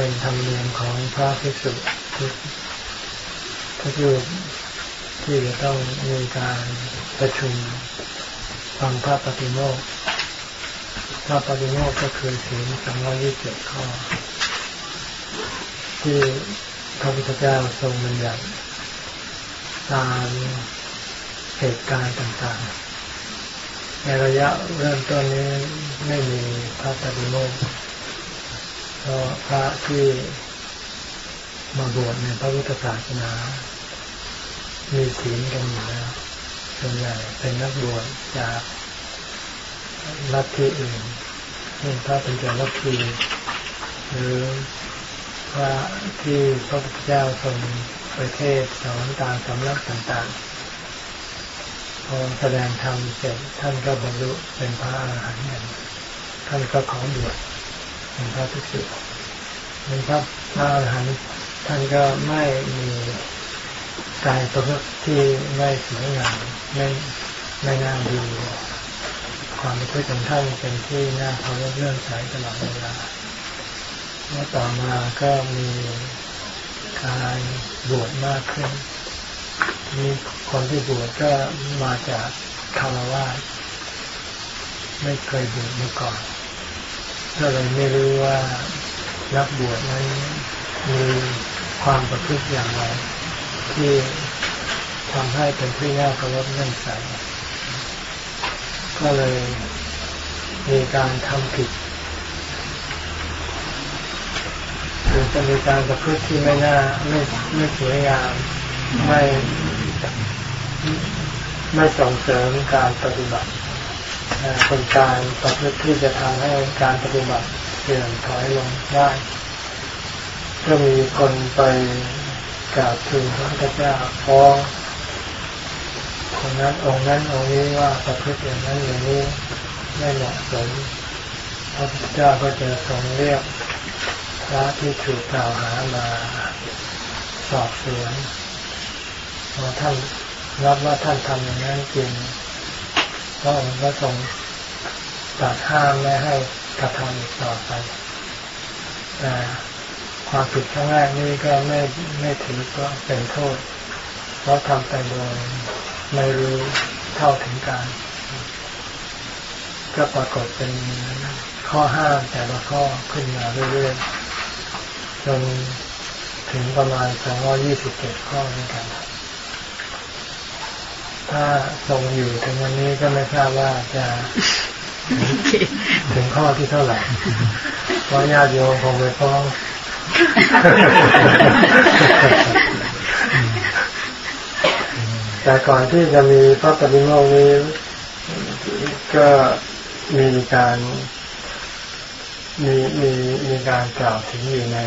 เป็นธรรมเนียมของพระภิกษุทุกทุกรูปที่จะต้องมีการประชุมฟังพระปฏิโมกพระปฏิโมกก็คือศีลสองร้อยยี่สิบเจ็ดข้อ ที่พระพุทธเจ้าทรงบัญญัติตามเหตุการณ์ต่างๆ ในระยะเริ่มต้นนี้ไม่มีพระปฏิโมกข์ เพราะพระที่มาบวชในพระพุทธศาสนา มีศีลกันอยู่แล้วส่วนใหญ่เป็นนักบวชจากลัทธิอื่นเช่นพระเป็นเจ้าลัทธิหรือพระที่พระพุทธเจ้าทรงประเทศสอนตามสำนักต่างๆ พอแสดงธรรมเสร็จท่านก็บรรลุเป็นพระอรหันต์ท่านก็ขอบวช เป็นพระภิกษุเป็นพระพระอรหันต์ท่านก็ไม่มีกายประพฤติที่ไม่สวยงามไม่ไม่น่าดูความประพฤติของท่านเป็นที่น่าเคารพเรื่องใสตลอดเวลาเมื่อต่อมาก็มีการบวชมากขึ้นมีคนที่บวชก็มาจากคารวะไม่เคยบวชมาก่อน ก็เลยไม่รู้ว่านักบวชนั้นมีความประพฤติอย่างไรที่ทำให้เป็นที่น่าเคารพเลื่อมใสก็เลยมีการทำผิดหรือจะมีการประพฤติที่ไม่น่าไม่ไม่สวยงามไม่ไม่ส่งเสริมการปฏิบัติ เป็นการประพฤติที่จะทำให้การปฏิบัติเสื่อมถอยลงได้ก็มีคนไปกราบทูลพระพุทธเจ้าฟ้องคนนั้นองค์นั้นองค์นี้ว่าประพฤติอย่างนั้นอย่างนี้ไม่เหมาะสมพระพุทธเจ้าก็จะทรงเรียกพระที่ถูกกล่าวหามาสอบสวนพอท่านรับว่าท่านทำอย่างนั้นจริง พระองค์ก็ทรงตัดห้ามไม่ให้กระทำอีกต่อไปแต่ความผิดครั้งแรกนี้ก็ไม่ไม่ถือก็เป็นโทษ เพราะทำไปโดยไม่รู้เท่าถึงการ ก็ปรากฏเป็นข้อห้ามแต่ละข้อขึ้นมาเรื่อยๆจนถึงประมาณสองยี่สิบเจ็ดข้อด้วยกัน ถ้าทรงอยู่ถึงวันนี้ก็ไม่ทราบว่าจะถึงข้อที่เท่าไหร่เพราะญาติโยมคงไปฟ้องแต่ก่อนที่จะมีพระปฏิโมกข์นี้ ก็มีการมีมีมีการกล่าวถึงอยู่ใน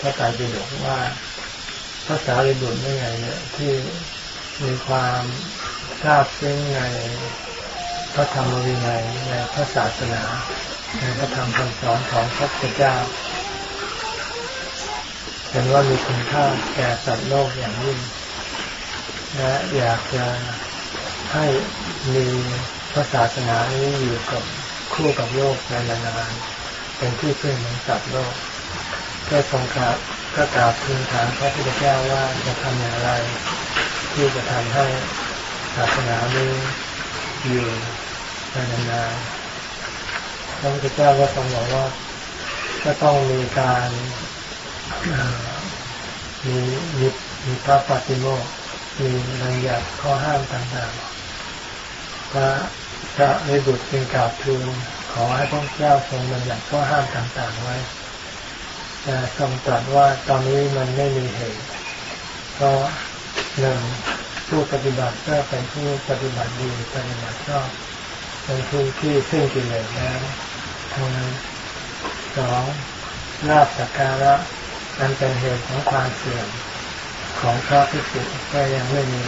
พระไตรปิฎกว่าภาษาลิบุตรได้ไงเนี่ยที่ มีความทราบซึ้งในพระธรรมวินัยในพระศาสนาในพระธรรมคำสอนของพระพุทธเจ้าเห็นว่ามีคุณค่าแก่สัตว์โลกอย่างยิ่งและอยากจะให้มีพระศาสนานี้อยู่กับคู่กับโลกในนานๆเป็นที่พึ่งของสัตว์โลกก็ทรงกราบก็กราบทูลถามพระพุทธเจ้าว่าจะทำอย่างไร ที่จะทำให้ศาสนานี้อยู่ในนานๆพระพุทธเจ้าก็ทรงบอกว่าก็ต้องมีการมีมีมีพระปฏิโมกมีบัญญัติข้อห้ามต่างๆ พระพระในบุตรเป็นกราบทูลขอให้พระเจ้าทรงบัญญัติข้อห้ามต่างๆไว้แต่ทรงตรัสว่าตอนนี้มันไม่มีเหตุเพราะ หนึ่งผู้ปฏิบัติก็เป็นผู้ปฏิบัติดีปฏิบัติชอบเป็นผู้ที่ซึ่งกิเลสแล้วทั้งนั้นสองลาบสักการะอันเป็นเหตุของความเสื่อมของพระพิสุก็ยังไม่มี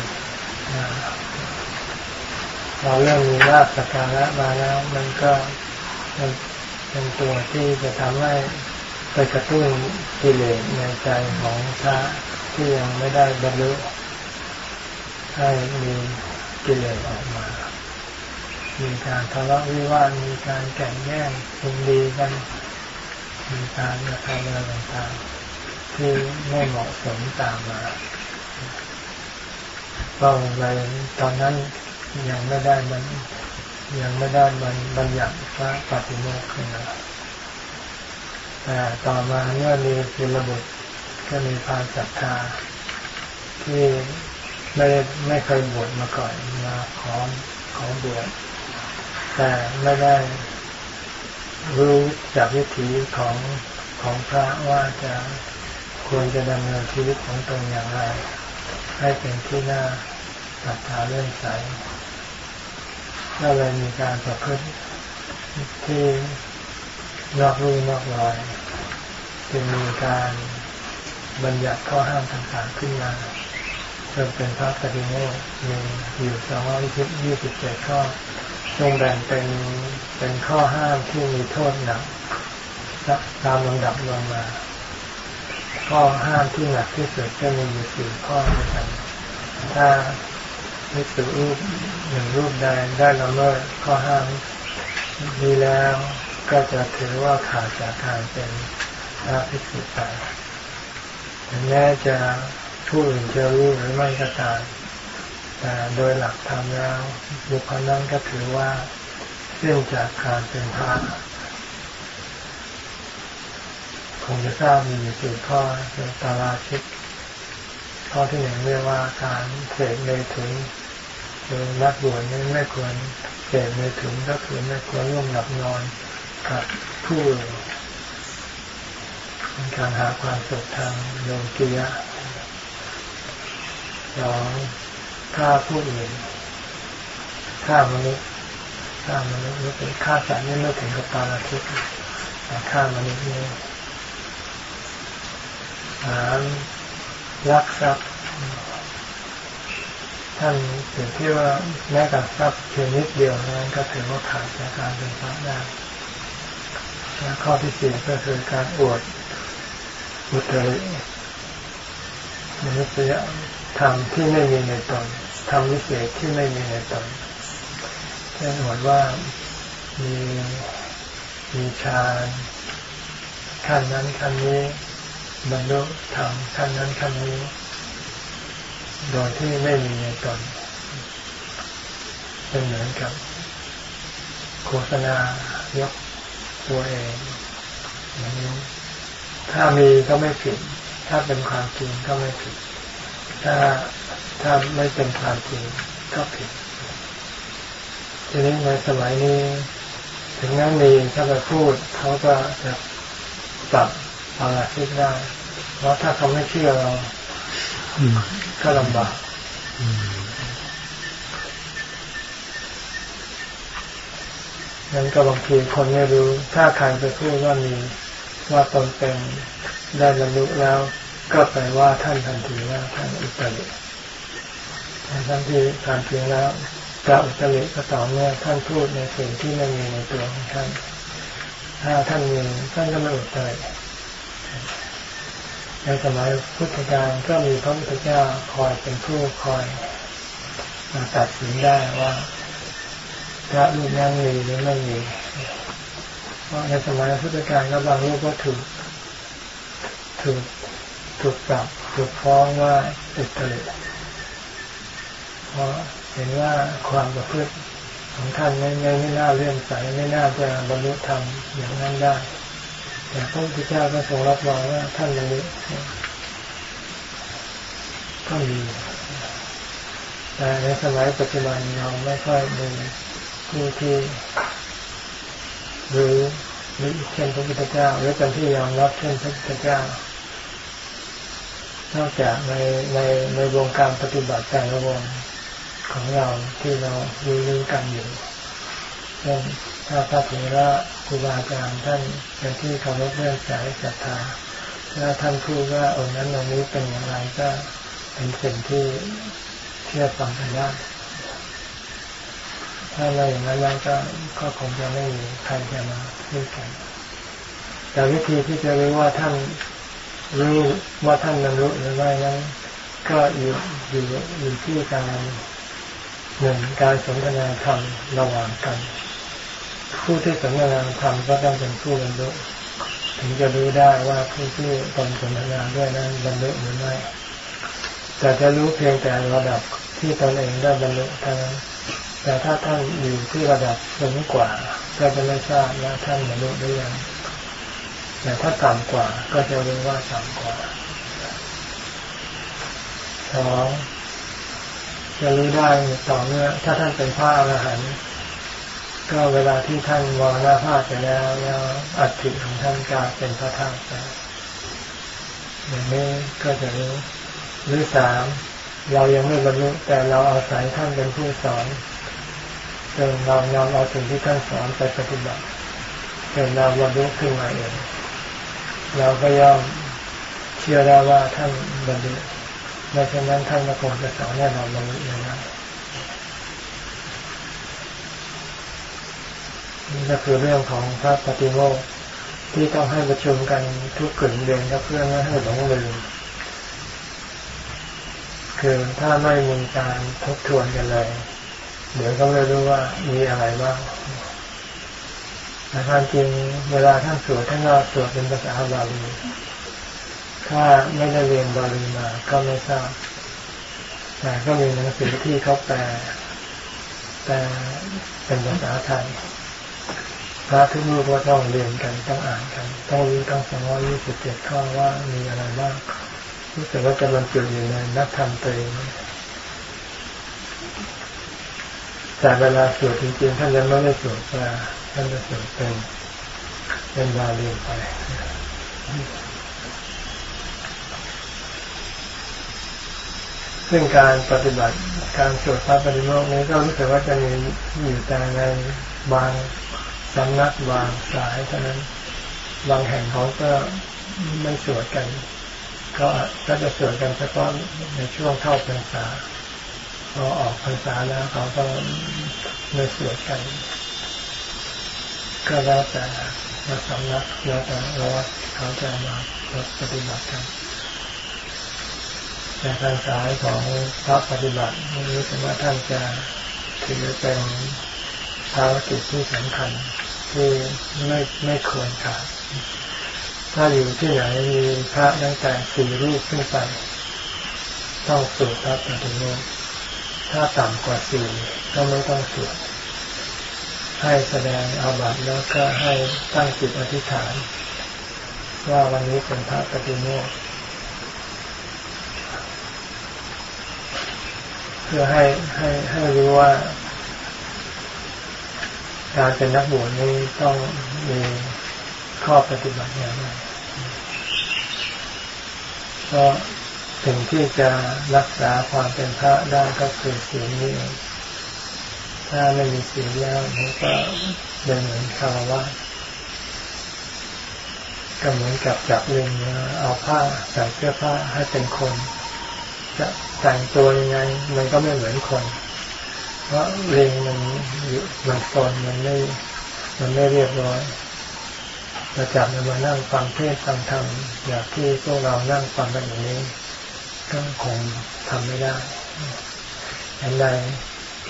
เราเริ่มมีลาบสักการะมาแล้ว มันก็เป็นตัวที่จะทำให้ไปกระตุ้นกิเลสในใจของพระที่ยังไม่ได้บรรลุ ให้มีกิเลสออกมา มีการทะเลาะวิวาทมีการแข่งแย่งชิงดีกัน มีการกระทำอะไรต่างๆที่ไม่เหมาะสมตามมาก็ในตอนนั้นยังไม่ได้มันยังไม่ได้มันบัญญัติพระปฏิโมกข์ขึ้นมาแต่ต่อมาเมื่อมีพิระบุก็มีความศรัทธาที่ ไม่ไม่เคยบวชมาก่อนมาขอขอบวชแต่ไม่ได้รู้จากวิถีของของพระว่าจะควรจะดำเนินชีวิตของตนอย่างไร ให้เป็นที่น่าศรัทธาเลื่อนใสก็เลยมีการประพฤติที่นอกรูนอกรอยจึงมีการบัญญัติข้อห้ามต่างๆขึ้นมา จนเป็นพระปฏิโมกมีอยู่สองร้อยยี่สิบเจ็ดข้อทรงแบ่งเป็นเป็นข้อห้ามที่มีโทษหนักตามลำดับลงมา ข้อห้ามที่หนักที่สุดก็มีอยู่สี่ข้อด้วยกัน ถ้ามิสุรูปหนึ่งรูปใดได้ละเมิดข้อห้ามนี้แล้วก็จะถือว่าขาดจากการเป็นพระภิกษุไปถึงแม้จะ ผู้อื่นจะรู้หรือไม่ก็ตามแต่โดยหลักธรรมแล้วบุคคลนั้นก็ถือว่าเรื่องจากการเป็นพระคงจะทราบมีอยู่สี่ข้อเป็นตาราชิก ข้อที่หนึ่งเรียกว่าการเสกในถุงคือนักบวชนี่ไม่ควรเสกในถุงก็คือไม่ควรร่วมหลับนอนกับผู้อื่นเป็นการหาความสุขทางโลกียะ สองฆ่าผู้อื่นฆ่ามนุษย์ฆ่ามนุษย์นี่เป็นฆ่าสัตว์นี่ไม่ถึงกับตาละทิศแต่ฆ่ามนุษย์นี่สามลักทรัพย์ท่านถึงที่ว่าแม้แต่ทรัพย์เพียงนิดเดียวนั้นก็ถือว่าขาดจากการเป็นพระได้และข้อที่สี่ก็คือการอวดอุตริมนุษย ธรรมที่ไม่มีในตนทำวิเศษที่ไม่มีในตนเช่นหมดว่ามีมีฌานขั้นนั้นขั้นนี้บรรลุธรรมขั้นนั้นขั้นนี้ โดยที่ไม่มีในตนเป็นเหมือนกับ โฆษณายกตัวเองอย่างนี้ถ้ามีก็ไม่ผิด ถ้าเป็นความจริงก็ไม่ผิด ถ้าถ้าไม่เป็นความจริงก็ผิดทีนี้ในสมัยนี้ ถึงแม้นมีถ้าไปพูดเขาก็จะปรับอะไรคิดได้เพราะถ้าเขาไม่เชื่อเราก็ลำบากนั้นก็บางทีคนไม่รู้ ถ้าใครไปพูดว่ามีว่าตนเป็นได้บรรลุแล้ว ก็แปว่าท่านทันทีว่าท่านอุตริทั้งที่การเพียงแล้วพระอุตริก็ต่อเมื่อท่านพูดในสิ่งที่ไม่มีในตัวของท่าน ถ้าท่านมีท่านก็ไม่อุตริในสมัยพุทธกาลก็มีพระพุทธเจ้าคอยเป็นผู้คอยมาตัดสินได้ว่าพระรูปนั้นมีหรือไม่มีเพราะในสมัยพุทธกาลก็บางรูปก็ถูกถูก ถูกปรับถูกฟ้องว่าติดเตยเพราะเห็นว่าความประพฤติของท่านไม่ไม่น่าเลื่อนใสไม่น่าจะบรรลุธรรมอย่างนั้นได้ แต่พระพุทธเจ้าก็ทรงรับรองว่าท่านบรรลุก็มีแต่ในสมัยปัจจุบันเราไม่ค่อยมีผู้ที่รู้หรือเช่นพระพุทธเจ้าหรือเป็นที่ยอมรับเช่นพระพุทธเจ้า นอกจากในในในวงการปฏิบัติแต่ละวงของเราที่เรารู้รู้กันอยู่เช่นถ้าพระเถระครูบาอาจารย์ท่านเป็นที่เคารพเลื่อมใสศรัทธาแล้วท่านพูดว่าองค์นั้นองค์นี้เป็นอย่างไรก็เป็นสิ่งที่เชื่อฟังกันได้ถ้าเราอย่างนั้นแล้วก็ก็คงจะไม่มีใครจะมาพูดกันแต่วิธีที่จะรู้ว่าท่าน รู้ว่าท่านบรรลุหรือไม่นั้นก็อยู่อยู่อยู่ที่การหนึ่งการสนทนาธรรมระหว่างกัน ผู้ที่สนทนาธรรมก็ต้องเป็นผู้บรรลุถึงจะรู้ได้ว่าผู้ที่ตนสนทนาด้วยนั้นบรรลุหรือไม่แต่จะรู้เพียงแต่ระดับที่ตนเองได้บรรลุเท่านั้นแต่ถ้าท่านอยู่ที่ระดับสูงกว่าก็จะไม่ทราบว่าท่านบรรลุได้ยัง แต่ถ้าต่ำกว่าก็จะรู้ว่าต่ำกว่าสองจะรู้ได้ต่อเมื่อถ้าท่านเป็นพระอรหันต์ก็เวลาที่ท่านวางหน้าผ้าไปแล้วแล้วอัฐิของท่านกลายเป็นพระธาตุไปอย่างนี้ก็จะรู้หรือสามเรายังไม่บรรลุแต่เราเอาศัยท่านเป็นผู้สอนจนเรายอมเอาสิ่งที่ท่านสอนไปปฏิบัติจนเราบรรลุขึ้นมาเอง เราก็ยอมเชื่อได้ว่าท่านบรรลุไม่เช่นนั้นท่านก็คงจะสอนให้เราบรรลุอย่างนั้นนี่ก็คือเรื่องของพระปฏิโมกที่ต้องให้ประชุมกันทุกกึ่งเดือนก็เพื่อไม่ให้หลงลืมคือถ้าไม่มีการทบทวนกันเลย เดี๋ยวก็ไม่รู้ว่ามีอะไรบ้าง แต่ความจริงเวลาท่านสวดท่านก็สวดเป็นภาษาบาลีถ้าไม่ได้เรียนบาลีมาก็ไม่ทราบแต่ก็มีหนังสือที่เขาแปลแปลเป็นภาษาไทยพระทุกรูปก็ต้องเรียนกันต้องอ่านกันต้องรู้ต้องสองร้อยยี่สิบเจ็ดข้อว่ามีอะไรบ้างรู้สึกว่าจะมันจุดอยู่ในนักธรรมตัวเองแต่เวลาสวดจริงๆท่านจะไม่ได้สวดมา ท่านจะสวดเป็นเป็นบาลีไปซึ่งการปฏิบัติการสวดพระปฏิโมกข์นี้ก็รู้สึกว่าจะมีอยู่แต่ในบางสำนักบางสายเท่านั้นบางแห่งเขาก็ไม่สวดกัน ก็ก็จะสวดกันเฉพาะในช่วงเข้าพรรษาพอออกพรรษาแล้วเขาก็ไม่สวดกัน ก็แล้วแต่มาสำนักแล้วแต่ว่าเขาจะมาปฏิบัติกันแต่ทางสายของพระปฏิบัติรู้สึกว่าท่านจะถือเป็นภารกิจที่สำคัญที่ไม่ไม่ควรขาดถ้าอยู่ที่ไหนมีพระตั้งแต่สี่รูปขึ้นไปต้องสวดพระปฏิโมกถ้าต่ำกว่าสี่ก็ไม่ต้องสวด ให้แสดงอาบัติแล้วก็ให้ตั้งจิตอธิษฐาน ว่าวันนี้เป็นพระปฏิโมกเพื่อให้ให้ให้รู้ว่า การเป็นนักบวชนี้ต้องมีข้อปฏิบัติอย่างไรก็สิ่งที่จะรักษาความเป็นพระได้ก็คือสิ่งนี้ ถ้าไม่มีสิ่งแล้วมันก็เป็นเหมือนคารวะก็เหมือนกับจับเองเอาผ้าใส่เสื้อผ้าให้เป็นคน จะแต่งตัวยังไง มันก็ไม่เหมือนคน เพราะเรียงมันมันโซนมันไม่มันไม่เรียบร้อยจะจับมันมานั่งฟังเทศฟังธรรมอยากที่พวกเรานั่งฟังกันอย่างนี้ก็คงทำไม่ได้อันใด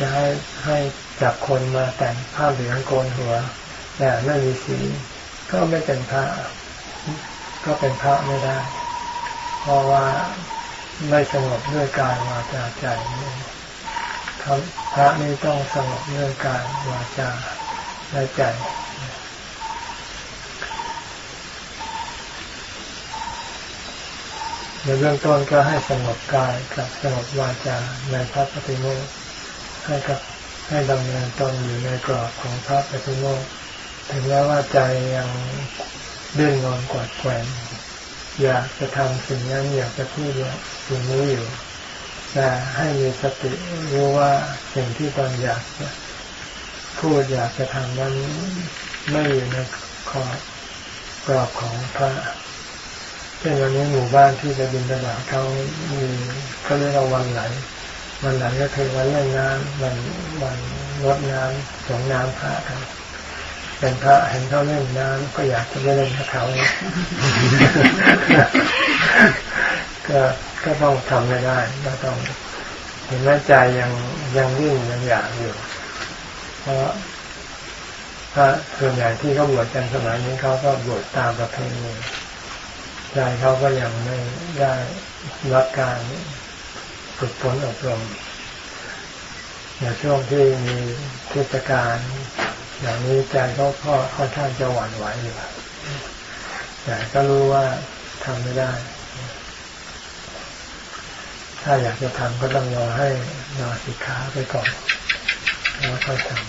จะให้ให้จับคนมาแต่งผ้าเหลืองโกนหัวแต่ไม่มีสีก็ไม่เป็นพระ ก็เป็นพระไม่ได้ เพราะว่าไม่สงบด้วยกายวาจาใจพระนี่ต้องสงบด้วยกายวาจาและใจในเบื้องต้นก็ให้สงบกายกับสงบวาจาในพระปฏิโมก ให้กับให้ดำเนินตนอยู่ในกรอบของพระปฏิโมกถึงแม้ว่าใจยังดิ้นรนกวาดแกงอยากจะทำสิ่งนั้นอยากจะพูดสิ่งนี้อยู่แต่ให้มีสติรู้ว่าสิ่งที่ตอนอยากจะพูดอยากจะทำนั้นไม่อยู่ในขอบกรอบของพระเช่นวันนี้หมู่บ้านที่จะบินตลาดเขามีเขาเรียกว่าวันไหล วันไหลก็คือวันเล่นน้ำวันวันรดน้ำสงน้ำพระกันเป็นพระเห็นเขาเล่นน้ำก็อยากจะไปเล่นกับเขาก็ก็ต้องทำไม่ได้ก็ต้องเห็นว่าใจยังยังวิ่งยังอยากอยู่ เพราะถ้าส่วนใหญ่ที่เขาบวชกันสมัยนี้เขาก็บวชตามประเพณีใจเขาก็ยังไม่ได้รับการ ฝึกฝนอบรมในช่วงที่มีเทศกาลอย่างนี้ใจเขาก็ค่อนข้างจะหวั่นไหวอยู่แต่ก็รู้ว่าทำไม่ได้ ถ้าอยากจะทำก็ต้องรอให้รอสิกขาไปก่อนแล้วค่อยทำ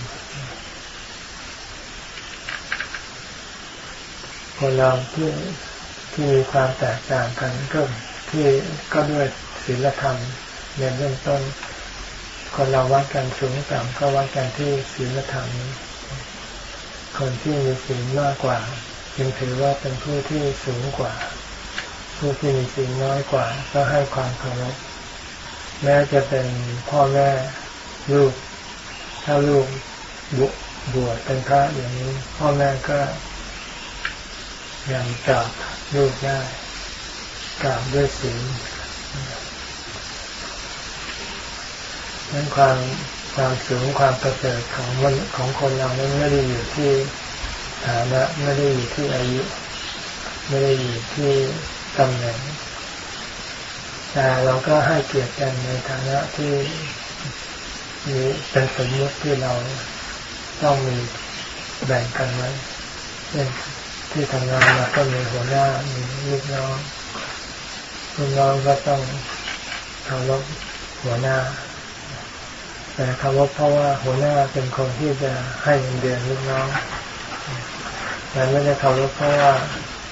คนเราที่ที่มีความแตกต่างกันก็ที่ก็ด้วยศีลธรรม ในเบื้องต้น คนเราวัดกันสูงต่ำก็วัดกันที่ศีลธรรมคนที่มีศีลมากกว่าจึงถือว่าเป็นผู้ที่สูงกว่า ผู้ที่มีศีลน้อยกว่า ก็ให้ความเคารพแม้จะเป็นพ่อแม่ลูก ถ้าลูกบุบวชเป็นพระอย่างนี้ พ่อแม่ก็ยังกราบลูกได้กราบด้วยศีล นั้นความความสูงความประเสริฐของมันของคนเรานั้นไม่ได้อยู่ที่ฐานะไม่ได้อยู่ที่อายุ ไม่ได้อยู่ที่ตำแหน่งแต่เราก็ให้เกียรติกันในฐานะที่มีเป็นสมมติที่เราต้องมีแบ่งกันไว้เช่นที่ทำงานเราก็มีหัวหน้ามีลูกน้องลูกน้องก็ต้องเคารพหัวหน้า แต่เคารพเพราะว่าหัวหน้าเป็นคนที่จะให้เงินเดือนลูกน้องแต่ไม่ได้เคารพเพราะว่า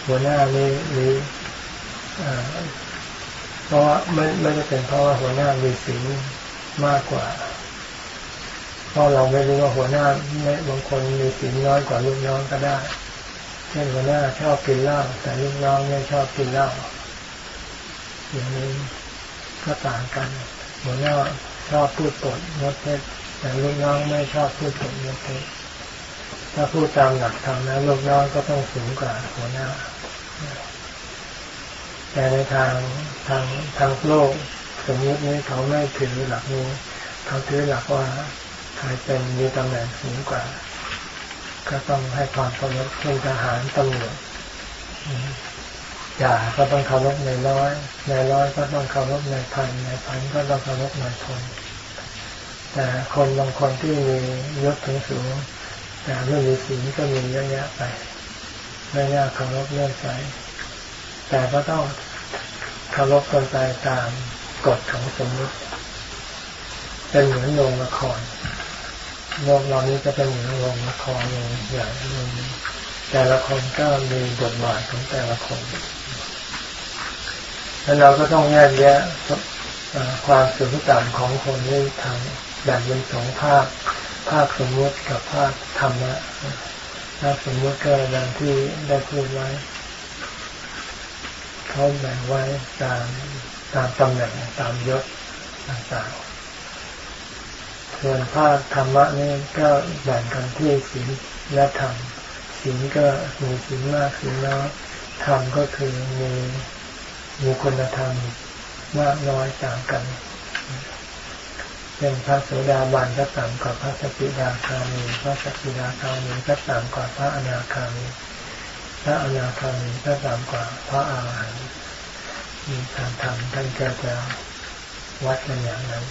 หัวหน้ามีมีเพราะว่าไม่ไม่ได้เป็นเพราะว่าหัวหน้ามีศีลมากกว่าเพราะเราไม่รู้ว่าหัวหน้าไม่บางคนมีศีลน้อยกว่าลูกน้องก็ได้ เช่นหัวหน้าชอบกินเหล้าแต่ลูกน้องไม่ชอบกินเหล้าอย่างนี้ก็ต่างกันหัวหน้า ชอบพูดปดงดเทศแต่ลูกน้องไม่ชอบพูดปดงดเทศถ้าพูดตามหลักธรรมนะลูกน้องก็ต้องสูงกว่าหัวหน้า แต่ในทางทางทางโลกสมมตินี้เขาไม่ถือหลักนี้ เขาถือหลักว่าใครเป็นมีตำแหน่งสูงกว่า ก็ต้องให้ความเคารพเช่นทหารตำรวจ อย่าก็ต้องเคารพในร้อยในร้อยก็ต้องเคารพในพันในพันก็ต้องเคารพในคนแต่คนบางคนที่มียศถึงสูงแต่ไม่มีศีลก็มีเยอะแยะไปไม่ยากเคารพเลื่อนใสแต่ก็ต้องเคารพกันไปตามกฎของสมมติเป็นเหมือนโรงละครโลกเรานี้จะเป็นเหมือนโรงละครโรงใหญ่โรงแต่ละคนก็มีบทบาทของแต่ละคน แล้วเราก็ต้องแยกแยะความสูงต่ำของคนนี้ทางแบ่งเป็นสองภาค ภาคสมมติกับภาคธรรมะภาคสมมติก็ดังที่ได้พูดไว้เขาแบ่งไว้ตามตามตำแหน่งตามยศต่างๆ ส่วนภาคธรรมะนี่ก็แบ่งกันที่ศีลและธรรมศีลก็มีศีลมากศีลน้อยธรรมก็คือมี มีคุณธรรมมากน้อยต่างกันเป็นพระโสดาบันก็ต่ำกว่าพระสกิดาคามี พระสกิดาคามีก็ต่ำกว่าพระอนาคามี พระอนาคามีก็ต่ำกว่าพระอาหารหันต์มีทางธรรมท่านก็จะวัดกันอย่างนั้น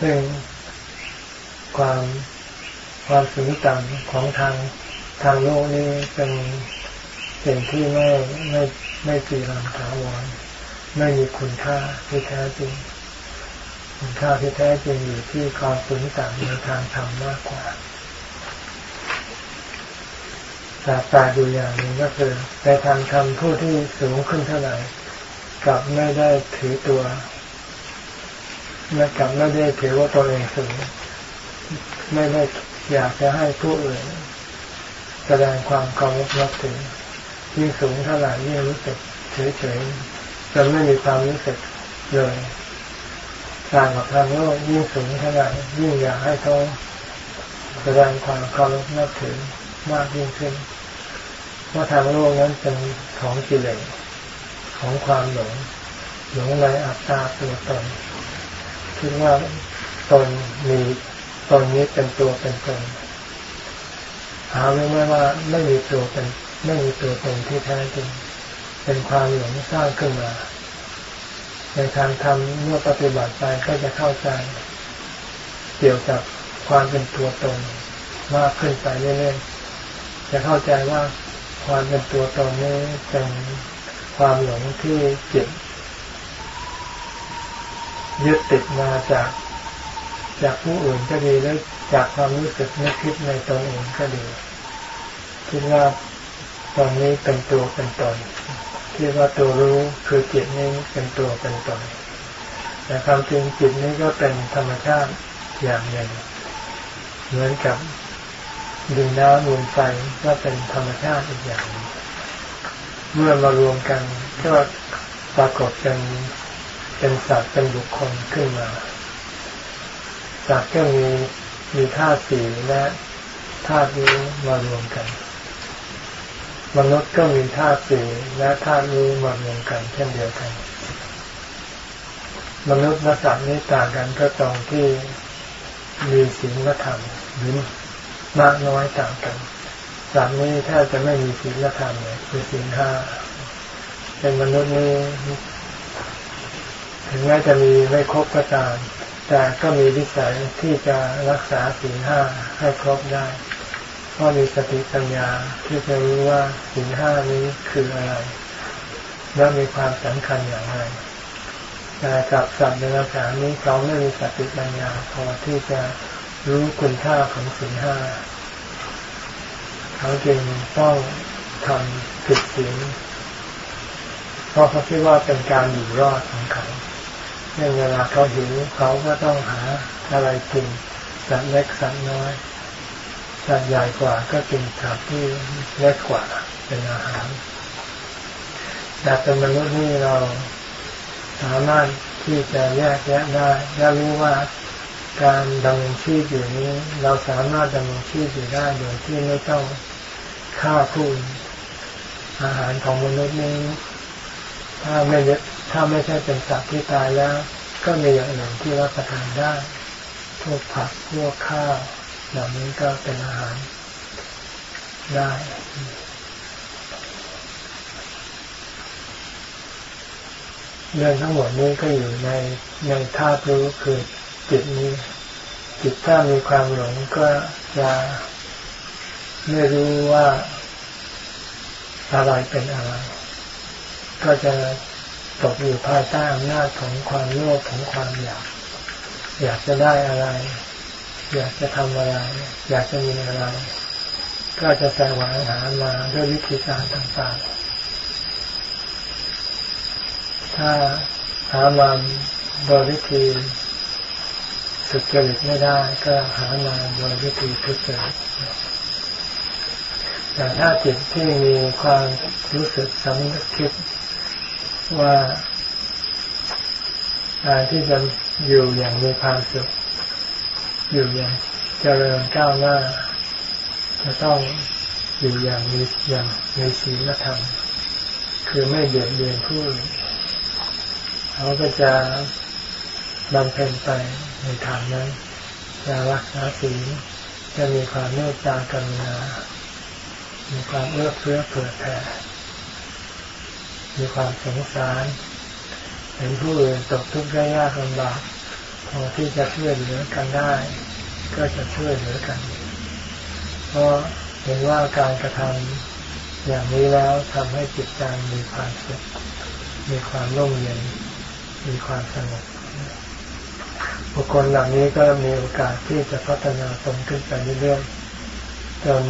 ซึ่งความ ความสูงต่ำของทางทางโลกนี้เป็นสิ่งที่ไม่ไม่ไม่จีรังถาวรไม่มีคุณค่าที่แท้จริง คุณค่าที่แท้จริงอยู่ที่ความสูงต่ำในทางธรรมมากกว่าแต่ตาดูอย่างนี้ก็คือในทางธรรมผู้ที่สูงขึ้นเท่าไหร่กลับไม่ได้ถือตัวไม่กับไม่ได้ถือว่าตัวเองสูง ไม่ได้ อยากจะให้ผู้อื่นแสดงความเคารพนับถือยิ่งสูงเท่าไหร่ยิ่งรู้สึกเฉยๆจะไม่มีความรู้สึกเลยต่างกับทางโลกยิ่งสูงเท่าไหร่ยิ่งอยากให้เขาแสดงความเคารพนับถือมากยิ่งขึ้นเพราะทางโลกนั้นเป็นของกิเลสของความหลงหลงในอัตตาตัวตนคิดว่าตนมี ตนนี้เป็นตัวเป็นตนหาไม่ไม่ว่าไม่มีตัวเป็นไม่มีตัวตนที่แท้จริงเป็นความหลงสร้างขึ้นมา ในทางธรรมเมื่อปฏิบัติไปก็จะเข้าใจ เกี่ยวกับความเป็นตัวตนมากขึ้นไปเรื่อยๆจะเข้าใจว่าความเป็นตัวตนนี้เป็นความหลงที่จิตยึดติดมาจาก จากผู้อื่นก็ดีแล้วจากความรู้สึกนึกคิดในตนเองก็ดีคิดว่าตอนนี้เป็นตัวเป็นตนคิดว่าตัวรู้คือจิตนี้เป็นตัวเป็นตนแต่ความจริงจิตนี้ก็เป็นธรรมชาติอย่างหนึ่งเหมือนกับดินน้ำมูลไฟก็เป็นธรรมชาติอีกอย่างเมื่อมารวมกันก็ปรากฏเป็นเป็นสัตว์เป็นบุคคลขึ้นมา สัตว์ก็มีมีธาตุสีและธาตุนี้มารวมกัน มนุษย์ก็มีธาตุสีและธาตุนี้มารวมกัน เช่นเดียวกัน มนุษย์และสัตว์นี้ต่างกันก็ตรงที่มีศีลธรรมหรือมากน้อยต่างกันสัตว์นี้ถ้าจะไม่มีศีลธรรมเลยคือศีลห้าเป็นมนุษย์นี้ถึงแม้จะมีไม่ครบก็ตาม แต่ก็มีวิสัยที่จะรักษาศีลห้าให้ครบได้ เพราะมีสติปัญญาที่จะรู้ว่าศีลห้านี้คืออะไร และมีความสำคัญอย่างไรแต่กับสัตว์ในรักษานี้เขาไม่มีสติปัญญาพอที่จะรู้คุณค่าของศีลห้าเขาจึงต้องทำผิดศีลเพราะเขาคิดว่าเป็นการอยู่รอดของเขา ในเวลาเขาหิวเขาก็ต้องหาอะไรกินสัตว์เล็กสัตว์น้อยสัตว์ใหญ่กว่าก็กินสัตว์ที่เล็กกว่าเป็นอาหารแต่เป็นมนุษย์นี่เราสามารถที่จะแยกแยะได้และรู้ว่าการดำรงชีพอยู่นี้ เราสามารถดำรงชีพอยู่ได้โดยที่ไม่ต้องฆ่าผู้อาหารของมนุษย์นี้ ถ้าไม่ ถ้าไม่ใช่เป็นสัตว์ที่ตายแล้ว ก็มีอย่างอื่นที่รับประทานได้ พวกผักพวกข้าวเหล่านี้ก็เป็นอาหารได้เรื่องทั้งหมดนี้ก็อยู่ในในธาตุรู้คือจิตนี้ จิตถ้ามีความหลงก็จะไม่รู้ว่าอะไรเป็นอะไร ก็จะ ตกอยู่ภายใต้อำนาจของความโลภของความอยาก อยากจะได้อะไร อยากจะทำอะไร อยากจะมีอะไร ก็จะแสวงหามาด้วยวิธีการต่างๆ ถ้าหามาโดยวิธีสุจริตไม่ได้ ก็หามาโดยวิธีทุจริตแต่ถ้าจิตที่มีความรู้สึกสำนึกคิด ว่าการที่จะอยู่อย่างมีความสุขอยู่อย่างเจริญก้าวหน้า จะต้องอยู่อย่างมีอย่างมีศีลธรรมคือไม่เบียดเบียนผู้อื่นเขาก็จะบำเพ็ญไปในทางนั้นจะรักษาศีลจะมีความเมตตากรุณามีความเอื้อเฟื้อเผื่อแผ่ มีความสงสารเห็นผู้อื่นตกทุกข์ได้ยากลำบากพอที่จะช่วยเหลือกันได้ ก็จะช่วยเหลือกัน เพราะเห็นว่าการกระทำอย่างนี้แล้วทำให้จิตใจมีความสุขมีความร่มเย็น มีความสงบบุคคลเหล่านี้ก็มีโอกาสที่จะพัฒนาตนขึ้นไปเรื่อยๆจน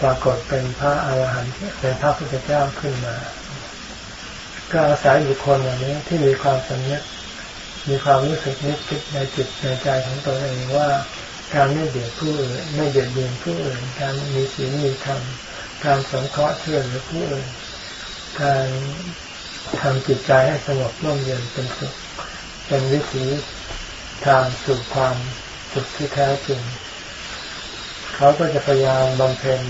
ปรากฏเป็นพระอาหารหันต์เป็นพระพุทธเจ้าขึ้นมา ก็อาศัยบุคคลเหล่านี้ที่มีความสำนึกมีความรู้สึกนึกคิดในจิตในใจของตัวเองว่าการไม่เบียดผู้อื่นไม่เบียดเบียนผู้อื่นการมีศีลมีธรรมการสงเคราะห์ช่วยเหลือผู้อื่นการทำจิตใจให้สงบร่มเย็นเป็นสุขเป็นวิถีทางสู่ความสุขที่แท้จริง เขาก็จะพยายามบำเพ็ญ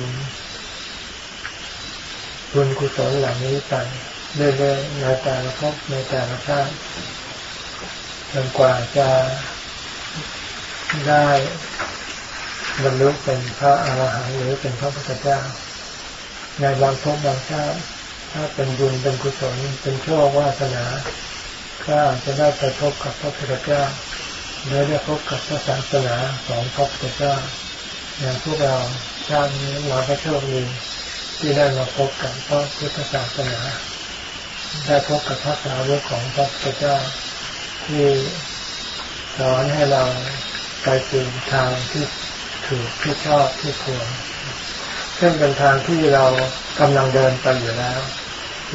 บุญกุศลเหล่านี้ไป เรื่อยๆในแต่ละภพในแต่ละชาติจนกว่าจะได้บรรลุเป็นพระอรหันต์หรือเป็นพระพุทธเจ้า ในบางภพบางชาติถ้าเป็นบุญเป็นกุศลเป็นโชควาสนาก็อาจจะได้ไปพบกับพระพุทธเจ้าหรือได้พบกับพระศาสนาของพระพุทธเจ้าอย่างพวกเราชาตินี้เราก็โชคดีที่ได้มาพบกับพระพุทธศาสนา ได้พบกับพระสาวกของพระพุทธเจ้าที่สอนให้เราไปสู่ทางที่ถูกที่ชอบที่ควรซึ่งเป็นทางที่เรากำลังเดินไปอยู่แล้ว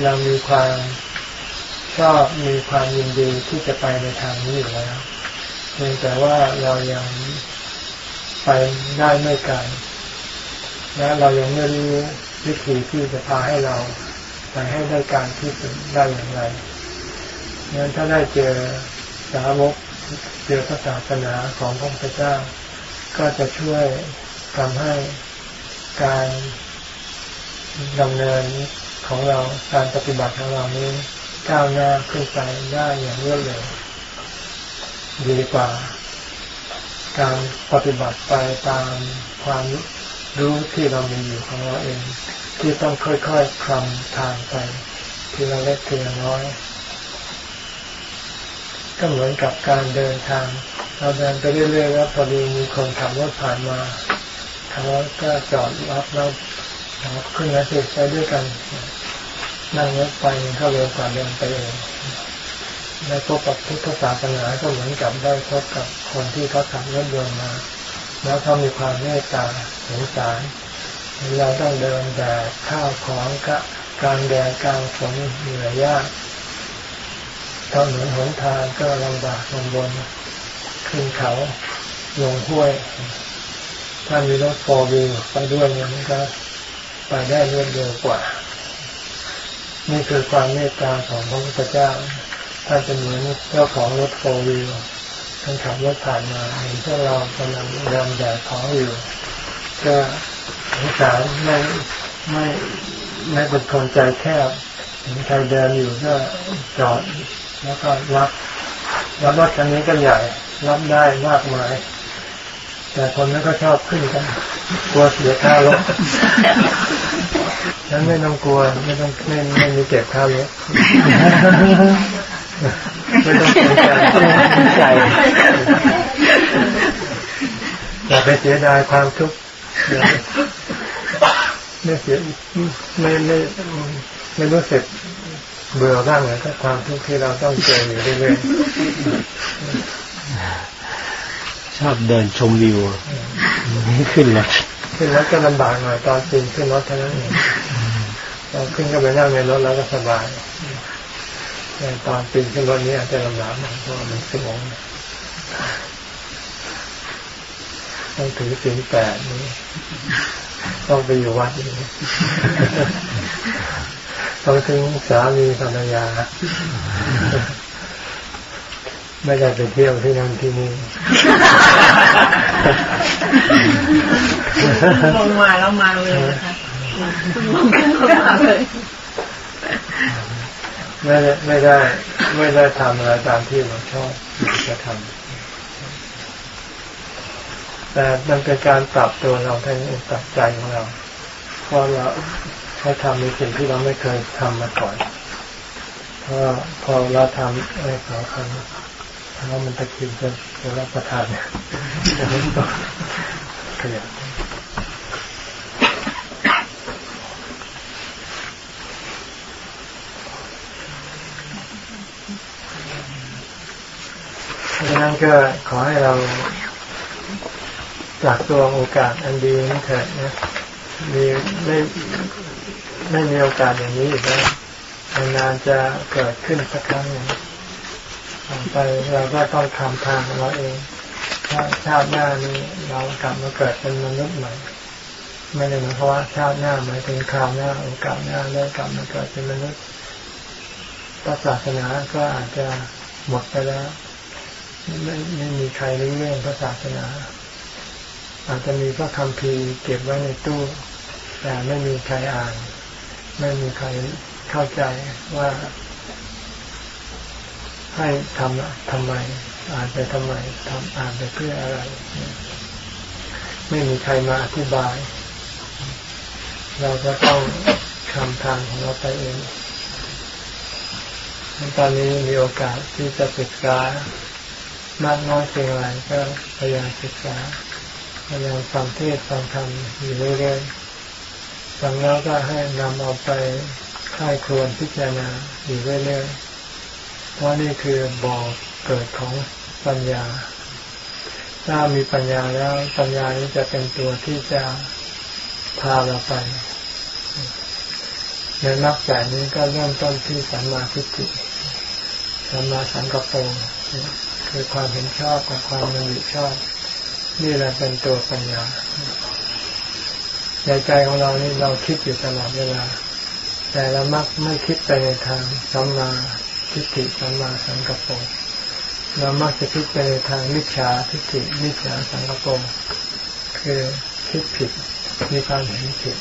เรามีความชอบมีความยินดีที่จะไปในทางนี้อยู่แล้วเพียงแต่ว่าเรายังไปได้ไม่ไกลและเรายังไม่รู้วิธีที่จะพาให้เรา ไปให้ได้การที่สุดได้อย่างไรงั้นถ้าได้เจอสาวกเจอพระศาสนาของพระพุทธเจ้า ก็จะช่วยทำให้การดำเนินของเราการปฏิบัติของเรานี้ก้าวหน้าขึ้นไปได้อย่างรวดเร็วดีกว่า การปฏิบัติไปตามความรู้ที่เรามีอยู่ของเราเอง ที่ต้องค่อยๆคลำทางไปทีละเล็กทีละน้อย ก็เหมือนกับการเดินทาง เราเดินไปเรื่อยๆแล้วพอดีมีคนขับรถผ่านมาเขาก็จอดรับเราขึ้นมาสิไปด้วยกัน นั่งรถไปก็เร็วกว่าเดินไปเองได้พบกับพุทธศาสนาก็เหมือนกับได้พบกับคนที่เขาขับรถยนต์มา แล้วเขามีความเมตตาสงสาร เราต้องเดินแดดข้าวของกะกลางแดดกลางฝนเหนื่อยยากถนนหนทางก็ลำบากลงบน ขึ้นเขาลงห้วย ถ้ามีรถโฟล์วิวไปด้วยเนี่ยมันก็ไปได้รวดเร็วกว่า นี่คือความเมตตาของพระพุทธเจ้าท่านเป็นเหมือนเจ้าของรถโฟล์วิวท่านขับรถผ่านมาเห็นพวกเรากำลังเดินแดดของอยู่ก็ สงสารไม่ไม่ไม่เป็นคนใจแคบเห็นใครเดินอยู่ก็จอดแล้วก็รับรับรถคันนี้ก็ใหญ่รับได้มากมาย แต่คนนั้นก็ชอบขึ้นกันกลัวเสียค่ารถฉันไม่ต้องกลัวไม่ต้องไม่ไม่มีเก็บค่ารถไม่ต้องสนใจใจอย่าไปเสียดายความทุกข์ ไม่เสียไม่ไม่ไม่รู้สึกเบื่อบ้างเลยกับความทุกข์ที่เราต้องเจออยู่เรื่อยๆชอบเดินชมวิวขึ้นรถขึ้นรถก็ลำบากหน่อยตอนปีนขึ้นรถเท่านั้นเองตอนขึ้นก็ไปนั่งในรถแล้วก็สบายแต่ตอนปีนขึ้นรถนี้อาจจะลำบากหน่อยเพราะมันสูง ต้องถือสิ่งแปดนี้ต้องไปอยู่วัดนี้ต้องถึงสามีภรรยา ไม่ได้ไปเที่ยวที่นั่นที่นี่ลงมาแล้วมาเลยนะคะลงขึ้นมาเลยไม่ได้ไม่ได้ไม่ได้ทำอะไรตามที่เราชอบจะทำ แต่มันเป็นการปรับตัวเราทั้งปรับใจของเราพอเราให้ทำในสิ่งที่เราไม่เคยทำมาก่อนเพราะพอเราทำอะไรขอคำแล้วมันตะคิวจะจะรับประทานเนี่ยจะไม่ต้องขยับดังนั้นก็ขอให้เรา จากตัวโอกาสอันดีนี้เถิดนะมีไม่ไม่มีโอกาสอย่างนี้อีกแล้วนานจะเกิดขึ้นสักครั้งหนึ่งต่อไปเราก็ต้องทำทางของเราเองถ้าชาติหน้านี้เรากลับมาเกิดเป็นมนุษย์ใหม่ไม่ได้หมายความว่าชาติหน้าหมายถึงคราวหน้าโอกาสหน้าได้กลับมาเกิดเป็นมนุษย์พระศาสนาก็อาจจะหมดไปแล้ว ไม่ไม่มีใครรู้เรื่องพระศาสนา อาจจะมีพระคำพีเก็บไว้ในตู้ แต่ไม่มีใครอ่าน ไม่มีใครเข้าใจว่า ให้ทำทำไม อ่านไปทำไมทำอ่านไปเพื่ออะไร ไม่มีใครมาอธิบาย เราก็ต้องทำทางของเราไปเองตอนนี้มีโอกาสที่จะศึกษามากน้อยเพียงไรก็พยายามศึกษา พยายามฟังเทศฟังธรรมอยู่เรื่อยๆฟังแล้วก็ให้นำเอาไปค่ายควรพิจารณาอยู่เรื่อยๆเพราะนี่คือบอกเกิดของปัญญา ถ้ามีปัญญาแล้วปัญญานี้จะเป็นตัวที่จะพาเราไปในนักแปดนี้ก็เริ่มต้นที่สัมมาทิฏฐิสัมมาสังกัปปะคือความเห็นชอบกับความมันริชอบ นี่แหละเป็นตัวปัญญาในใจของเรานี่เราคิดอยู่ตลอดเวลา แต่เรามักไม่คิดไปในทางสัมมาทิฏฐิสัมมาสังกัปปะเรามักจะคิดไปในทางมิจฉาทิฏฐิมิจฉาสังกัปปะคือคิดผิดมีความเห็นผิด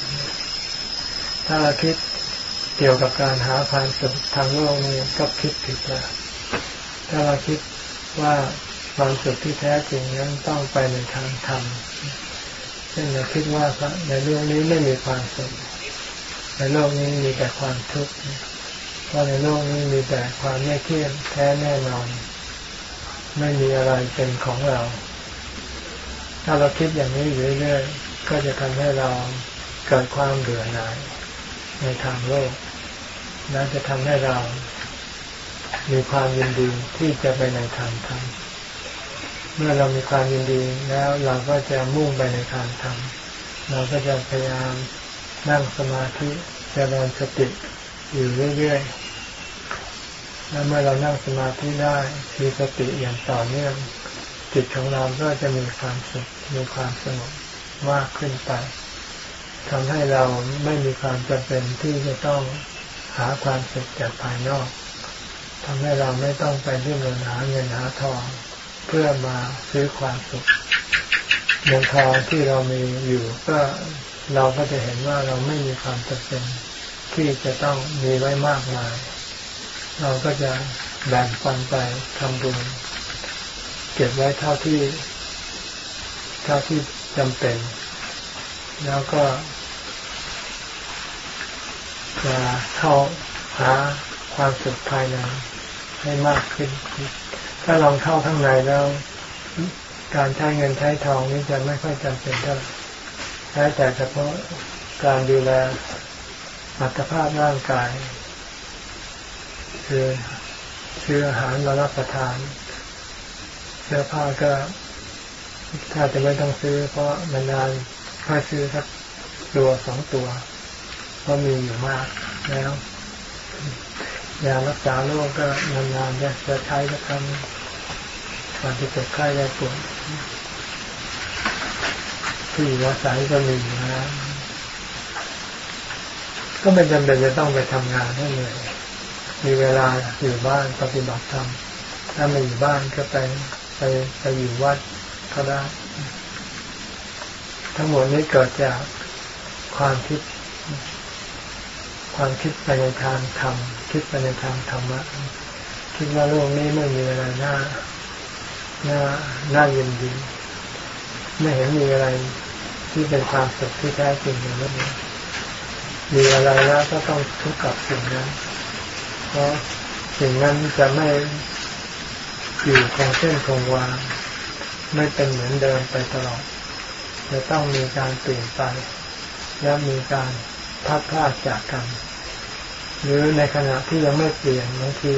ถ้าเราคิดเกี่ยวกับการหาความสุขทางโลกนี่ก็คิดผิดแล้วถ้าเราคิดว่า ความสุขที่แท้จริงนั้นต้องไปในทางธรรมเช่นเราคิดว่าในโลกนี้ไม่มีความสุขในโลกนี้มีแต่ความทุกข์เพราะในโลกนี้มีแต่ความไม่เที่ยงแท้แน่นอน ไม่มีอะไรเป็นของเรา ถ้าเราคิดอย่างนี้อยู่เรื่อยๆก็จะทำให้เราเกิดความเบื่อหน่ายในทางโลกและจะทำให้เรามีความยินดีที่จะไปในทางธรรม เมื่อเรามีความยินดีแล้วเราก็จะมุ่งไปในทางธรรมเราก็จะพยายามนั่งสมาธิเจริญสติอยู่เรื่อยๆแล้วเมื่อเรานั่งสมาธิได้มีสติอย่างต่อเนื่องจิตของเราก็จะมีความสุขมีความสงบมากขึ้นไปทำให้เราไม่มีความจำเป็นที่จะต้องหาความสุขจากภายนอกทำให้เราไม่ต้องไปดิ้นรนหาเงินหาทอง เพื่อมาซื้อความสุขเงินทองที่เรามีอยู่ ก็เราก็จะเห็นว่าเราไม่มีความจำเป็นที่จะต้องมีไว้มากมาย เราก็จะแบ่งปันไปทำบุญ เก็บไว้เท่าที่ เท่าที่จำเป็น แล้วก็จะเข้าหาความสุขภายในให้มากขึ้น ถ้าลองเข้าข้างในแล้ว การใช้เงินใช้ทองนี้จะไม่ค่อยจำเป็นเท่าใช้แต่เฉพาะการดูแลอัตภาพร่างกาย คือซื้ออาหารเรารับประทาน เสื้อผ้าก็ถ้าจะไม่ต้องซื้อ เพราะมันนานค่อยซื้อสักตัวสองตัว เพราะมีอยู่มากแล้ว ยารักษาโรคก็นานๆจะจะใช้สักครั้งก่อนที่จะไข้ได้ปวดที่อยู่อาศัยก็มีนะก็ไม่จำเป็นจะต้องไปทำงานให้เหนื่อยมีเวลาอยู่บ้านปฏิบัติธรรมถ้าไม่อยู่บ้านก็ไปไปไปอยู่วัดก็ได้ ทั้งหมดนี้เกิดจากความคิด ความคิดไปในทางธรรม คิดไปในทางธรรมะคิดว่าโลกนี้ไม่มีอะไรน่าน่าน่ายินดีไม่เห็นมีอะไรที่เป็นความสุขที่แท้จริงในโลกนี้มีอะไรแล้วก็ต้องทุกข์กับสิ่งนั้น เพราะสิ่งนั้นจะไม่อยู่คงเส้นคงวาไม่เป็นเหมือนเดิมไปตลอด จะต้องมีการเปลี่ยนไป และมีการพัดพลาดจากกัน หรือในขณะที่ยังไม่เปลี่ยนบางที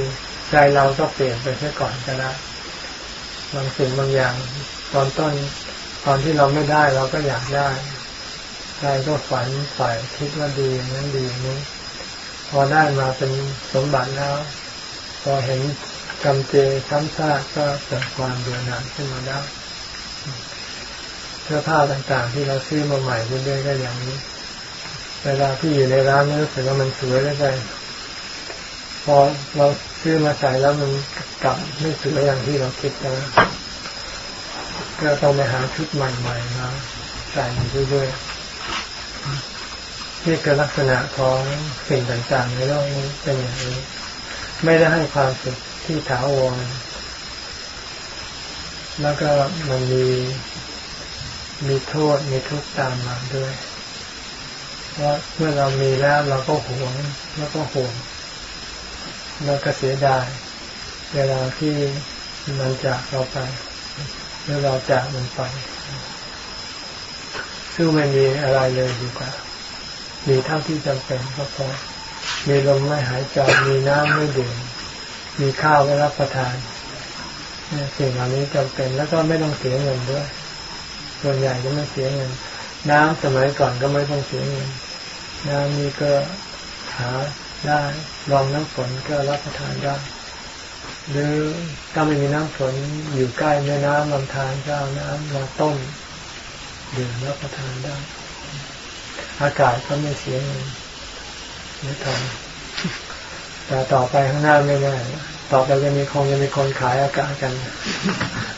ใจเราก็เปลี่ยนไปเสียก่อนก็ได้บางสิ่งบางอย่าง ตอนต้นตอนที่เราไม่ได้เราก็อยากได้ใจก็ฝันฝ่คิดว่าดีนั้นดีนี้พอได้มาเป็นสมบัติแล้ว พอเห็นกำเจซ้ำซากก็เกิดความเบื่อหน่ายขึ้นมาได้เสื้อผ้าต่างๆ ที่เราซื้อมาใหม่เรื่อยๆก็อย่างนี้ เวลาที่อยู่ในร้านนี้รู้สึกว่ามันสวยแล้วใจพอเราซื้อมาใส่แล้วมันกลับไม่สวยอย่างที่เราคิดนะก็ต้องไปหาชุดใหม่ๆมาใส่เรื่อยๆนี่คือลักษณะของสิ่งต่างๆ ในโลกนี้เป็นอย่างนี้ ไม่ได้ให้ความสุขที่ถาวรแล้วก็มันมีมีโทษมีทุกข์ตามมาด้วย เพราะเมื่อเรามีแล้วเราก็หวงแล้วก็ห่วงแล้วก็เสียดายเวลาที่มันจากเราไปหรือเราจากมันไป ซึ่งไม่มีอะไรเลยดีกว่า มีเท่าที่จำเป็นก็พอมีลมไม่หายใจมีน้ำไม่ดื่มมีข้าวไว้รับประทานสิ่งเหล่านี้จำเป็นแล้วก็ไม่ต้องเสียเงินด้วย ส่วนใหญ่ก็ไม่เสียเงิน น้ำสมัยก่อนก็ไม่ต้องเสียเงินน้ำนี้ก็หาได้ลองน้ำฝนก็รับประทานได้ หรือถ้าไม่มีน้ำฝนอยู่ใกล้แม่น้ำลำธารก็เอาน้ำมาต้มดื่มรับประทานได้ อากาศก็ไม่เสียเงินไม่ทำแต่ต่อไปข้างหน้าไม่แน่ ต่อไปจะมีคงจะมีคนขายอากาศกัน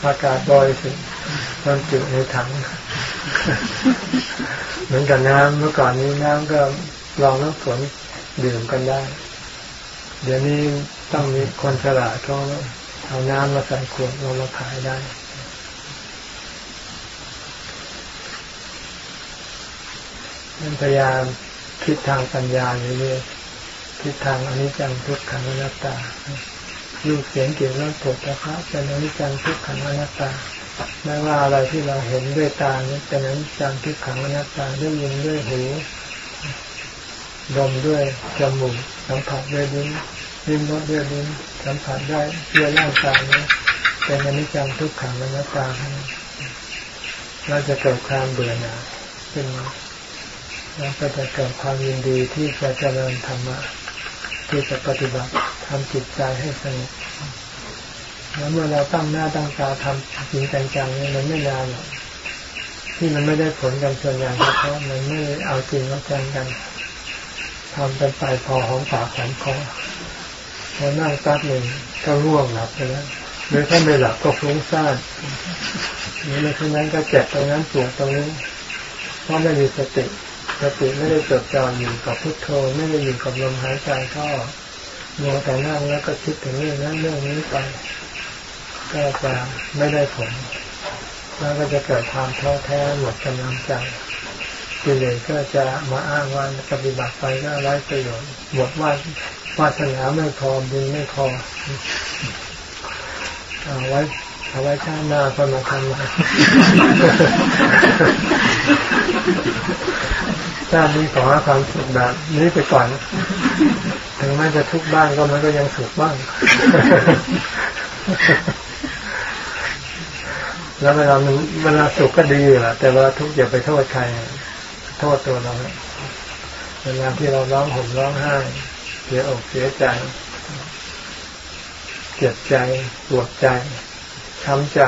อากาศบริสุทธิ์บรรจุในถัง เหมือนกับน้ำเมื่อก่อนนี้น้ำก็ลองน้ำฝนดื่มกันได้ เดี๋ยวนี้ต้องมีคนฉลาดเขาเอาน้ำมาใส่ขวดเรามาขายได้พยายามคิดทางปัญญาเรื่อยๆคิดทางอนิจจังทุกขังอนัตตา ลูกเสียงเกี่ยวกับผลนะครับเป็นอนิจจังทุกขังอนัตตาไม่ว่าอะไรที่เราเห็นด้วยตาเนี่ยเป็นอนิจจังทุกขังอนัตตาได้ยินด้วยหูดมด้วยจมูกสัมผัสด้วยลิ้นลิ้มรสด้วยลิ้นสัมผัสได้ด้วยร่างกายนี้เป็นอนิจจังทุกขังอนัตตาเราจะเกิดความเบื่อหน่ายขึ้นมาแล้วก็จะเกิดความยินดีที่จะเจริญธรรมะ ที่จะปฏิบัติทำจิตใจให้สงบแล้วเมื่อเราตั้งหน้าตั้งตาทำจริงจังๆเนี่ยมันไม่นานหรอกที่มันไม่ได้ผลกันส่วนใหญ่เพราะมันไม่เอาจริงเอาจังกันทำเป็นไปพอหอมปากหอมคอพอนั่งแป๊บหนึ่งก็ร่วงหลับไปแล้วหรือถ้าไม่หลับก็ฟุ้งซ่านหรือไม่เช่นนั้นก็เจ็บตรงนั้นปวดตรงนี้เพราะไม่มีสติ สติไม่ได้จดจ่ออยู่กับพุทโธไม่ได้อยู่กับลมหายใจเข้ามัวแต่นั่งแล้วก็คิดถึงเรื่องนั้นเรื่องนี้ไปก็จะไม่ได้ผลแล้วก็จะเกิดความท้อแท้หมดกำลังใจกิเลสก็จะมาอ้างว่าปฏิบัติไปก็ไร้ประโยชน์หมดว่าวาสนาไม่พอบุญไม่พอเอาไว้เอาไว้ชาติหน้าก็มาทำม่ ชาตินี้ขอให้ความสุขแบบนี้ไปก่อน ถึงแม้จะทุกข์บ้างก็มันก็ยังสุขบ้าง แล้วเวลามันเวลาสุขก็ดีแหละแต่เวลาทุกข์อย่าไปโทษใคร โทษตัวเราเวลาที่เราร้องห่มร้องไห้เสียอกเสียใจเจ็บใจปวดใจช้ำใจ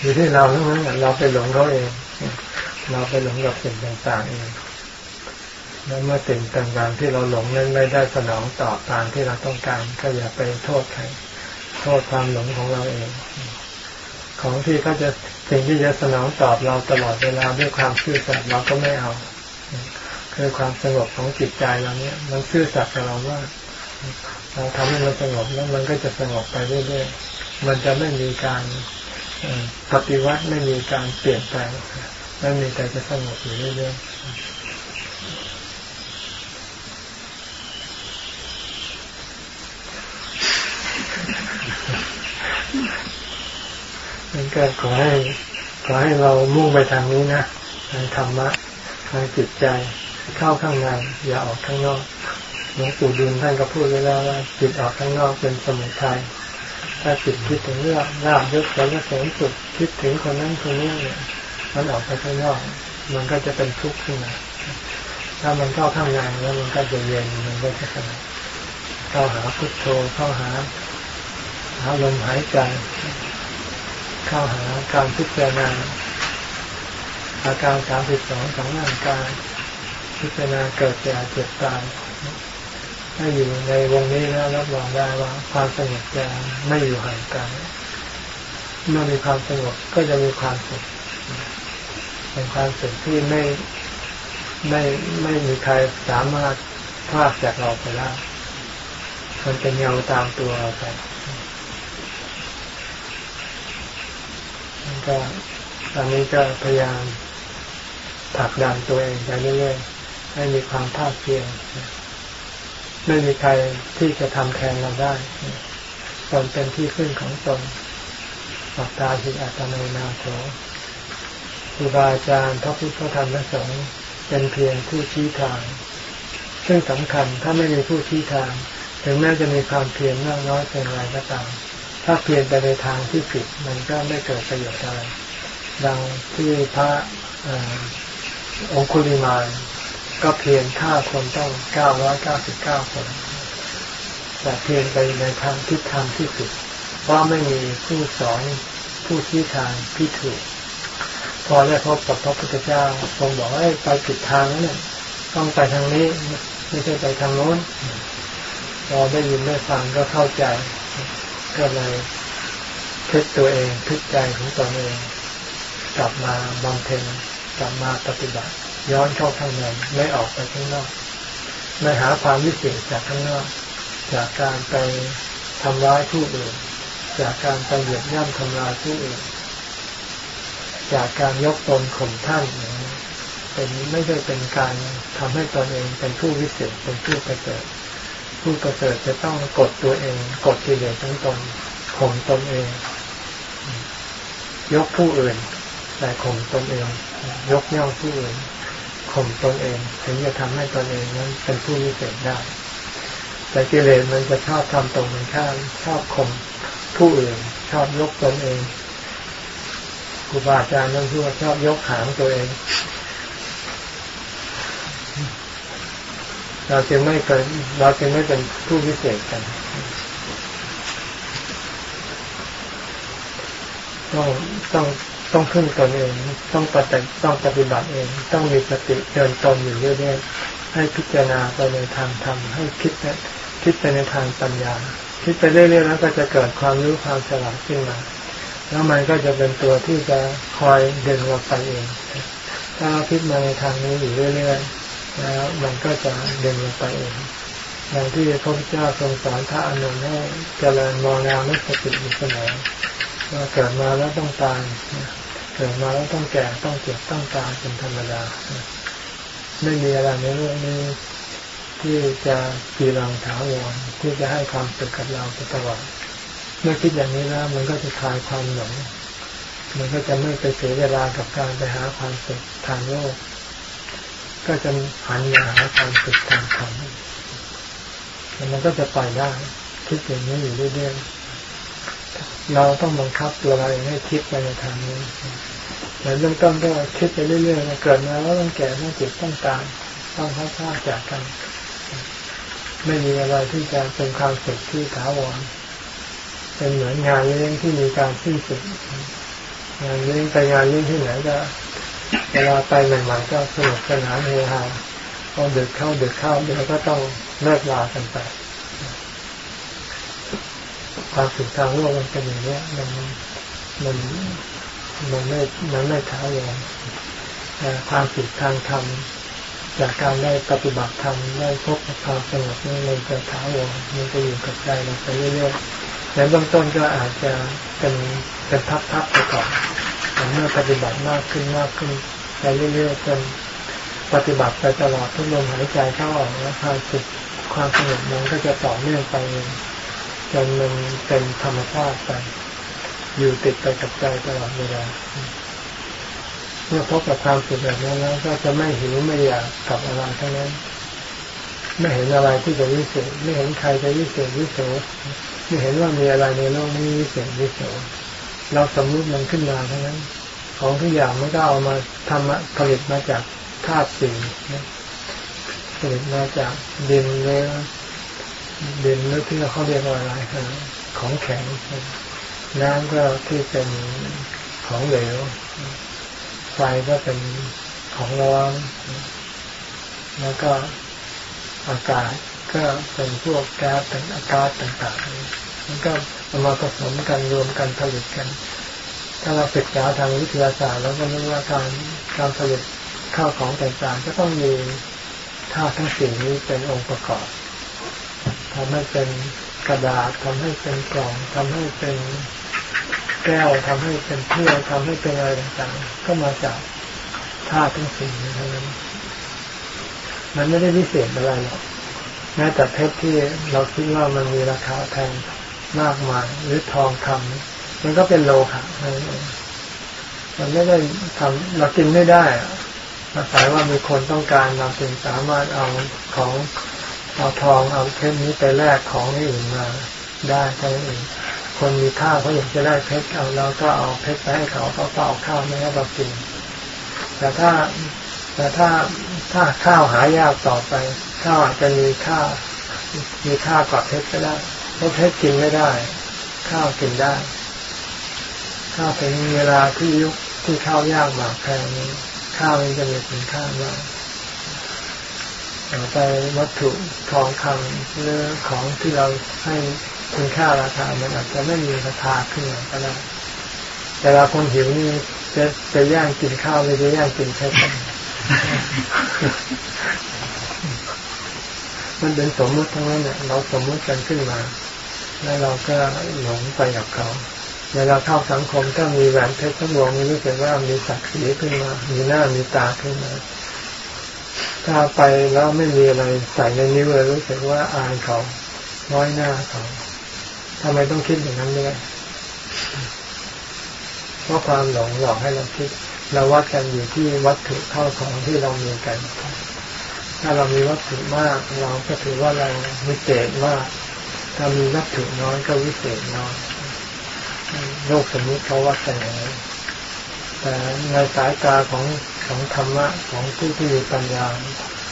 อยู่ที่เราทั้งนั้นเราไปหลงเขาเอง เราไปหลงกับสิ่งต่างๆเองแล้วเมื่อสิ่งต่างๆที่เราหลงนั้นไม่ได้สนองตอบตามที่เราต้องการ ก็อย่าไปโทษใครโทษความหลงของเราเอง ของที่เขาจะสิ่งที่จะสนองตอบเราตลอดเวลาด้วยความซื่อสัตย์เราก็ไม่เอาคือความสงบของจิตใจเราเนี้ยมันซื่อสัตย์กับเราว่าเราทำให้มันสงบแล้วมันก็จะสงบไปเรื่อยๆมันจะไม่มีการปฏิวัติไม่มีการเปลี่ยนแปลง ไม่มีแต่จะสงบอยู่เรื่อยๆมันก็ขอให้ขอให้เรามุ่งไปทางนี้นะทางธรรมะทางจิตใจเข้าข้างในอย่าออกข้างนอกหลวงปู่ดุลท่านก็พูดไว้แล้วว่าจิตออกข้างนอกเป็นสมุทัยถ้าจิตคิดถึงเรื่องลาบยศสรรเสริญสุดคิดถึงคนนั้นคนนี้เนี่ย มันออกไปข้างนอก มันก็จะเป็นทุกข์ขึ้นมาถ้ามันเข้าข้างในแล้วมันก็จะเย็นมันก็จะสงบเข้าหาพุทโธเข้าหาหาลมหายใจ เข้าหาการพิจารณาอาการสามสิบสองของร่างกายพิจารณาเกิดแก่เจ็บตายถ้าอยู่ในวงนี้แล้วรับรองได้ว่าความสงบจะไม่อยู่ห่างกันเมื่อมีความสงบก็จะมีความสุข เป็นความสุขที่ไม่ไม่ไม่มีใครสามารถพากจากเราไปได้มันเป็นเงาตามตัวเราไปก็ตอนนี้ก็พยายามผลักดันตัวเองไปเรื่อยๆให้มีความภาคเพียรไม่มีใครที่จะทำแทนเราได้ตนเป็นที่ขึ้นของตนปัตตาหิอัตโนนาโถ รูบาอาจารย์พระพุทธธรรมและสงฆ์เป็นเพียงผู้ชี้ทาง ซึ่งสำคัญถ้าไม่มีผู้ชี้ทาง ถึงแม้จะมีความเพียรมากน้อยเป็นไรก็ตาม ถ้าเพียรไปในทางที่ผิดมันก็ไม่เกิดประโยชน์อะไรดังที่พระองคุลิมานก็เพียรฆ่าคนต้องเก้าร้อยเก้าสิบเก้าคน แต่เพียรไปในทางทิศทางที่ผิด เพราะไม่มีผู้สอนผู้ชี้ทางที่ถูก พอได้พบกับพระพุทธเจ้าทรงบอกว่าไปผิดทางแล้วเนี่ยต้องไปทางนี้ไม่ใช่ไปทางโน้นพอได้ยินได้ฟังก็เข้าใจ ก็เลยพิจตัวเองพิจใจของตนเอง กลับมาบำเพ็ญกลับมาปฏิบัติ ย้อนเข้าข้างในไม่ออกไปข้างนอกไม่หาความวิเศษจากข้างนอก จากการไปทำร้ายผู้อื่น จากการไปเหยียบย่ำทำลายผู้อื่น จากการยกตนข่มท่านอย่างนี้เป็นไม่ได้เป็นการทำให้ตนเองเป็นผู้วิเศษเป็นผู้ประเสริฐผู้ประเสริฐจะต้องกดตัวเองกดกิเลสทั้งตนข่มตนเอง ยกผู้อื่น แต่ข่มตนเอง ยกย่องผู้อื่นข่มตนเองถึงจะทำให้ตนเองนั้นเป็นผู้วิเศษได้ แต่กิเลสมันจะชอบทำตรงกันข้ามชอบข่มผู้อื่น ชอบยกตนเอง ครูบาอาจารย์นั่นคือว่าชอบยกหางตัวเอง เราจึงไม่เกิดเราจึงไม่เป็นผู้วิเศษกันต้องต้องต้องขึ้นตนเองต้องปฏิต้องปฏิบัติเอง ต้องมีสติเดินตนอยู่เรื่อยๆให้พิจารณาไปในทางธรรมให้คิดคิดไปในทางปัญญา คิดไปเรื่อยๆแล้วก็จะเกิดความรู้ความฉลาดขึ้นมา แล้วมันก็จะเป็นตัวที่จะคอยเดินเราไปเอง ถ้าเราคิดมาในทางนี้อยู่เรื่อยๆแล้วมันก็จะเดินเราไปเอง อย่างที่พระพุทธเจ้าทรงสอนพระอนุนให้เจริญมรณานุสติอยู่เสมอว่าเกิดมาแล้วต้องตายเกิดมาแล้วต้องแก่ต้องเจ็บต้องตายเป็นธรรมดาไม่มีอะไรในโลกนี้ที่จะกีรังถาวรที่จะให้ความสุขกับเราตลอด เมื่อคิดอย่างนี้แล้ว มันก็จะคลายความหลงมันก็จะไม่ไปเสียเวลากับการไปหาความสุขทางโลก ก็จะหันมาหาความสุขทางธรรมแล้วมันก็จะไปได้ คิดอย่างนี้อยู่เรื่อยๆเราต้องบังคับตัวเราเองให้คิดไปในทางนี้แต่เรื่องต้นก็คิดไปเรื่อยๆเกิดมาแล้วต้องแก่ต้องเจ็บต้องตายต้องพัดพาจากกัน ไม่มีอะไรที่จะเป็นความสุขที่ถาวร เป็นเหมือนงานเลี้ยงที่มีการสิ้นสุดงานเลี้ยงไปงานเลี้ยงที่ไหนก็เวลาไปใหม่ๆก็สนุกสนานเฮฮาพอเดือดเข้าเดือดเข้าเดี๋ยวก็ต้องเลิกลากันไปความสุขทางโลกมันเป็นอย่างนี้มันมันมันไม่มันไม่ท้าวรแต่ความสุขทางธรรมจากการได้ปฏิบัติธรรมได้พบกับความสงบนี่มันจะท้าวรมันจะอยู่กับใจเราไปเรื่อยๆ ในเบื้องต้นก็อาจจะเป็นเป็นพักๆไปก่อนแต่เมื่อปฏิบัติมากขึ้นมากขึ้นไปเรื่อยๆจนปฏิบัติไปตลอดทุกลมหายใจเข้าออกแล้วความสุขความสงบมันก็จะต่อเนื่องไปเองจนมันเป็นธรรมชาติไปอยู่ติดไปกับใจตลอดเวลาเมื่อพบกับความสุขแบบนั้นแล้วก็จะไม่หิวไม่อยากกับอะไรทั้งนั้น ไม่เห็นอะไรที่จะวิเศษไม่เห็นใครจะวิเศษวิโส ไม่เห็นว่ามีอะไรในโลกนี้วิเศษวิโสเราสมมุติมันขึ้นมาเทั้งนั้น ของทุกอย่างมันก็เอามาทำผลิตมาจากธาตุสิ่งผลิตมาจากดินเนื้อดินหรือที่เขาเรียกว่าอะไรของแข็งน้ำก็ที่เป็นของเหลว ไฟก็เป็นของร้อนแล้วก็อากาศก็เป็นพวกแก๊สเป็นอากาศต่างๆ มันก็มาผสมกันรวมกันผลิตกัน ถ้าเราศึกษาทางวิทยาศาสตร์แล้วก็รู้ว่าการการผลิตข้าวของต่างๆ ก็ต้องมีธาตุทั้งสี่นี้เป็นองค์ประกอบทำให้เป็นกระดาษทำให้เป็นกล่องทำให้เป็นแก้วทำให้เป็นเพื่อทำให้เป็นอะไรต่างๆ ก็มาจากธาตุทั้งสี่นี้เท่านั้นมันไม่ได้พิเศษอะไรหรอกแม้แต่เพชรที่เราคิดว่ามันมีราคาแพง มากมาย หรือทองคำมันก็เป็นโลหะนั่นเองมันไม่ได้ทำเรากินไม่ได้อาศัยว่ามีคนต้องการเราจึงสามารถเอาของเอาทองเอาเพชรนี้ไปแลกของอื่นมาได้เท่านั้นเองคนมีข้าวเขาอยากจะได้เพชรเอาเราก็เอาเพชรไปให้เขาเขาก็เอาข้าวไม่ให้เรากิน แต่ถ้าแต่ถ้าถ้าข้าวหายากต่อไป ข้าวอาจจะมีค่ามีค่ากว่าเพชรก็ได้ เพราะเพชรกินไม่ได้ ข้าวกินได้ ข้าวเป็นเวลาที่ยุคที่ข้าวยากหมากแพงนี้ข้าวมันจะมีคุณค่ามากต่อไปวัตถุทองคำหรือของที่เราให้คุณค่าราคามันอาจจะไม่มีราคาขึ้นมาก็ได้แต่เราคนหิวนี่จะจะย่างกินข้าวไม่จะย่างกินเพชร มันเป็นสมมุติทั้งนั้นเนี่ยเราสมมุติกันขึ้นมา แล้วเราก็หลงไปกับเขาเวลาเข้าสังคมก็มีแหวนเพชรทั้งวงนี้รู้สึกว่ามีศักดิ์ศรีขึ้นมา มีหน้ามีตาขึ้นมา ถ้าไปแล้วไม่มีอะไรใส่ในนิ้วเลยรู้สึกว่าอายเขาน้อยหน้าเขาทำไมต้องคิดอย่างนั้นด้วยเพราะความหลงหลอกให้เราคิด เราวัดกันอยู่ที่วัตถุเข้าของที่เรามีกัน ถ้าเรามีวัตถุมากเราก็ถือว่าเราวิเศษมากถ้ามีวัตถุน้อยก็วิเศษน้อยโลกสมมติเขาวัดกันอย่างนี้แต่ในสายตาของของธรรมะของผู้ที่มีปัญญา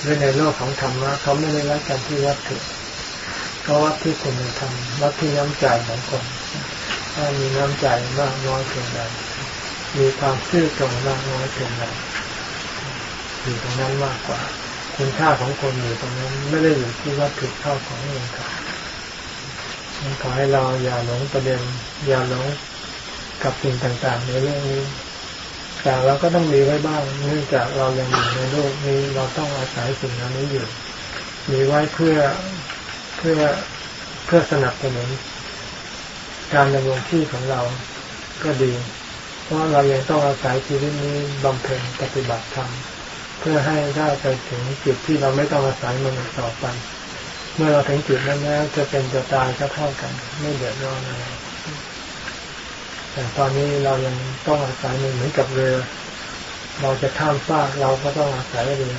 หรือในโลกของธรรมะเขาไม่ได้วัดกันที่วัตถุเขาวัดที่คุณธรรมวัดที่น้ำใจของคนถ้ามีน้ำใจมากน้อยเพียงใดมีความซื่อตรงมากน้อยเพียงใดอยู่ตรงนั้นมากกว่า คุณค่าของคนอยู่ตรงนั้นไม่ได้อยู่ที่วัตถุเข้าของเงินทองมันขอให้เราอย่าหลงประเด็นอย่าหลงกับสิ่งต่างๆ ในเรื่องนี้ แต่เราก็ต้องมีไว้บ้าง เนื่องจากเรายังอยู่ในโลกนี้เราต้องอาศัยสิ่งเหล่านี้อยู่ มีไว้เพื่อเพื่อเพื่อสนับสนุนการดำรงชีพของเราก็ดี เพราะเรายังต้องอาศัยชีวิตนี้บำเพ็ญปฏิบัติธรรม เพื่อให้ได้ไปถึงจุดที่เราไม่ต้องอาศัยมันต่อไป เมื่อเราถึงจุดนั้นแล้วจะเป็นจะตายก็เท่ากัน ไม่เดือดร้อนอะไรแต่ตอนนี้เรายังต้องอาศัยมันเหมือนกับเรือ เราจะข้ามฟากเราก็ต้องอาศัยเรือ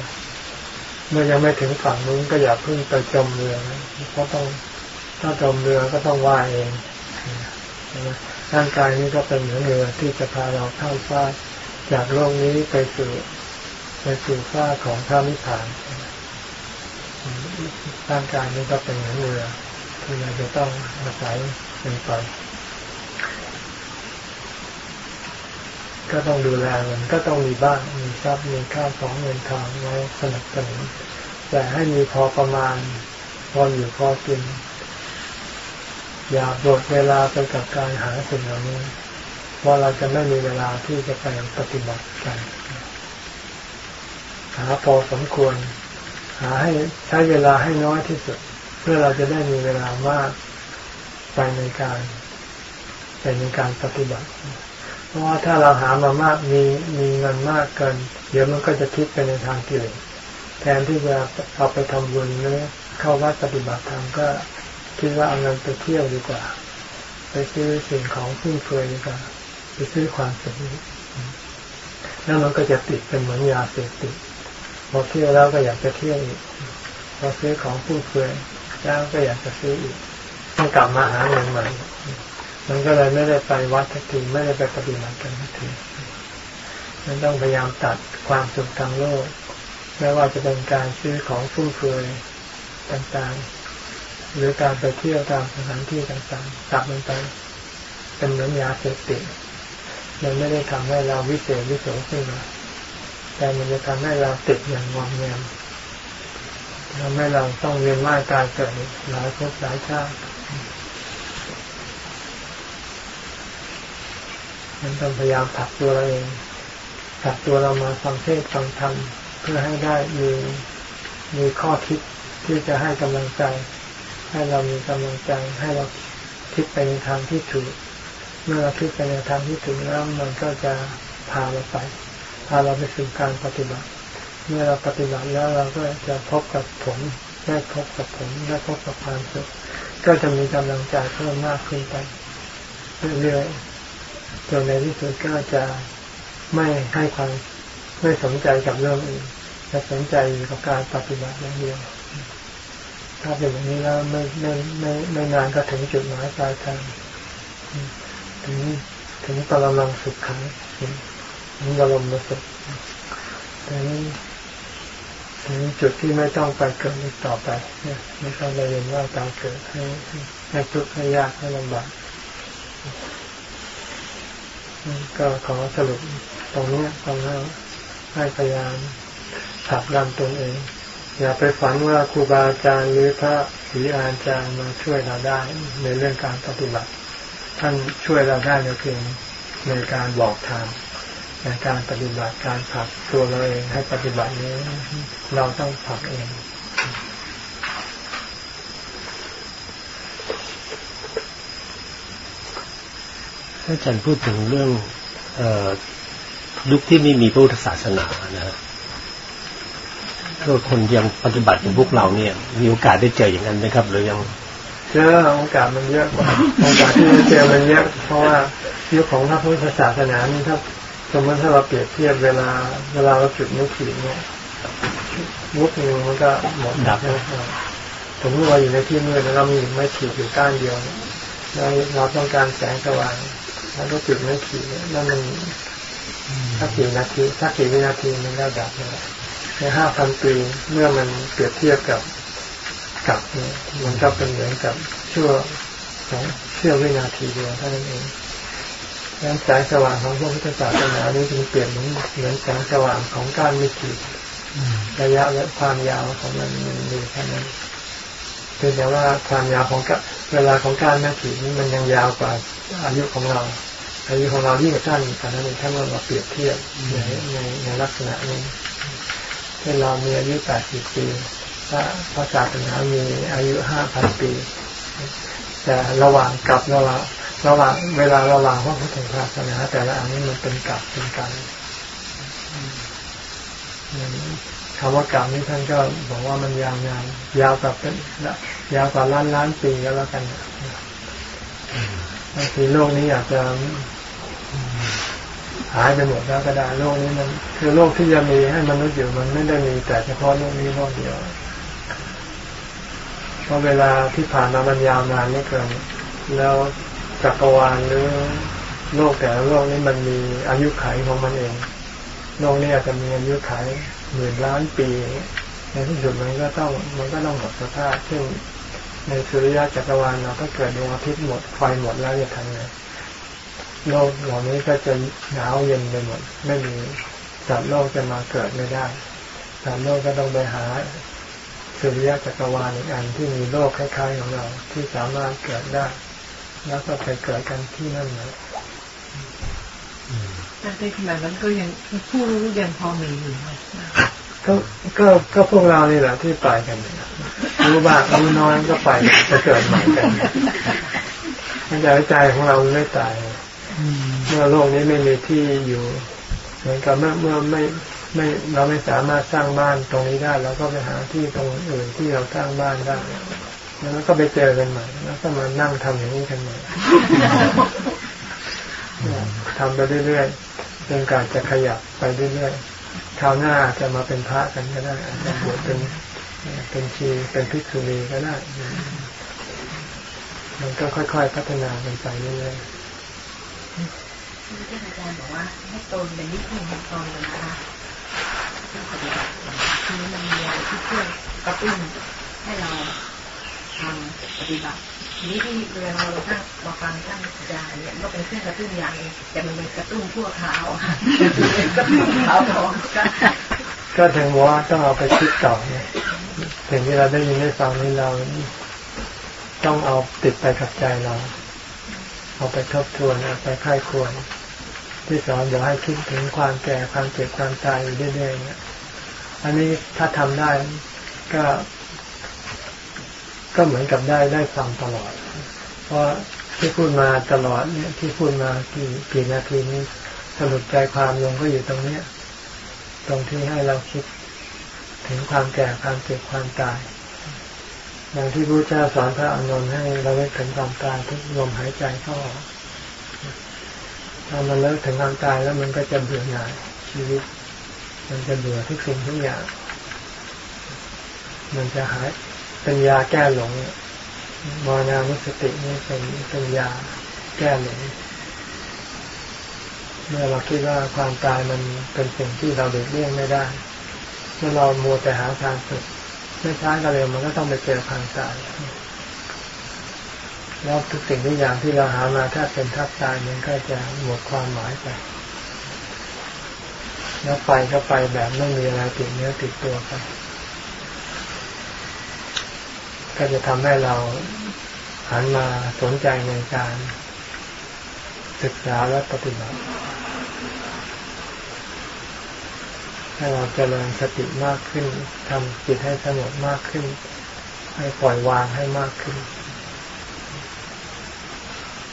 เมื่อยังไม่ถึงฝั่งนู้นก็อย่าเพิ่งไปจมเรือเพราะต้องถ้าจมเรือก็ต้องว่ายเองร่างกายนี้ก็เป็นเหมือนเรือที่จะพาเราข้ามฟากจากโลกนี้ไปสู่ ไปสู่ฟาของพระนิพพานร่างกายนี้ก็เป็นเหมือนเรือที่เราจะต้องอาศัยเป็นไปก็ต้องดูแลมันก็ต้องมีบ้างมีทรัพย์มีข้าวของเงินทองไว้สนับสนุนแต่ให้มีพอประมาณ พออยู่พอกิน อย่าบดเวลาไปกับการหาสิ่งเหล่านี้เพราะเราจะไม่มีเวลาที่จะไปปฏิบัติกัน หาพอสมควร หาให้ใช้เวลาให้น้อยที่สุด เพื่อเราจะได้มีเวลามากไปในการไปในการปฏิบัติ เพราะว่าถ้าเราหามามากมีมีเงินมากเกิน เดี๋ยวมันก็จะคิดไปในทางกิเลสแทนที่จะเอาไปทำบุญหรือเข้าวัดปฏิบัติธรรมก็คิดว่าเอาเงินไปเที่ยวดีกว่า ไปซื้อสิ่งของฟุ่มเฟือยดีกว่าไปซื้อความสุขแล้วมันก็จะติดเป็นเหมือนยาเสพติด พอเที่ยวแล้วก็อยากจะเที่ยวอีกพอซื้อของฟุ่มเฟือยแล้วก็อยากจะซื้ออีกต้องกลับมาหาเงินใหม่มันก็เลยไม่ได้ไปวัดทักทีไม่ได้ไปปฏิบัติกันทักทีมันต้องพยายามตัดความสุขทางโลกไม่ว่าจะเป็นการซื้อของฟุ่มเฟือยต่างๆ หรือการไปเที่ยวตามสถานที่ต่างๆตัดมันไปเป็นเหมือนยาเสพติดมันไม่ได้ทำให้เราวิเศษวิโสขึ้นมา แต่มันจะทำให้เราติดอย่างงอมแงมทำให้เราต้องเวียนว่ายตายเกิดหลายภพหลายชาติมันต้องพยายามผักตัวเราเองตัดตัวเรามาฟังเทศฟังธรรมเพื่อให้ได้มีมีข้อคิดที่จะให้กำลังใจ ให้เรามีกำลังใจ ให้เราคิดไปในทางที่ถูก เมื่อเราคิดไปในทางที่ถูกแล้วมันก็จะพาเราไป พาเราไปสู่การปฏิบัติ เมื่อเราปฏิบัติแล้วเราก็จะพบกับผลได้พบกับผลได้พบกับความสุขก็จะมีกำลังใจเพิ่มมากขึ้นไปเรื่อยๆจนในที่สุดก็จะไม่ให้ความไม่สนใจกับเรื่องอื่นจะสนใจอยู่กับการปฏิบัติอย่างเดียวถ้าเป็นอย่างนี้แล้วไม่ไม่ไม่ไม่นานก็ถึงจุดหมายปลายทางถึงถึงปรมังสุขขัง ถึงบรมสุขถึงถึงจุดที่ไม่ต้องไปเกิดอีกต่อไปเนี่ยไม่ต้องไปเรียนว่าการเกิดให้ให้ทุกข์ให้ยากให้ลำบากก็ขอสรุปตรงนี้ตรงนั้นให้พยายามผลักดันตนเอง อย่าไปฝันว่าครูบาอาจารย์หรือพระศรีอาจารย์มาช่วยเราได้ในเรื่องการปฏิบัติ ท่านช่วยเราได้ในเพียงในการบอกทาง ในการปฏิบัติการผลักตัวเราเองให้ปฏิบัตินี้เราต้องผลักเองถ้าอาจารย์พูดถึงเรื่องเออยุคที่ไม่มีพระพุทธศาสนานะฮะก็คนยังปฏิบัติอย่างพวกเราเนี่ย มีโอกาสได้เจออย่างนั้นไหมครับ หรือยังเจอโอกาสมันเยอะกว่าโอกาสที่จะเจอมันเยอะเพราะว่ายุคของพระพุทธศาสนานี่ถ้า สมมติถ้าเราเปรียบเทียบเวลา เวลาเราจุดนิ้วขีดเนี่ยมุกหนึ่งมันก็หมดดับใช่ไหมครับสมมติว่าอยู่ในที่มืดแล้วเรามีไม้ขีดอยู่ก้านเดียวเนี่ยแล้วเราต้องการแสงสว่างแล้วก็จุดไม้ขีดเนี่ยแล้วมันสักกี่นาทีสักกี่วินาทีมันก็ดับเลยในห้าพันปีเมื่อมันเปรียบเทียบกับกับเนี่ยมันก็เป็นเหมือนกับชั่วของเชื่อวินาทีเดียวเท่านั้นเองดัง นั้นแสงสว่างของพระพุทธศาสนานี้จึงเปลี่ยนเหมือนเหมือนแสงสว่างของกานมิขีดระยะและความยาวของมันมันมีแค่นั้นเพียงแต่ว่าความยาวของกเวลาของการมิขีดนี้มันยังยาวกว่าอายุของเราอายุของเรายิ่งสั้นขนาดนั้นเองถ้าเรามาเปรียบเทียบในในในลักษณะนี้เช่นเรามีอายุแปดสิบปีพระพระศาสนามีอายุห้าพันปี แต่ระหว่างกับระหว่าง ระหว่างเวลาระหว่างพระพุทธศาสนาแต่ละอันนี้มันเป็นกับเป็นกันอย่างคำว่ากรรมนี่ท่านก็บอกว่ามันยาวนานยาวกว่าเป็นยาวกว่าล้านล้านปีก็แล้วกันบางทีโลกนี้อาจจะหายไปหมดแล้วก็ได้โลกนี้มัน คือโลกที่จะมีให้มนุษย์อยู่มันไม่ได้มีแต่เฉพาะโลกนี้โลกเดียวเพราะเวลาที่ผ่านมามันยาวนานนี่เกินแล้ว จักรวาลหรือโลกแต่ละโลกนี้มันมีอายุขัยของมันเอง โลกนี้อาจจะมีอายุขัยหมื่นล้านปี ในที่สุดมันก็ต้องมันก็ต้องหมดสภาพเช่นในสุริยะจักรวาลเราก็เกิดดวงอาทิตย์หมดไฟหมดแล้วจะทำไงโลกเหล่านี้ก็จะหนาวเย็นไปหมด ไม่มีสัตว์โลกจะมาเกิดไม่ได้สัตว์โลกก็ต้องไปหาสุริยะจักรวาลอีกอันที่มีโลกคล้ายๆของเราที่สามารถเกิดได้ แล้วก็ไปเกิดกันที่นั่นนะแต่ในขณะนั้นก็ยังผู้รู้ยังพอมีอยู่นะก็ก็ก็พวกเรานี่แหละที่ไปกันรู้บ้างรู้น้อยก็ไปจะเกิดใหม่กันมันใจใจของเราไม่ตายเมื่อโลกนี้ไม่มีที่อยู่เหมือนกับเมื่อเมื่อไม่ไม่เราไม่สามารถสร้างบ้านตรงนี้ได้เราก็ไปหาที่ตรงอื่นที่เราสร้างบ้านได้ แล้วก็ไปเจอกันใหม่ แล้วก็มานั่งทำอย่างนี้กันใหม่ทำไปเรื่อยๆจนการจะขยับไปเรื่อยๆคราวหน้าอาจจะมาเป็นพระกันก็ได้อาจจะบวชเป็นเป็นชีเป็นภิกษุณีก็ได้ มันก็ค่อยๆพัฒนากันไปเรื่อยๆที่อาจารย์บอกว่าให้ตนเป็นนิสัยของตนเลยนะคะที่ปฏิบัติคือมันมีอะไรที่ช่วยกระตุ้นให้เรา ทำปฏิบัติทีนี้ที่เวลาเราท่านมาฟังท่านอาจารย์เนี่ยก็เป็นเครื่องกระตุ้นอย่างหนึงแต่มันเป็นกระตุ้นทั่วคราวกระตุ้นขาวของก็ถึงว่าต้องเอาไปคิดต่อเนี่ยสิ่งที่เราได้ยินได้ฟังนี้เราต้องเอาติดไปกับใจเรา เอาไปทบทวนเอาไปค่ายควร ที่สอนบอกให้คิดถึงความแก่ความเจ็บความตายอยู่เรื่อยๆเนี่ยอันนี้ถ้าทำได้ก็ ก็เหมือนกับได้ได้ฟังตลอด เพราะที่พูดมาตลอดเนี่ยที่พูดมากี่กี่นาทีนี้สรุปใจความลงก็อยู่ตรงเนี้ย ตรงที่ให้เราคิดถึงความแก่ความเจ็บความตาย อย่างที่พระเจ้าสอนพระอานนท์ให้เราเลิกถึงความตายทุกลมหายใจเข้าออกถ้ามันเลิกถึงความตายแล้วมันก็จะเบื่อหน่ายชีวิต มันจะเบื่อทุกสิ่งทุกอย่าง มันจะหาย เป็นยาแก้หลงมรณานุสตินี่เป็นเป็นยาแก้หลงเมื่อเราคิดว่าความตายมันเป็นสิ่งที่เราเด็กเลี่ยงไม่ได้ เมื่อเรามัวแต่หาทางสุดไม่ช้าก็เร็วมันก็ต้องไปเจอความตายแล้วทุกสิ่งทุกอย่างที่เราหามาถ้าเป็นทับตายมันก็จะหมดความหมายไปแล้วไปก็ไปแบบไม่มีอะไรติดเนื้อติดตัวไป ก็จะทำให้เราหันมาสนใจในการศึกษาและปฏิบัติ ให้เราเจริญสติมากขึ้นทำจิตให้สงบมากขึ้น ให้ปล่อยวางให้มากขึ้น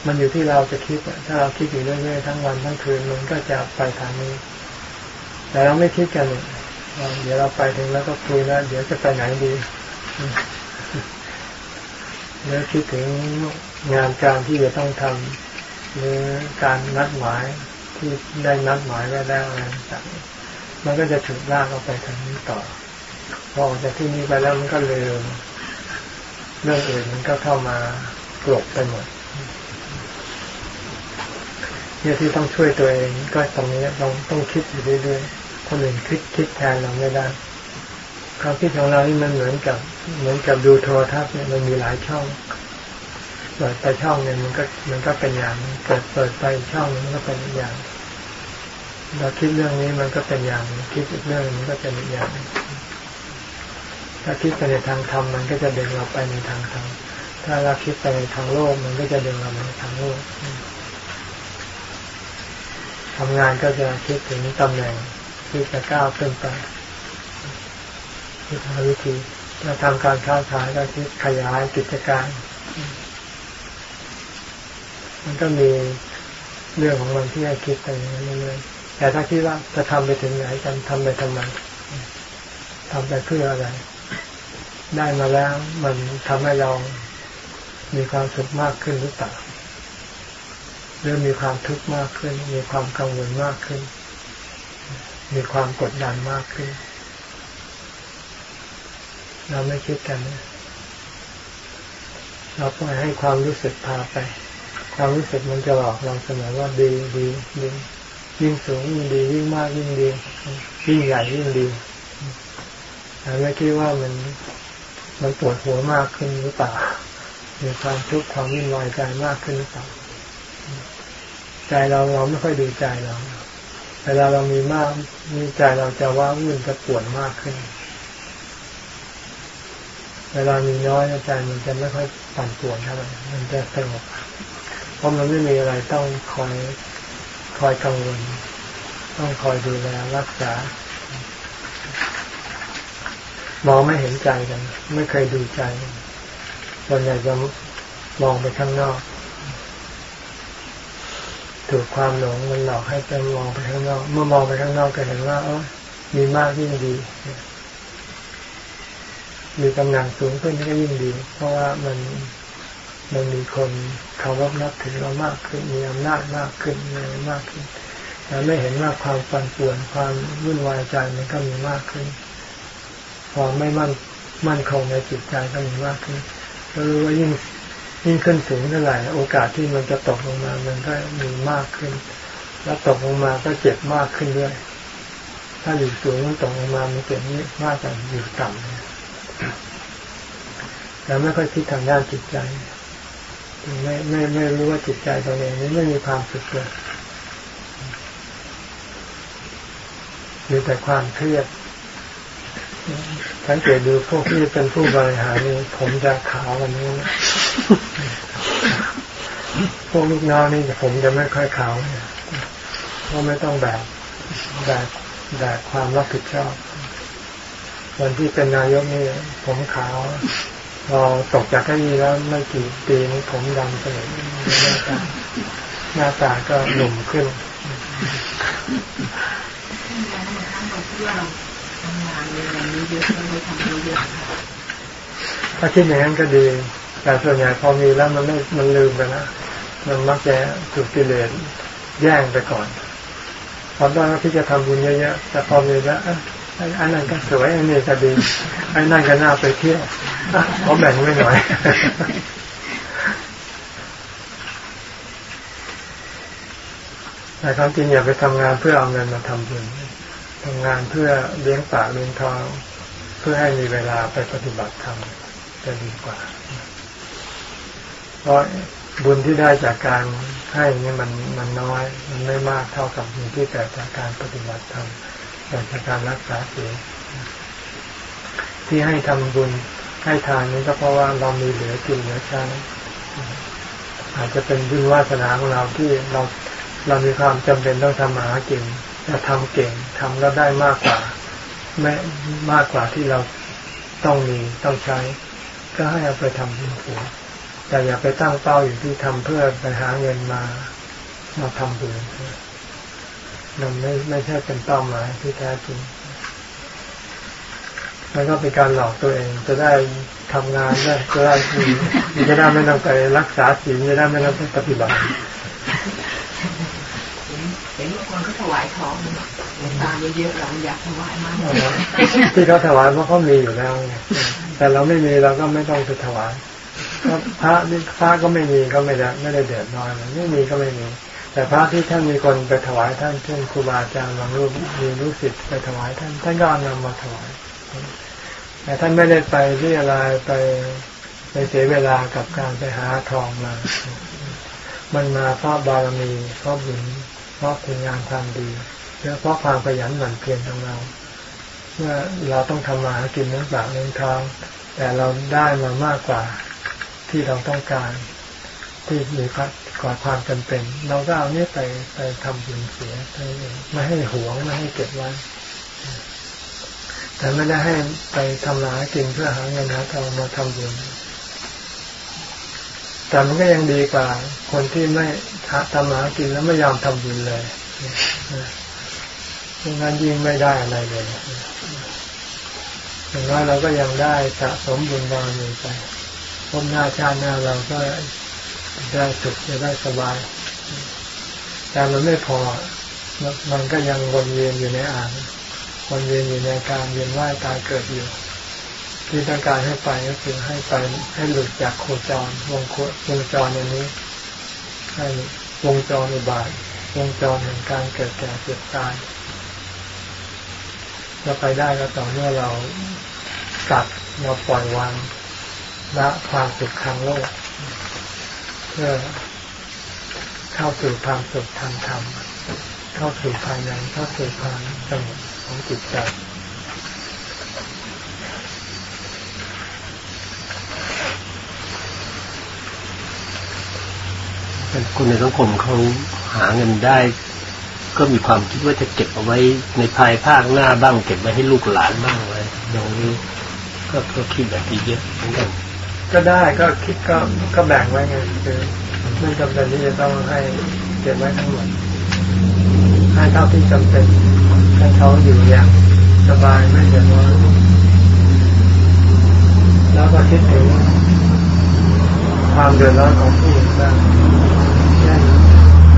มันอยู่ที่เราจะคิดถ้าเราคิดอยู่เรื่อยๆทั้งวันทั้งคืนมันก็จะไปทางนี้ แต่เราไม่คิดกันเดี๋ยวเราไปถึงแล้วก็คุยแล้วเดี๋ยวจะไปไหนดี แล้วคิดถึงงานการที่จะต้องทำหรือการนัดหมายที่ได้นัดหมายไว้แล้วอะไรต่างมันก็จะถูกลากออกไปทางนี้ต่อ พอออกจากที่นี้ไปแล้วมันก็เลยเรื่องอื่นมันก็เข้ามากลบไปหมดเนี่ยที่ต้องช่วยตัวเองก็ตรงนี้ต้องต้องคิดอยู่เรื่อยๆคนอื่นคิดคิดแทนเราไม่ได้ ความคิดของเรานี่มันเหมือนกับเหมือนกับดูโทรทัศน์เนี่ยมันมีหลายช่องเปิดไปช่องหนึ่งมันก็มันก็เป็นอย่างเปิดเปิดไปช่องมันก็เป็นอย่าง เราคิดเรื่องนี้มันก็เป็นอย่าง คิดอีกเรื่องมันก็เป็นอีกอย่าง ถ้าคิดไปในทางธรรมมันก็จะดึงเราไปในทางธรรมถ้าเราคิดไปในทางโลกมันก็จะดึงเราไปในทางโลกทำงานก็จะคิดถึงตำแหน่งที่จะก้าวขึ้นไป ที่ทาวิธีเราทำการค้าขายก็คิดขยายกิจการ มันก็มีเรื่องของมันที่ให้คิดไปเรื่อยๆแต่ถ้าคิดว่าจะทำไปถึงไหนกันทำไปทำไมทำไปเพื่ออะไร ได้มาแล้วมันทำให้เรามีความสุขมากขึ้นหรือเปล่าเริ่มมีความทุกข์มากขึ้น มีความกังวลมากขึ้น มีความกดดันมากขึ้น เราไม่คิดกันนะเราปล่อยให้ความรู้สึกพาไป ความรู้สึกมันจะหลอกเราเสมอว่าดีดีดียิ่งสูงยิ่งดียิ่งมากยิ่งดียิ่งใหญ่ยิ่งดีแต่ไม่คิดว่ามันมันปวดหัวมากขึ้นหรือเปล่ามีความทุกข์ความวิ่งวายใจมากขึ้นหรือเปล่าใจเราเราไม่ค่อยดูใจเราเวลาเรามีมากมีใจเราจะว่าวุ่นจะปวดมากขึ้น เวลามีน้อยใจมันจะไม่ค่อยปั่นป่วนเท่าไหร่มันจะสงบเพราะมันไม่มีอะไรต้องคอยคอยกังวล ต้องคอยดูแลรักษามองไม่เห็นใจกัน ไม่เคยดูใจส่วนใหญ่จะมองไปข้างนอก ถูกความหลงมันหลอกให้ไปมองไปข้างนอก เมื่อมองไปข้างนอกก็เห็นว่าเออมีมากยิ่งดี มีกำลังสูงขึ้นก็ยิ่งดี เพราะว่ามันมันมีคนเคารพนับถือเรามากขึ้น มีอำนาจมากขึ้นมีอะไรมากขึ้นแต่ไม่เห็นว่าความปั่นป่วนความวุ่นวายใจมันก็มีมากขึ้น ความไม่มั่นมั่นคงในจิตใจก็มีมากขึ้นก็รู้ว่ายิ่งยิ่งขึ้นสูงเท่าไหร่โอกาสที่มันจะตกลงมา มันก็มีมากขึ้น แล้วตกลงมาก็เจ็บมากขึ้นด้วย ถ้าอยู่สูงมันตกลงมามันเจ็บนี้มากกว่าอยู่ต่ำ แต่ไม่ค่อยคิดทางด้านจิตใจไม่ไม่ไม่รู้ว่าจิตใจตัวเองนี้ไม่มีความสุขเลยมีแต่ความเครียดสังเกตดูพวกที่เป็นผู้บริหารนี่ผมจะขาววันนี้พวกลูกน้องนี่ผมจะไม่ค่อยขาวเพราะไม่ต้องแบกแบกแบกความรับผิดชอบ วันที่เป็นนายกนี่ผมขาวพอตกจากเก้าอี้แล้วไม่กี่ปีนี้ผมดำไปเลยหน้าตาหน้าตาก็หนุ่มขึ้นถ้าคิดอย่างนั้นก็ดี แต่ส่วนใหญ่พอมีแล้วมันไม่มันลืมไปนะมันมักจะถูกกิเลสแย่งไปก่อนตอนแรกที่จะทำบุญเยอะๆแต่พอมีแล้ว อ้ยอันนั้นก็สวยอันนี้ก็ดีไอ้นั่นก็น่าไปเที่ยวอะขอแบ่งไว้หน่อยแต่ความจริงอย่าไปทำงานเพื่อเอาเงินมาทำบุญทำงานเพื่อเลี้ยงปากเลี้ยงท้องเพื่อให้มีเวลาไปปฏิบัติธรรมจะดีกว่า เพราะบุญที่ได้จากการให้นี่มันมันน้อย มันไม่มากเท่ากับบุญที่เกิดจากการปฏิบัติธรรม เกิดจากการรักษาศีลที่ให้ทำบุญให้ทานนี้ก็เพราะว่าเรามีเหลือกินเหลือใช้อาจจะเป็นบุญวาสนาของเราที่เราเรามีความจำเป็นต้องทำมาหากินจะทำเก่งทำแล้วได้มากกว่าไม่มากกว่าที่เราต้องมีต้องใช้ ก็ให้เอาไปทำบุญเสียแต่อย่าไปตั้งเป้าอยู่ที่ทำเพื่อไปหาเงินมามาทำบุญ มันไม่ไม่ใช่เป็นเป้าหมายที่แท้จริงมันก็เป็นการหลอกตัวเอง จะได้ทำงานได้จะได้จะได้ไม่ต้องไปรักษาศีลจะได้ไม่ต้องไปปฏิบัติเห็นบางคนก็ถวายทองตาเยอะๆเราอยากถวายมากที่เขาถวายเพราะเขามีอยู่แล้วไงแต่เราไม่มีเราก็ไม่ต้องไปถวายพระนี่พระก็ไม่มีก็ไม่ได้ไม่ได้เดือดร้อนไม่มีก็ไม่มี แต่พระที่ท่านมีคนไปถวายท่านเช่นครูบาอาจารย์บางรูปมีลูกศิษย์ไปถวายท่าน ท่านก็เอานำมาถวาย แต่ท่านไม่ได้ไปที่อะไรไปไปเสียเวลากับการไปหาทองมา มันมาเพราะบารมีเพราะบุญเพราะผลงานความดีและเพราะความขยันหมั่นเพียรของเราเมื่อเราต้องทำมาหากินเนื้อปากเนื้อทองแต่เราได้มามากกว่าที่เราต้องการ ที่มีกว่าความจำเป็น เราก็เอาเนี้ยไปไปทำบุญเสียไปไม่ให้หวงไม่ให้เก็บไว้แต่ไม่ได้ให้ไปทำมาหากินเพื่อหาเงินหาทองมาทำบุญแต่มันก็ยังดีกว่า คนที่ไม่ทำมาหากินแล้วไม่ยอมทำบุญเลยดังนั้นยิ่งไม่ได้อะไรเลยอย่างน้อยเราก็ยังได้สะสมบุญบารมีไปพบหน้าชาติหน้าเราก็ ได้สุขจะได้สบาย แต่มันไม่พอ มันก็ยังวนเวียนอยู่ในอ่างวนเวียนอยู่ในการเวียนว่ายตายเกิดอยู่ที่ต้องการให้ไปก็คือให้ไปให้หลุดจากโคจรวงโควงจรอันนี้ ให้วงจรอุบาทวงจรแห่งการเกิดแก่เจ็บตายจะไปได้ก็ต่อเมื่อเรากัดเราปล่อยวางละความสุขทางโลก เพื่อเข้าสู่ความสุขทางธรรม เข้าสู่ภายในเข้าสู่ความสงบของจิตใจคนในสังคมเขาหาเงินได้ ก็มีความคิดว่าจะเก็บเอาไว้ในภายภาคหน้าบ้าง เก็บไว้ให้ลูกหลานบ้างไรอย่างนี้ก็ก็คิดแบบนี้เยอะเหมือนกัน ก็ได้ก็คิดก็ก็แบ่งไว้ไงคือไม่จำเป็นที่จะต้องให้เก็บไว้ทั้งหมดให้เท่าที่จำเป็นให้เขาอยู่อย่างสบายไม่เดือดร้อนแล้วก็คิดถึงความเดือดร้อนของผู้อื่นบ้างเช่น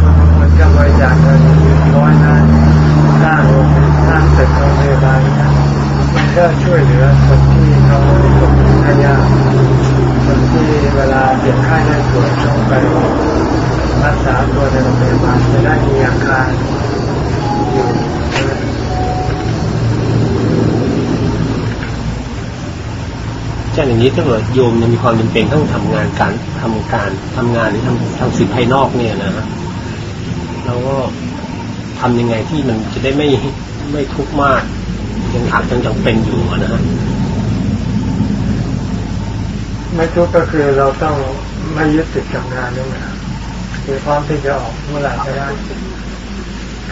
บางคนก็บริจาคเงินร้อยล้านสร้างโรงพยาบาลสร้างตึกโรงพยาบาลนะมันก็ช่วยเหลือคนที่เขาตกทุกข์ยาก คนที่เวลาเจ็บไข้ได้ป่วยต้องไปรักษาตัวในโรงพยาบาลจะได้มีอาการอยู่จ้าอย่างนี้ถ้าเกิดโยมยังมีความจำเป็นต้องทำงานการทำการทำงานหรือทำทำสิ่งภายนอกเนี่ยนะฮะเราก็ทำยังไงที่มันจะได้ไม่ไม่ทุกข์มากยังอาจยังจำเป็นอยู่นะฮะ ไม่ทุกข์ก็คือเราต้องไม่ยึดติดกับงานนั่นแหละคือพร้อมที่จะออกเมื่อไหร่ก็ได้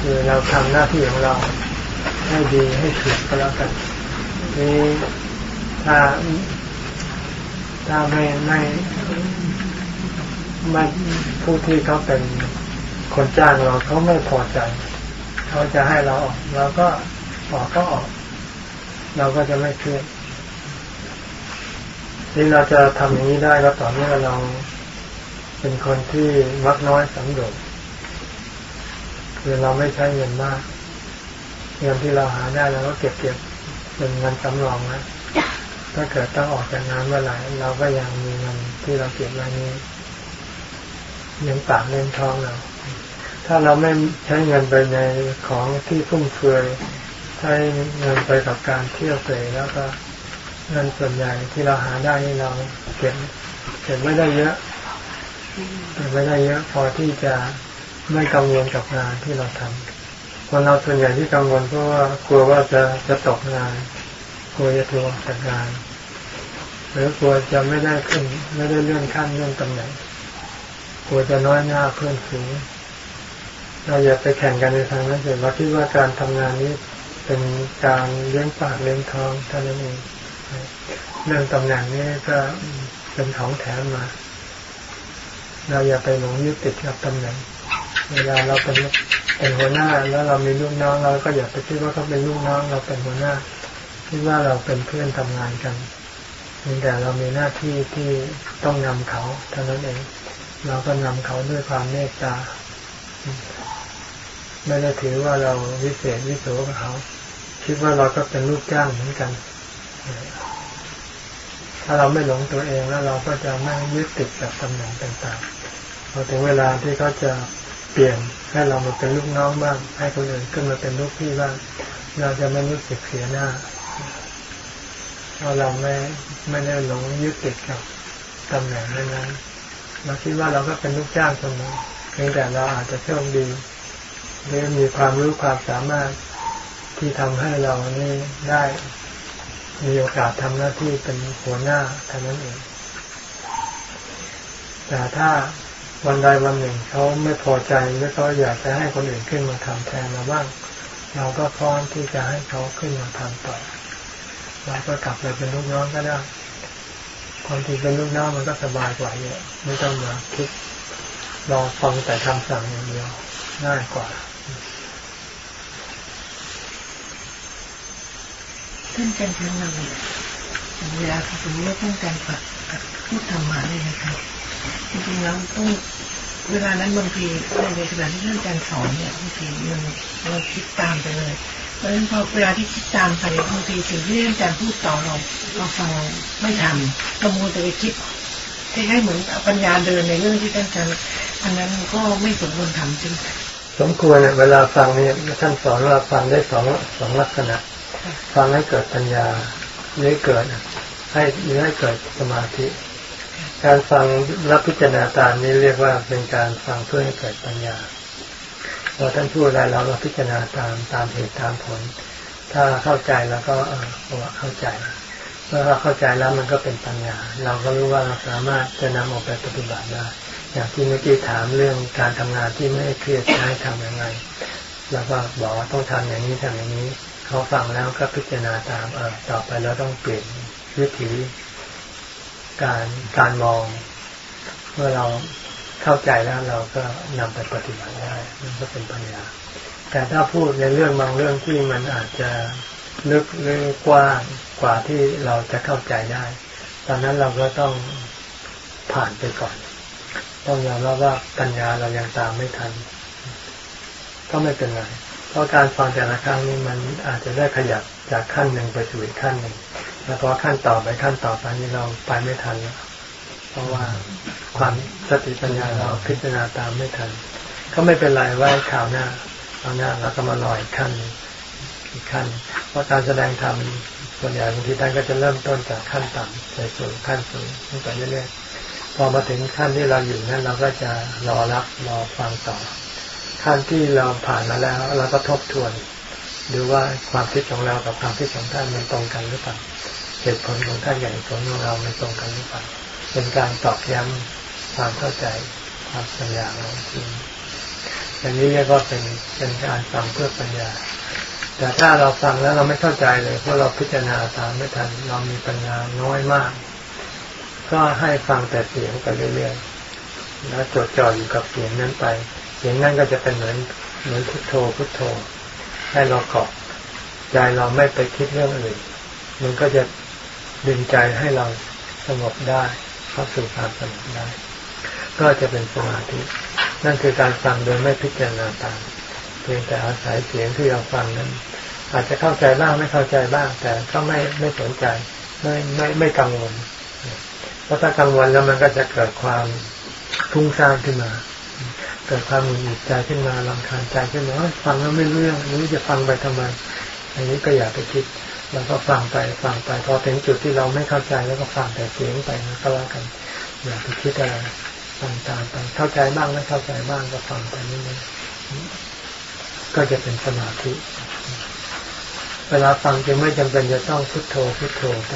คือเราทำหน้าที่ของเราให้ดีให้ถูกก็แล้วกันนี่ถ้าถ้าไม่ไม่ไม่ผู้ที่เขาเป็นคนจ้างเราเขาไม่พอใจ เขาจะให้เราออกเราก็ออกก็ออก เราก็จะไม่เครียด นี่เราจะทำอย่างนี้ได้ก็ต่อเมื่อเราเป็นคนที่มักน้อยสังโดษคือเราไม่ใช้เงินมากเงินที่เราหาได้เราก็เก็บเก็บเป็นเงินสำรองนะถ้าเกิดต้องออกจากงานเมื่อไหร่เราก็ยังมีเงินที่เราเก็บไว้นี้เลี้ยงปากเลี้ยงท้องเราถ้าเราไม่ใช้เงินไปในของที่ฟุ่มเฟือยใช้เงินไปกับการเที่ยวเตะแล้วก็ เงินส่วนใหญ่ที่เราหาได้นี่เราเก็บเก็บไม่ได้เยอะเก็บไม่ได้เยอะ พอที่จะไม่กังวลกับงานที่เราทำคนเราส่วนใหญ่ที่กังวลเพราะว่ากลัวว่าจะจะตกงานกลัวจะถูกจากงานหรือกลัวจะไม่ได้ขึ้น ไม่ได้เลื่อนขั้นเลื่อนตำแหน่งกลัวจะน้อยหน้าเพื่อนฝูงเราอย่าไปแข่งกันในทางนั้นเลยเราคิดว่าการทำงานนี้เป็นการเลี้ยงปากเลี้ยงท้องเท่านั้นเอง เรื่องตำแหน่งนี้ก็เป็นของแถมมา เราอย่าไปหลงยึดติดกับตำแหน่ง เวลาเราเป็นเป็นหัวหน้าแล้วเรามีลูกน้องเราก็อย่าไปคิดว่าเขาเป็นลูกน้องเราเป็นหัวหน้าคิดว่าเราเป็นเพื่อนทำงานกันเพียงแต่เรามีหน้าที่ที่ต้องนำเขาเท่านั้นเอง เราก็นำเขาด้วยความเมตตา ไม่ได้ถือว่าเราวิเศษวิโสกับเขา คิดว่าเราก็เป็นลูกจ้างเหมือนกัน ถ้าเราไม่หลงตัวเองแล้วเราก็จะไม่ยึดติดกับตำแหน่งต่างๆพอถึงเวลาที่เขาจะเปลี่ยนให้เรามาเป็นลูกน้องบ้าง ให้คนอื่นขึ้นมาเป็นลูกพี่บ้าง เราจะไม่รู้สึกเสียหน้าเพราะเราไม่ไม่ได้หลงยึดติดกับตำแหน่งนั้นๆเราคิดว่าเราก็เป็นลูกจ้างคนนึงเพียงแต่เราอาจจะโชคดีหรือมีความรู้ความสามารถที่ทำให้เรานี่ได้ มีโอกาสทำหน้าที่เป็นหัวหน้าเท่านั้นเอง แต่ถ้าวันใดวันหนึ่งเขาไม่พอใจหรือเขาอยากจะให้คนอื่นขึ้นมาทำแทนเราบ้าง เราก็พร้อมที่จะให้เขาขึ้นมาทำต่อเราก็กลับไปเป็นลูกน้องก็ได้ความที่เป็นลูกน้องมันก็สบายกว่าเยอะไม่ต้องมาคิดรอฟังแต่คำสั่งอย่างเดียวง่ายกว่า ท่านอาจารย์คะเราเวลาสมมติว่าต้องการฝักพูดธรรมะเลยนะคะจริงๆแล้วต้องเวลานั้นบางทีในขณะที่ท่านอาจารย์สอนเนี่ยบางทีมันเราคิดตามไปเลยเพราะฉะนั้นพอเวลาที่คิดตามไปบางทีสิ่งที่ท่านอาจารย์พูดต่อเราเราฟังไม่ทันเราโมจะไปคิดคล้ายๆเหมือนปัญญาเดินในเรื่องที่ท่านอาจารย์อันนั้นก็ไม่สมควรทำจริงสมควรเนี่ยเวลาฟังเนี่ยท่านสอนว่าฟังได้สองสองลักษณะ ฟังให้เกิดปัญญาหรือเกิดให้หรือให้เกิดสมาธิ การฟังรับพิจารณาตามนี้เรียกว่าเป็นการฟังเพื่อให้เกิดปัญญาพอท่านพูดอะไรเราก็พิจารณาตามตามเหตุตามผล ถ้าเข้าใจแล้วก็เออเข้าใจเมื่อเราเข้าใจแล้วมันก็เป็นปัญญา เราก็รู้ว่าเราสามารถจะนำออกไปปฏิบัติได้อย่างที่เมื่อกี้ถามเรื่องการทำงานที่ไม่เครียดจะให้ทำยังไง แล้วก็บอกว่าต้องทำอย่างนี้ทำอย่างนี้ เขาฟังแล้วก็พิจารณาตามเออต่อไปเราต้องเปลี่ยนวิถีการการมอง เมื่อเราเข้าใจแล้วเราก็นำไปปฏิบัติได้มันก็เป็นปัญญา แต่ถ้าพูดในเรื่องบางเรื่องที่มันอาจจะลึกหรือกว้างกว่าที่เราจะเข้าใจได้ ตอนนั้นเราก็ต้องผ่านไปก่อน ต้องยอมรับว่าปัญญาเรายังตามไม่ทัน ก็ไม่เป็นไร ราะการฟังแต่ละครั้งนี้มันอาจจะได้ขยับจากขั้นหนึ่งไปสู่อีกขั้นหนึ่ง แล้วพอขั้นต่อไปขั้นต่อไปนี้เราไปไม่ทันแล้วเพราะว่าความสติปัญญาเราพิจารณาตามไม่ทัน ก็ไม่เป็นไรว่าข่าวหน้าข่าวหน้าเราก็มาลอยขั้นอีกขั้น เพราะการแสดงธรรมส่วนใหญ่บางทีท่านก็จะเริ่มต้นจากขั้นต่ำไปสู่ขั้นสูงขึ้นไปเรื่อยๆพอมาถึงขั้นที่เราอยู่นั้นเราก็จะรอรับรอฟังต่อ ขั้นที่เราผ่านมาแล้วเราก็ทบทวนดูว่าความคิดของเรากับความคิดของท่านมันตรงกันหรือเปล่าเหตุผลของท่านกับเหตุผลของเรามันตรงกันหรือเปล่าเป็นการตอกย้ำความเข้าใจความสัญญาเราจริงอย่างนี้เรียกว่าเป็นเป็นการฟังเพื่อปัญญา แต่ถ้าเราฟังแล้วเราไม่เข้าใจเลยเพราะเราพิจารณาตามไม่ทันเรามีปัญญาน้อยมาก ก็ให้ฟังแต่เสียงไปเรื่อยๆแล้วจดจ่ออยู่กับเสียงนั้นไป เสียงนั้นก็จะเป็นเหมือนเหมือนพุทโธพุทโธ ให้เราเกาะใจเราไม่ไปคิดเรื่องอื่น มันก็จะดึงใจให้เราสงบได้เข้าสู่ความสงบได้ ก็จะเป็นสมาธิ นั่นคือการฟังโดยไม่พิจารณาตามเพียงแต่อาศัยเสียงที่เราฟังนั้น อาจจะเข้าใจบ้างไม่เข้าใจบ้าง แต่ก็ไม่ไม่สนใจ ไม่ไม่ไม่กังวลเพราะถ้ากังวลแล้วมันก็จะเกิดความทุ่งซ่านขึ้นมา เกิดความหงุดหงิดใจขึ้นมาลำคาญใจขึ้นมาฟังแล้วไม่เรื่องนี้จะฟังไปทำไม อันนี้ก็อย่าไปคิดเราก็ฟังไปฟังไปพอถึงจุดที่เราไม่เข้าใจแล้วก็ฟังแต่เสียงไปนะก็แล้วกัน อย่าไปคิดอะไรฟังตามไปเข้าใจบ้างไม่เข้าใจบ้างก็ฟังไปนิดนึงก็จะเป็นสมาธิเวลาฟังจึงไม่จำเป็นจะต้องพุทโธพุทโธไป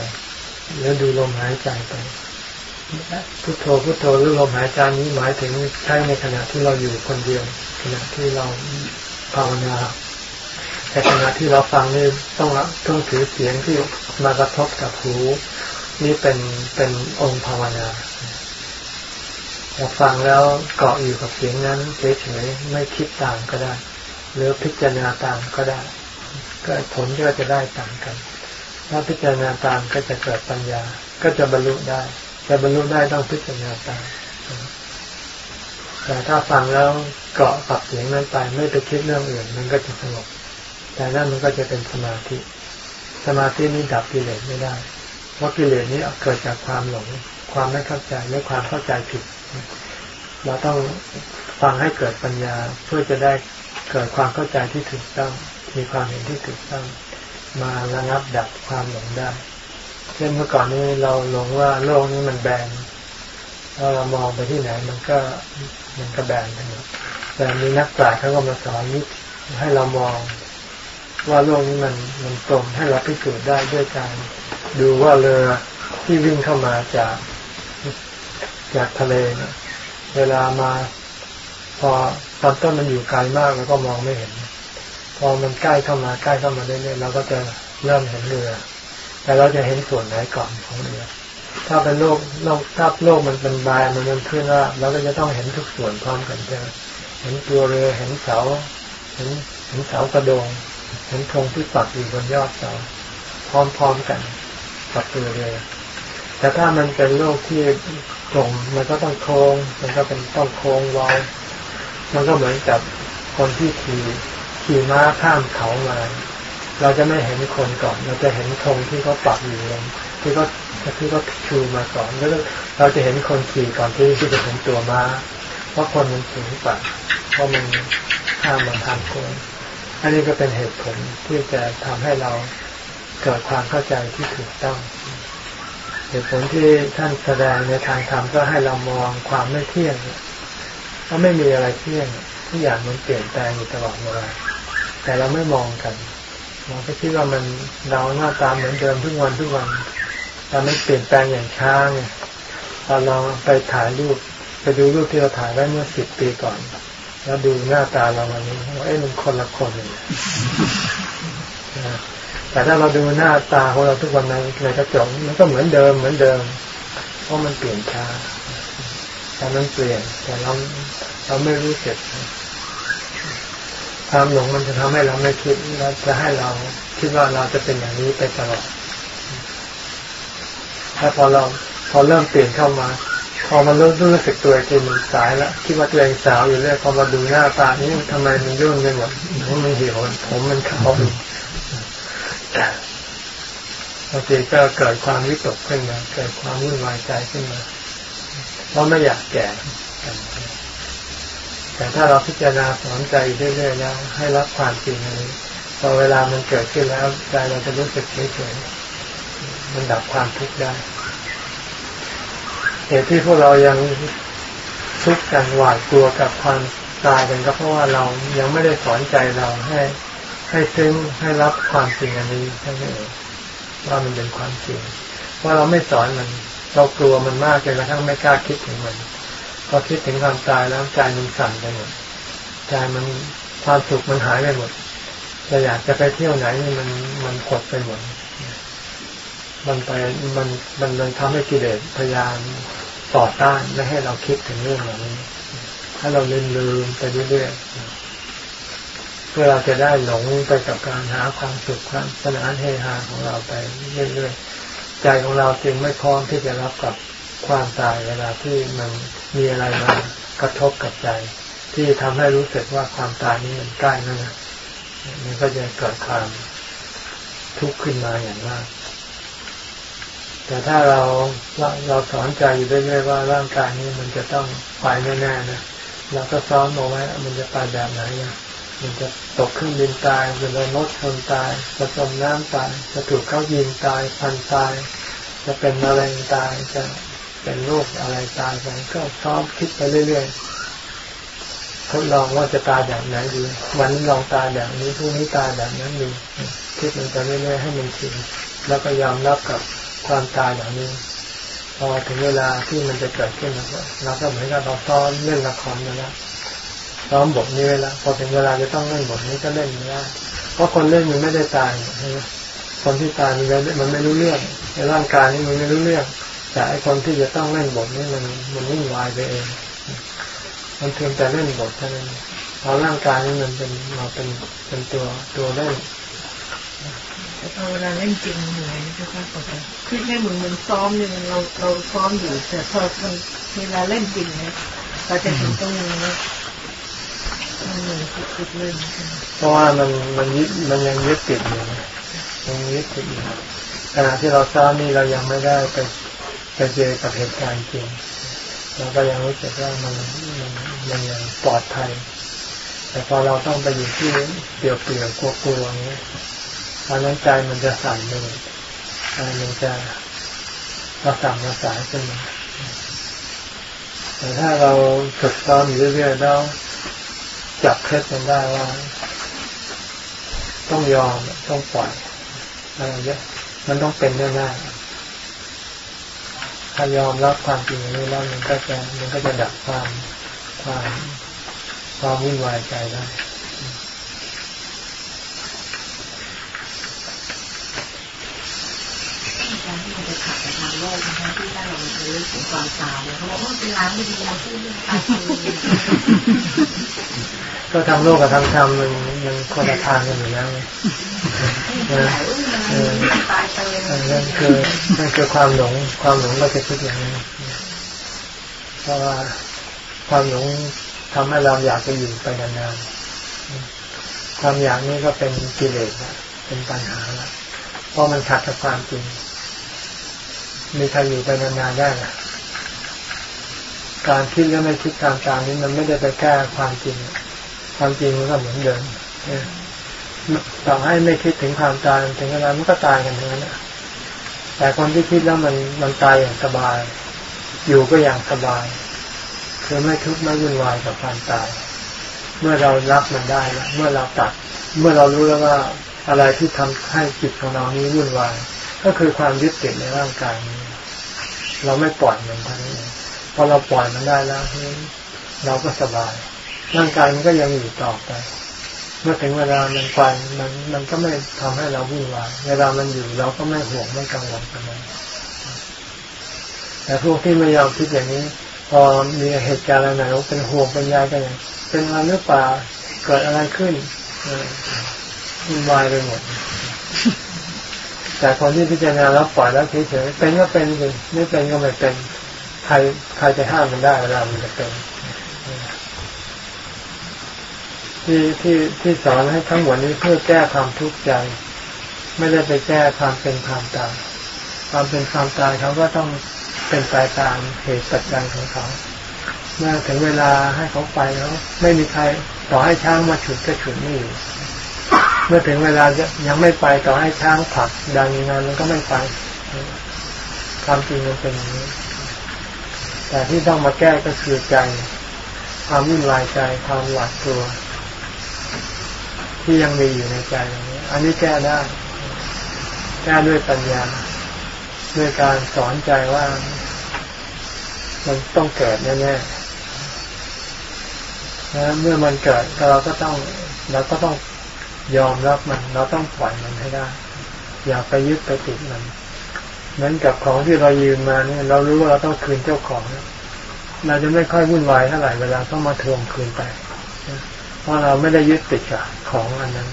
แล้วดูลมหายใจไป พุทโธพุทโธหรือลมหายใจนี้หมายถึงใช้ในขณะที่เราอยู่คนเดียว ขณะที่เราภาวนาแต่ขณะที่เราฟังนี่ต้องต้องถือเสียงที่มากระทบกับหูนี่เป็นเป็นองค์ภาวนาเราฟังแล้วเกาะอยู่กับเสียงนั้นเฉยๆไม่คิดตามก็ได้ หรือพิจารณาตามก็ได้ ก็ผลก็จะได้ต่างกัน ถ้าพิจารณาตามก็จะเกิดปัญญาก็จะบรรลุได้ จะบรรลุได้ต้องพิจารณาตามแต่ถ้าฟังแล้วเกาะกับเสียงนั้นไปไม่ไปคิดเรื่องอื่น มันก็จะสงบ แต่นั่นมันก็จะเป็นสมาธิ สมาธินี้ดับกิเลสไม่ได้ เพราะกิเลสนี้เกิดจากความหลง ความไม่เข้าใจและความเข้าใจผิด เราต้องฟังให้เกิดปัญญาเพื่อจะได้เกิดความเข้าใจที่ถูกต้อง มีความเห็นที่ถูกต้อง มาระงับดับความหลงได้ ช่นเมื่อก่อนนี้เราหลงว่าโลกนี้มันแบนถ้าเรามองไปที่ไหนมันก็มันก็แบนทั้งหมดแต่มีนักปราชญ์เขาก็มาสอนนิดให้เรามองว่าโลกนี้มันมันตรงให้เราพิสูจน์ได้ด้วยการดูว่าเรือที่วิ่งเข้ามาจากจากทะเลเนี่ยเวลามา พอตอนต้นมันอยู่ไกลมากแล้วก็มองไม่เห็น พอมันใกล้เข้ามาใกล้เข้ามาเรื่อยๆเราก็จะเริ่มเห็นเรือ แต่เราจะเห็นส่วนไหนก่อนของเรือ ถ้าเป็นโลกโลกถ้าโลกมันเป็นบายมันเป็นพื้นราบเราก็จะต้องเห็นทุกส่วนพร้อมกันใช่ไหมเห็นตัวเรือเห็นเสา เห็นเห็นเสากระโดง เห็นธงที่ปักอยู่บนยอดเสา พร้อมๆกันกับตัวเรือแต่ถ้ามันเป็นโลกที่ตรงมันก็ต้องโค้ง มันก็เป็นต้องโค้งวายมันก็เหมือนกับคนที่ขี่ขี่ม้าข้ามเขามา เราจะไม่เห็นคนก่อน เราจะเห็นธงที่เขาปักอยู่ลงที่เขาที่เขาชูมาก่อนแล้วเราจะเห็นคนขี่ก่อนที่ที่จะเห็นตัวม้าเพราะคนมันสูงกว่าเพราะมันข้ามมาทางค้งอันนี้ก็เป็นเหตุผลที่จะทำให้เราเกิดความเข้าใจที่ถูกต้อง เหตุผลที่ท่านแสดงในทางธรรมก็ให้เรามองความไม่เที่ยงเพราไม่มีอะไรเที่ยงทุกอย่างมันเปลี่ยนแปลงอยู่ตลอดเวลาแต่เราไม่มองกัน เราก็คิดว่ามันเราหน้าตาเหมือนเดิมทุกวันทุกวันแต่มันเปลี่ยนแปลงอย่างช้าไงพอเราไปถ่ายรูปไปดูรูปที่เราถ่ายไว้เมื่อสิบปีก่อน แล้วดูหน้าตาเราวันนี้ว่าเอ้มันคนละคนเลยแต่ถ้าเราดูหน้าตาของเราทุกวันในในกระจกมันก็เหมือนเดิมเหมือนเดิม เพราะมันเปลี่ยนช้าแต่มันเปลี่ยนแต่เราเราไม่รู้สึก ความหลงมันจะทำให้เราไม่คิดแล้วจะให้เราคิดว่าเราจะเป็นอย่างนี้ไปตลอดถ้าพอเราพอเริ่มเปลี่ยนเข้ามา พอมาเริ่มรู้สึกตัวจริงมันสายแล้วคิดว่าตัวเองสาวอยู่เรื่อยพอมาดูหน้าตานี้ทำไมมันยุ่งไปหมดมันเหี่ยวผมมันขาวบางทีก็เกิดความวิตกขึ้นมาเกิดความวุ่นวายใจขึ้นมาเพราะไม่อยากแก่ แต่ถ้าเราพิจารณาสอนใจเรื่อยๆแล้วให้รับความจริงนี้พอเวลามันเกิดขึ้นแล้วใจเราจะรู้สึกเฉยๆมันดับความทุกข์ได้เหตุที่พวกเรายังทุกข์กันหวาดกลัวกับความตายกันก็เพราะว่าเรายังไม่ได้สอนใจเราให้ให้ซึ้งให้รับความจริงอันนี้ใช่ไหมว่ามันเป็นความจริงว่าเราไม่สอนมัน เรากลัวมันมากจนกระทั่งไม่กล้าคิดถึงมัน พอคิดถึงความตายแล้วใจมันสั่นไปหมดใจมันความสุขมันหายไปหมดจะอยากจะไปเที่ยวไหนนี่มันมันกดไปหมดมันไปมันมันมันทำให้กิเลสพยายามต่อต้านไม่ให้เราคิดถึงเรื่องเหล่านี้ถ้าเราลืมลืมไปเรื่อยๆเพื่อเราจะได้หลงไปกับการหาความสุขความสนานเฮฮาของเราไปเรื่อยๆใจของเราจึงไม่พร้อมที่จะรับกับความตายเวลาที่มัน มีอะไรมากระทบกับใจ ที่ทำให้รู้สึกว่าความตายนี้มันใกล้นั่นนะมันก็จะเกิดความทุกข์ขึ้นมาอย่างมาก แต่ถ้าเราเราสอนใจอยู่เรื่อยๆว่าร่างกายนี้มันจะต้องไปแน่ๆนะเราก็ซ้อมเอาไว้ มันจะไปแบบไหนนะมันจะตกเครื่องบินตายจะโดนรถชนตายจะจมน้ำตาย จะถูกเขายิงตายพันตาย จะเป็นมะเร็งตาย จะ เป็นโรคอะไรตายไปก็ซ้อมคิดไปเรื่อยๆทดลองว่าจะตายแบบไหนดีวันนี้ลองตายแบบนี้พรุ่งนี้ตายแบบนั้นดีคิดมันไปเรื่อยๆให้มันชินแล้วก็ยอมรับกับความตายแบบนี้พอถึงเวลาที่มันจะเกิดขึ้นเราก็เหมือนกับเราซ้อมเล่นละครไปแล้วซ้อมบทนี้ไว้แล้วพอถึงเวลาจะต้องเล่นบทนี้ก็เล่นไม่ได้เพราะคนเล่นมันไม่ได้ตายคนที่ตายมันมันไม่รู้เรื่องในร่างกายนี่มันไม่รู้เรื่อง แต่ไอคนที่จะต้องเล่นบทนี้มันมันวุ่นวายไปเอง มันเพียงแต่เล่นบทเท่านั้นเพราะร่างกายนี่มันเป็นเราเป็นเป็นตัวตัวเล่นแต่พอเวลาเล่นจริงเหนื่อยนะเจ้าค่ะปกติคือแค่เหมือนเหมือนซ้อมเนี่ยเราเราซ้อมอยู่แต่พอมันเวลาเล่นจริงเนี่ยเราจะเห็นตรงนี้มันเหนื่อยสุดๆเลยเพราะว่ามันมันยึดมันยังยึดติดอยู่ยังยึดติดอยู่ขณะที่เราซ้อมนี่เรายังไม่ได้ไป ไปเจอกับเหตุการณ์จริงเราก็ยังรู้สึกว่ามันมันมันยังปลอดภัย แต่พอเราต้องไปอยู่ที่เปลี่ยวเปลี่ยวกลัวกลัวอย่างนี้ตอนนั้นใจมันจะสั่นเลยใจมันจะเราสั่งมาสายขึ้นมาแต่ถ้าเราฝึกซ้อมอยู่เรื่อยๆแล้วจับเคล็ดมันได้ว่า ต้องยอมต้องปล่อยอะไรเงี้ยมันต้องเป็นแน่ๆ ถ้ายอมรับความจริงนี้แล้วมันก็จะมันก็จะดับความความความวุ่นวายใจได้ การที่มันจะขับไปทางโลกนะคะที่ได้เราเรื่องของความตายเขาบอกว่าเป็นล้างไม่ดีเราพูดเรื่องตายก็ทางโลกกับทางธรรมมันมันคนละทางกันอยู่แล้วไงตายไปเลยนั่นคือนั่นคือความหลงความหลงก็จะคิดอย่างนี้เพราะว่าความหลงทำให้เราอยากจะอยู่ไปนานๆความอยากนี้ก็เป็นกิเลสนะเป็นปัญหาละเพราะมันขัดกับความจริง มีใครอยู่ไปนานๆได้หรอการคิดแล้วไม่คิดตามตามนี้มันไม่ได้ไปแก้ความจริง ความจริงมันก็เหมือนเดิมต่อให้ไม่คิดถึงความตายถึงเวลามันก็ตายกันทั้งนั้นแต่คนที่คิดแล้วมันมันตายอย่างสบาย อยู่ก็อย่างสบาย คือไม่ทุกข์ไม่วุ่นวายกับความตาย เมื่อเรารับมันได้แล้วเมื่อเราตัด เมื่อเรารู้แล้วว่าอะไรที่ทำให้จิตของเรานี้วุ่นวาย ก็คือความยึดติดในร่างกายนี้ เราไม่ปล่อยมันทั้งนี้พอเราปล่อยมันได้แล้วเราก็สบาย ร่างกายมันก็ยังอยู่ต่อไปเมื่อถึงเวลามันไปมันมันก็ไม่ทำให้เราวุ่นวายเวลามันอยู่เราก็ไม่ห่วงไม่กังวลกับมันแต่พวกที่ไม่ยอมคิดอย่างนี้ พอมีเหตุการณ์อะไรเป็นห่วงเป็นใยกันอย่างเป็นอะไรหรือเปล่าเกิดอะไรขึ้นวุ่นวายไปหมด แต่คนที่พิจารณาแล้วปล่อยแล้วเฉยๆเป็นก็เป็นสิไม่เป็นก็ไม่เป็นใครใครจะห้ามมันได้เวลามันจะเป็นที่ที่ที่สอนให้ทั้งหมดนี้เพื่อแก้ความทุกข์ใจ ไม่ได้ไปแก้ความเป็นความตายความเป็นความตายเขาก็ต้องเป็นไปตามเหตุปัจจัยของเขาเมื่อถึงเวลาให้เขาไปแล้ว ไม่มีใครต่อให้ช้างมาฉุดก็ฉุดไม่อยู่ เมื่อถึงเวลายังไม่ไปต่อให้ช้างผลักดันยังไงมันก็ไม่ไปความจริงมันเป็นอย่างนี้ แต่ที่ต้องมาแก้ก็คือใจ ความวุ่นวายใจ ความหวาดกลัว ที่ยังมีอยู่ในใจอย่างนี้ อันนี้แก้ได้ แก้ด้วยปัญญา ด้วยการสอนใจว่า มันต้องเกิดแน่ๆนะเมื่อมันเกิดเราก็ต้องเราก็ต้อง ยอมรับมัน เราต้องปล่อยมันให้ได้ อย่าไปยึดไปติดมันเหมือนกับของที่เรายืมมาเนี่ย เรารู้ว่าเราต้องคืนเจ้าของเราจะไม่ค่อยวุ่นวายเท่าไหร่เวลาต้องมาทวงคืนไปเพราะเราไม่ได้ยึดติดกับของอันนั้น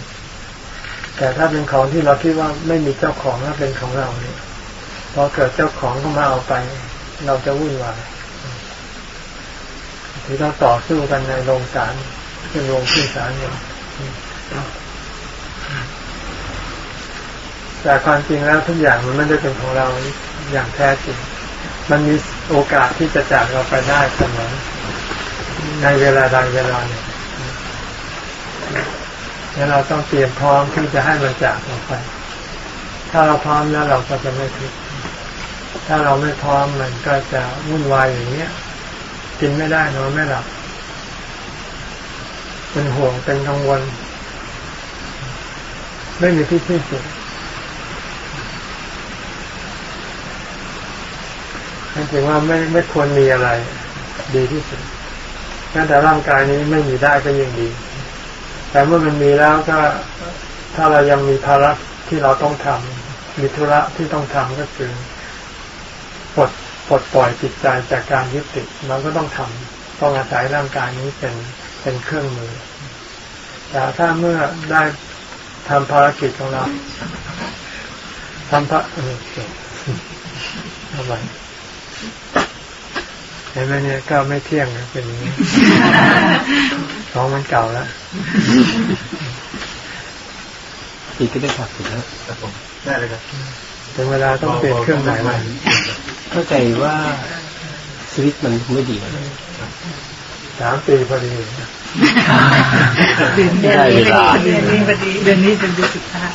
แต่ถ้าเป็นของที่เราคิดว่าไม่มีเจ้าของแล้วเป็นของเราเนี่ยพอเกิดเจ้าของก็มาเอาไป เราจะวุ่นวายที่ต้องต่อสู้กันในโรงศาลขึ้นโรงขึ้นศาลเนี่ย แต่ความจริงแล้วทุกอย่างมันไม่ได้เป็นของเราอย่างแท้จริง มันมีโอกาสที่จะจากเราไปได้เสมอในเวลาใดเวลาหนึ่งแล้วเราต้องเตรียมพร้อมที่จะให้มันจากเราไป ถ้าเราพร้อมแล้วเราก็จะไม่ทุกข์ถ้าเราไม่พร้อมมันก็จะวุ่นวายอย่างเนี้ย กินไม่ได้นอนไม่หลับ เป็นห่วงเป็นกังวล ไม่มีที่ที่สุด นั่นถือว่าไม่ไม่ควรมีอะไร ดีที่สุดแม้แต่ร่างกายนี้ไม่มีได้ก็ยังดี แต่เมื่อมันมีแล้วก็ถ้าเรายังมีภาระที่เราต้องทำมีธุระที่ต้องทำก็คือปลดปลดปล่อยจิตใจจากการยึดติดเราก็ต้องทำต้องอาศัยร่างกายนี้เป็นเป็นเครื่องมือ แต่ถ้าเมื่อได้ทำภารกิจของเราทำพระเออทำไม ห็นไหมเนี่ยก็ไม่เที่ยงนะเป็นอย่างนี้ของมันเก่าแล้วอีกก็ได้ครับถึงแล้วได้เลยครับถึงเวลาต้องเปลี่ยนเครื่องหมายใหม่เข้าใจว่าชีวิตมันไม่ดีเลยสามปีพอดีเดือนนี้เดือนนี้พอดีเดือนนี้เป็นเดือนสุดท้าย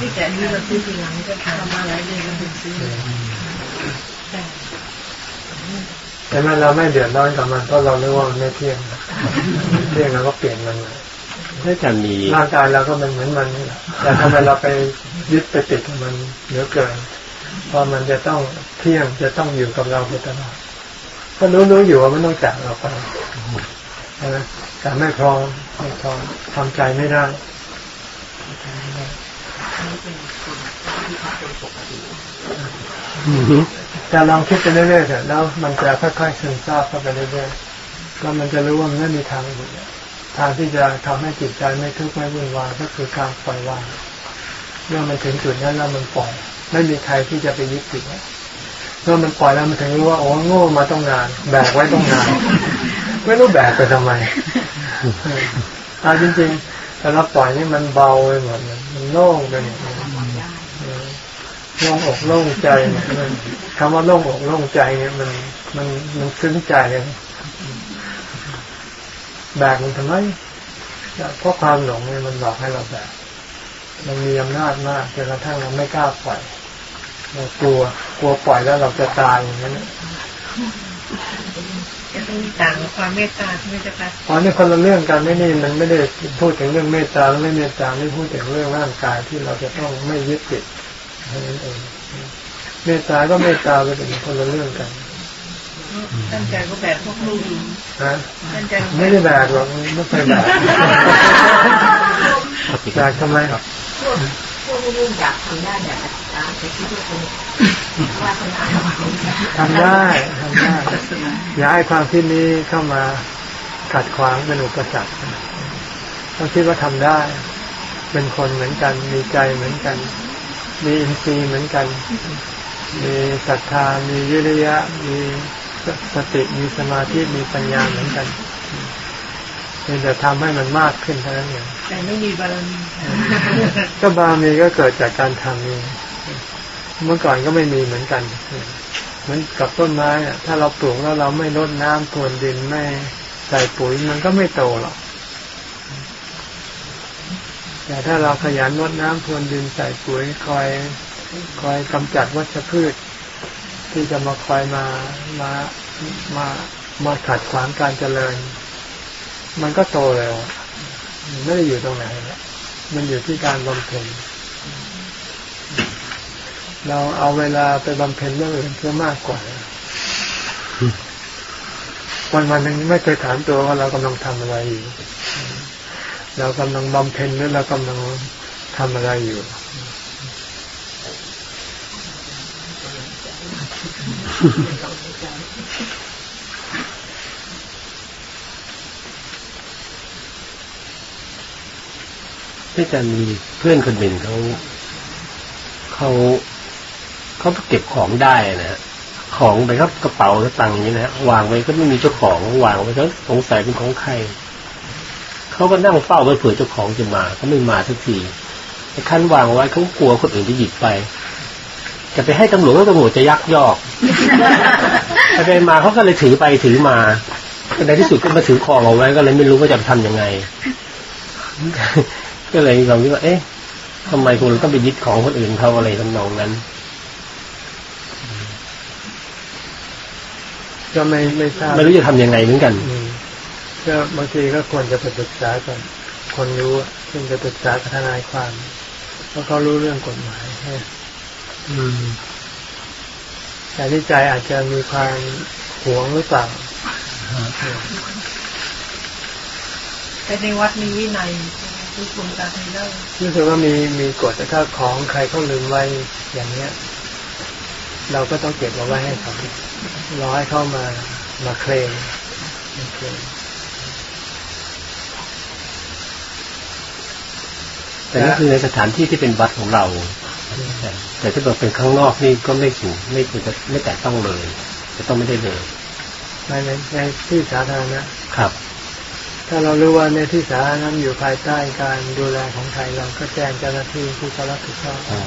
ที่แต่นี่เราซื้อทีหลังก็ทำมาหลายเดือนเราถึงซื้อ แต่เมื่อเราไม่เดือดร้อนกับมันเพราะเรารู้ว่ามันไม่เที่ยงเที่ยงเราก็เปลี่ยนมันน่าจะมีร่างกายเราก็มันเหมือนมันนี่แหละแต่ทำไมเราไปยึดไปติดกับมันเหลือเกินเพราะมันจะต้องเที่ยงจะต้องอยู่กับเราไปตลอดก็รู้รู้อยู่ว่ามันต้องจากเราไปใช่ไหมแต่ไม่พร้อมไม่พร้อมทำใจไม่ได้อือฮึ แต่ลองคิดไปเรื่อยๆเถอะแล้วมันจะค่อยๆซึมซาบเข้าไปเรื่อยๆแล้วมันจะรู้ว่ามันไม่มีทางอื่นทางที่จะทำให้จิตใจไม่ทุกข์ไม่วุ่นวายก็คือการปล่อยวางเมื่อมันถึงจุดนั้นแล้วมันปล่อย ไม่มีใครที่จะไปยึดติดเมื่อมันปล่อยแล้วมันถึงรู้ว่าโอ้โง่มาต้องนาน แบกไว้ต้องนานไม่รู้แบกไปทำไมอ่าจริงๆแต่เราปล่อยนี่มันเบาไปหมดเลยมันโล่งไปหมดเลยโล่งอกโล่งใจเนี่ยมันคำว่าโล่งอกโล่งใจเนี่ยมันมันมันซึ้งใจเลยแบกมันทำไมเพราะความหลงเนี่ยมันบอกให้เราแบกมันมีอำนาจมากจนกระทั่งเราไม่กล้าปล่อยเรากลัวกลัวปล่อยแล้วเราจะตายอย่างนั้นจะต้องต่างกับความเมตตาใช่ไหมจ๊ะคะอ๋อนี่คนละเรื่องกันไม่นี่มันไม่ได้พูดถึงเรื่องเมตตาไม่เมตตาไม่พูดถึงเรื่องร่างกายที่เราจะต้องไม่ยึดติด เท่านั้นเองเมตตาก็เมตตาไปเป็นคนละเรื่องกันตั้งใจก็แบกพวกลูกอยู่นะตั้งใจไม่ได้แบกหรอกไม่เคยแบกแบกทำไมครับพวกลูกอยากทำได้แบบอาจารย์แต่คิดว่าคนว่าคนอ่านว่าคนทำได้ทำได้ อย่าให้ความคิดนี้เข้ามาขัดขวางเป็นอุปสรรคต้องคิดว่าทำได้ เป็นคนเหมือนกันมีใจเหมือนกัน มีอินทรีย์เหมือนกัน มีศรัทธา มีวิริยะ มีสติ มีสมาธิ มีปัญญาเหมือนกันเพียงแต่ทำให้มันมากขึ้นเท่านั้นเองแต่ไม่มีบารมีก็บารมีก็เกิดจากการทำนี่เมื่อก่อนก็ไม่มีเหมือนกันเหมือนกับต้นไม้อะถ้าเราปลูกแล้วเราไม่รดน้ำพรวนดินไม่ใส่ปุ๋ยมันก็ไม่โตหรอก แต่ถ้าเราขยันรดน้ำพรวนดินใส่ปุ๋ยคอยคอยกำจัดวัชพืช ที่จะมาคอยมามามามาขัดขวางการเจริญ มันก็โตเร็วมันไม่ได้อยู่ตรงไหนละมันอยู่ที่การบำเพ็ญเราเอาเวลาไปบำเพ็ญเรื่องอื่นเพื่อมากกว่าตวันวันหนึ่งไม่เคยถามตัวว่าเรากำลังทำอะไรอยู่ เรากำลังบำเพ็ญหรือเรากำลังทำอะไรอยู่ที่จะมีเพื่อนคนหนึ่งเขาเขาเขาเก็บของได้นะฮะของไปครับกระเป๋าตังค์นี้นะฮะวางไว้ก็ไม่มีเจ้าของวางไว้ก็สงสัยเป็นของใคร เขาก็นั่งเฝ้าไว้เผื่อเจ้าของจะมาเขาไม่มาสักทีไอ้ขั้นวางไว้เขากลัวคนอื่นจะหยิบไป จะไปให้ตำรวจก็ตำรวจจะยักยอกไปมาเขาก็เลยถือไปถือมาในที่สุดก็มาถือของเอาไว้ก็เลยไม่รู้ว่าจะทำยังไง ก็เลยเราคิดว่า เอ๊ะทำไมคุณต้องไปยึดของคนอื่นเขาอะไรทำนองนั้น ก็ไม่ไม่ทราบไม่รู้จะทำยังไงเหมือนกันอืม ก็บางทีก็ควรจะไปปรึกษาก่อนคนรู้อะเช่นจะปรึกษากับทนายความเพราะเขารู้เรื่องกฎหมายให้อืมแต่ที่ใจอาจจะมีความหวงหรือเปล่าแต่ในวัดมีวินัยทุกคนตาให้เล่ารู้สึกว่ามีมีกฎแต่ถ้าของใครเขาลืมไว้อย่างเนี้ย เราก็ต้องเก็บเอาไว้ให้เขารอให้เข้ามามาเคลมมาเคลม แต่นั่นคือในสถานที่ที่เป็นวัดของเรา แต่ถ้าเกิดเป็นข้างนอกนี่ก็ไม่ถูกไม่ควรจะไม่แตะต้องเลยจะต้องไม่ได้เลยในในในที่สาธารณะครับ ถ้าเรารู้ว่าในที่สาธารณะอยู่ภายใต้การดูแลของใครเราก็แจ้งเจ้าหน้าที่ที่เขารับผิดชอบอ๋อ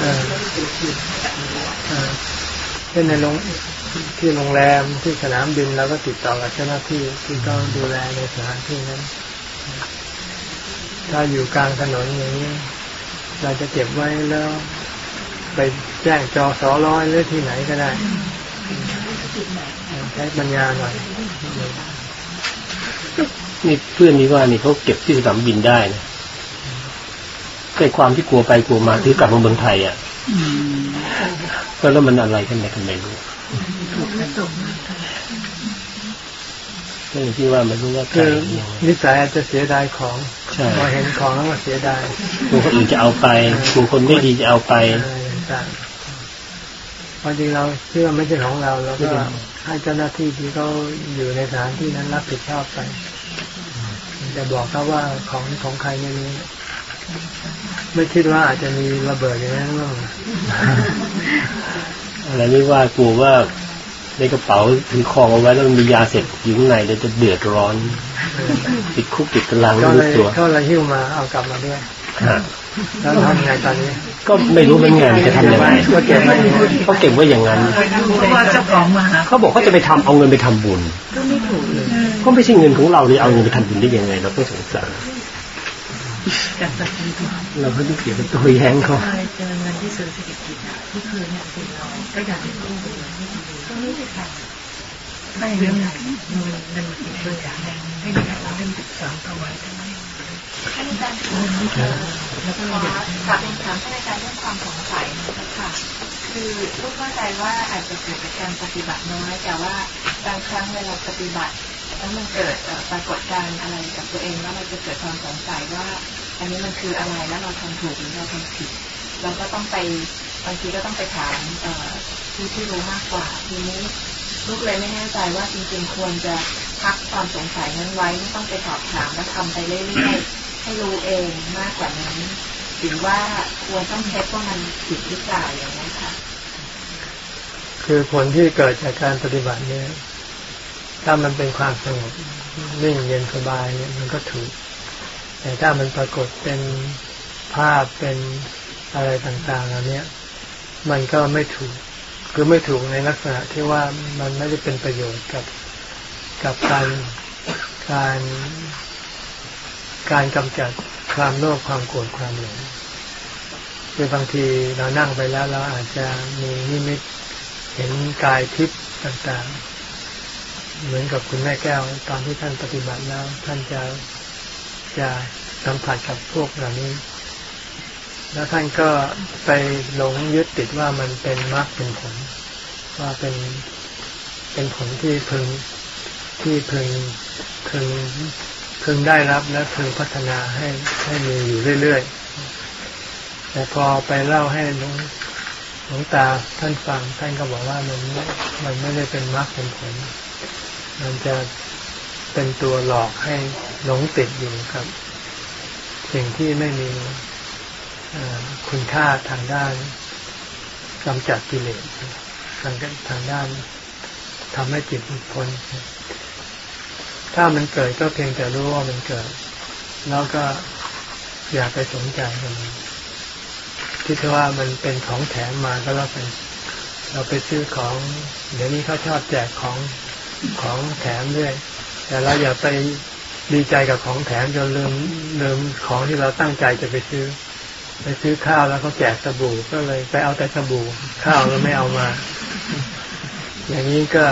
เออเออเช่นในโรงที่โรงแรมที่สนามบินเราก็ติดต่อกับเจ้าหน้าที่ที่เขาดูแลในสถานที่นั้น ถ้าอยู่กลางถนนอย่างนี้ เราจะเก็บไว้แล้ว ไปแจ้งจอสอร้อยหรือที่ไหนก็ได้ใช้ปัญญาหน่อยนี่เพื่อนนี้ว่านี่เขาเก็บที่สนามบินได้นะเกิดความที่กลัวไปกลัวมาที่กลับมาเมืองไทยอะก็แล้วมันอะไรกันเนี่ยทำไมรู้ถูกและตกมาก็อย่างที่ว่ามันรู้ว่าใครคือยังไงนิสัยอาจจะเสียดายของใช่ พอเห็นของแล้วก็เสียดายกลัวคนอื่นจะเอาไปกลัวคนไม่ดีจะเอาไปอะไรต่างๆความจริงเราเชื่อไม่ใช่ของเราเราก็ให้เจ้าหน้าที่ที่เขาอยู่ในสถานที่นั้นรับผิดชอบไปจะบอกเขาว่าของของใครไม่รู้ไม่คิดว่าอาจจะมีระเบิดอย่างนั้นหรอกอะไรไม่ว่ากลัวว่า ในกระเป๋าถือของเอาไว้แล้วมันมียาเสพอยู่ข้างในเดี๋ยวจะเดือดร้อน ติดคุกติดตารางไม่ก็เลรู้ยตัวก็เลยหิ้วมาเอากลับมาด้วยฮะแล้วทำไงตอนนี้ ก็ไม่รู้เหมือนกันจะทำยังไงก็เก็บไว้เขาเก็บไว้อย่างนั้นเพราะว่าเจ้าของมาหาเขาบอกเขาจะไปทำเอาเงินไปทำบุญก็ไม่ถูกเลยก็ไม่ใช่เงินของเราเลยเอาเงินไปทำบุญได้ยังไงเราก็สงสารจากตัดสินใจเราก็ต้องเสียเป็นตัวแย้งเขาใช่เจอเงินที่ซื้อเศรษฐกิจอะที่เคยเนี่ยสี่ร้อยก็อยากให้กู้ไปเลยก็ไม่ได้ค่ะไม่เรื่องไหนเงินเงินติดตัวอย่างให้เด็กเราเล่นติดสาตัวไว้ทั้งนั้นท่านอาจารย์เงินไม่เจอแล้วก็อยเด็กถามเป็นถามท่านอาจารย์เรื่องความสงสัยนะคะคือลูกเข้าใจว่าอาจจะเกิดจากการปฏิบัติน้อย แต่ว่าบางครั้งเวลาปฏิบัติแล้วมันเกิดปรากฏการณ์อะไรกับตัวเองแล้วเราจะเกิดความสงสัยว่า อันนี้มันคืออะไรแล้วเราทำถูกหรือเราทำผิด เราก็ต้องไปบางทีก็ต้องไปถาม เอ่อที่รู้มากกว่าทีนี้ลูกเลยไม่แน่ใจว่าจริงๆควรจะพักความสงสัยนั้นไว้ไม่ต้องไปสอบถามแล้วทำไปเรื่อยๆให้รู้เองมากกว่านั้นหรือว่าควรต้องเช็คว่ามันผิดหรือเปล่าอย่างนี้นค่ะ คือผลที่เกิดจากการปฏิบัติเนี่ยถ้ามันเป็นความสงบนิ่งเย็นสบายเนี่ยมันก็ถูก แต่ถ้ามันปรากฏเป็นภาพเป็นอะไรต่างๆเหล่านี้มันก็ไม่ถูก คือไม่ถูกในลักษณะที่ว่ามันไม่ได้เป็นประโยชน์กับกับการการการกำจัดความโลภความโกรธความหลงคือบางทีเรานั่งไปแล้วเราอาจจะมีนิมิตเห็นกายทิพย์ต่างๆ เหมือนกับคุณแม่แก้วตอนที่ท่านปฏิบัติแล้ว ท่านจะจะสัมผัสกับพวกเหล่านี้ แล้วท่านก็ไปหลงยึดติดว่ามันเป็นมรรคเป็นผล ว่าเป็นเป็นผลที่พึงที่พึงพึงพึงได้รับและพึงพัฒนาให้ให้มีอยู่เรื่อยๆแต่พอไปเล่าให้หลวงหลวงตาท่านฟังท่านก็บอกว่ามันมันไม่ได้เป็นมรรคเป็นผล มันจะเป็นตัวหลอกให้หลงติดอยู่ครับ สิ่งที่ไม่มี คุณค่าทางด้านกำจัดกิเลสทางทางด้านทำให้จิตหลุดพ้นถ้ามันเกิดก็เพียงแต่รู้ว่ามันเกิด แล้วก็อย่าไปสนใจมันคิดว่ามันเป็นของแถมมาก็แล้วกันเราไปซื้อของ เดี๋ยวนี้เขาชอบแจกของของแถมด้วย แต่เราอย่าไปดีใจกับของแถมจนลืมลืมของที่เราตั้งใจจะไปซื้อ ไปซื้อข้าวแล้วเขาแจกสบู่ก็เลยไปเอาแต่สบู่ข้าวเราไม่เอามา อย่างนี้ก็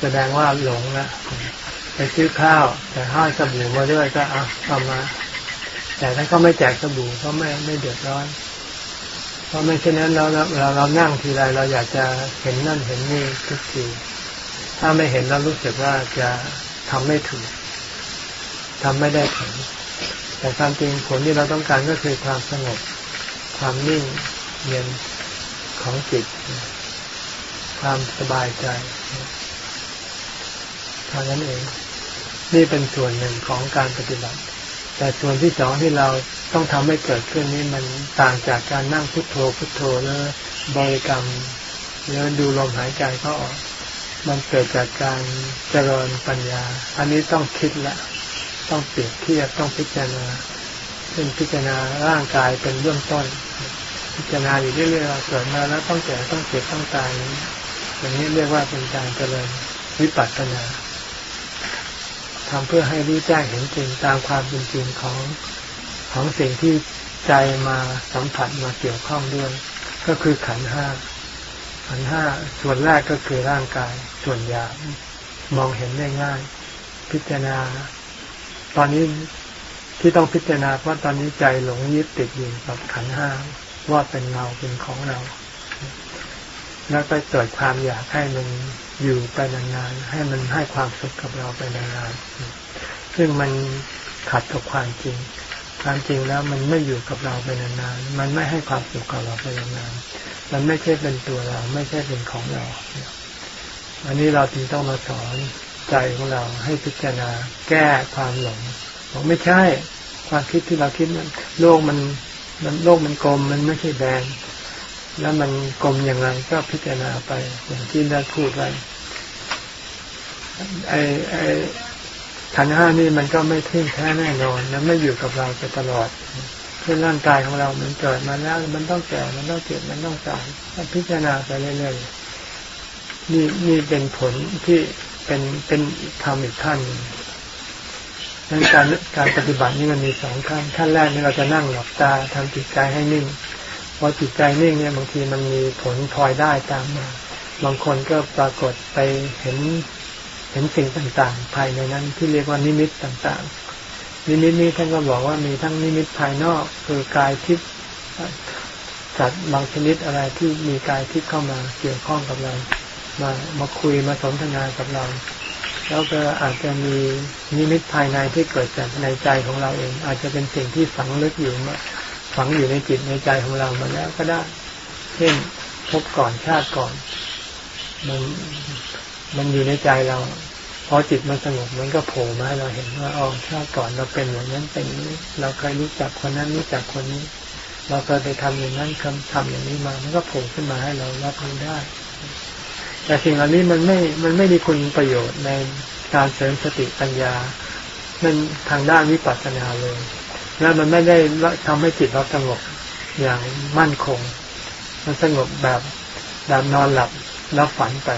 แสดงว่าหลงละไปซื้อข้าว แต่ห้อยสบู่มาด้วยก็เอาเอามา แต่ถ้าเขาไม่แจกสบู่เขาไม่ไม่เดือดร้อนเพราะไม่เช่นนั้นเราเราเรานั่งทีไรเราอยากจะเห็นนั่นเห็นนี่ทุกทีถ้าไม่เห็นเรารู้สึกว่าจะทำไม่ถูกทำไม่ได้ผล แต่ความจริงผลที่เราต้องการก็คือความสงบ ความนิ่งเย็นของจิต ความสบายใจเท่านั้นเอง นี่เป็นส่วนหนึ่งของการปฏิบัติ แต่ส่วนที่สองที่เราต้องทำให้เกิดขึ้นนี้มันต่างจากการนั่งพุทโธพุทโธแล้วบริกรรมแล้วดูลมหายใจเข้าออก มันเกิดจากการเจริญปัญญา อันนี้ต้องคิดละ ต้องเปรียบเทียบต้องพิจารณาเช่นพิจารณาร่างกายเป็นเบื้องต้น พิจารณาอยู่เรื่อยๆเกิดมาแล้วต้องแก่ต้องเจ็บต้องตายอย่างนี้เรียกว่าเป็นการเจริญวิปัสสนาทำเพื่อให้รู้แจ้งเห็นจริงตามความเป็นจริงของของสิ่งที่ใจมาสัมผัสมาเกี่ยวข้องด้วย ก็คือขันห้าขันห้าส่วนแรกก็คือร่างกายส่วนหยาบมองเห็นได้ง่าย พิจารณา ตอนนี้ที่ต้องพิจารณาเพราะตอนนี้ใจหลงยึดติดอยู่กับขันห้าว่าเป็นเราเป็นของเรา แล้วไปเกิดความอยากให้มันอยู่ไปนานๆให้มันให้ความสุขกับเราไปนานๆซึ่งมันขัดกับความจริง ความจริงแล้วมันไม่อยู่กับเราไปนานๆมันไม่ให้ความสุขกับเราไปนานๆมันไม่ใช่เป็นตัวเรา ไม่ใช่เป็นของเรา อันนี้เราจึงต้องมาสอน ใจของเราให้พิจารณาแก้ความหลงบอกไม่ใช่ความคิดที่เราคิดมันโลกมันมันโลกมันกลมมันไม่ใช่แบนแล้วมันกลมอย่างไรก็พิจารณาไปอย่างที่ได้พูดไว้ไอไอขันห้านี่มันก็ไม่เที่ยงแท้แน่นอนและไม่อยู่กับเราไปตลอดเพื่อร่างกายของเรา มันเกิดมาแล้ว มันต้องแก่ มันต้องเจ็บ มันต้องตายพิจารณาไปเรื่อยๆนี่นี่เป็นผลที่ เป็นเป็นธรรมอีกขั้นนั้นการการปฏิบัตินี่มันมีสองขั้นขั้นแรกนี่เราจะนั่งหลับตาทำจิตใจให้นิ่งพอจิตใจนิ่งเนี่ยบางทีมันมีผลพลอยได้ตามมาบางคนก็ปรากฏไปเห็นเห็นสิ่งต่างๆ ภายในนั้นที่เรียกว่านิมิตต่างๆ นิมิตนี้ท่านก็บอกว่ามีทั้งนิมิตภายนอก คือกายทิพย์สัตว์บางชนิดอะไรที่มีกายทิพย์เข้ามาเกี่ยวข้องกับเรา มามาคุยมาสนทนากับเรา แล้วก็อาจจะมีนิมิตภายในที่เกิดจากในใจของเราเอง อาจจะเป็นสิ่งที่ฝังลึกอยู่มาฝังอยู่ในจิตในใจของเรามาแล้วก็ได้ เช่นพบก่อนชาติก่อน มันมันอยู่ในใจเราพอจิตมันสงบมันก็โผล่มาให้เราเห็นว่าอ๋อชาติก่อนเราเป็นอย่างนั้นเป็นนี้ เราเคยรู้จักคนนั้นรู้จักคนนี้ เราเคยไปทำอย่างนั้นคำทำอย่างนี้มา มันก็โผล่ขึ้นมาให้เรารับรู้ได้ แต่สิ่งเหล่านี้มันไม่ มันไม่มีคุณประโยชน์ในการเสริมสติปัญญามันทางด้านวิปัสสนาเลย และมันไม่ได้ทำให้จิตเราสงบอย่างมั่นคง มันสงบแบบแบบนอนหลับแล้วฝันไป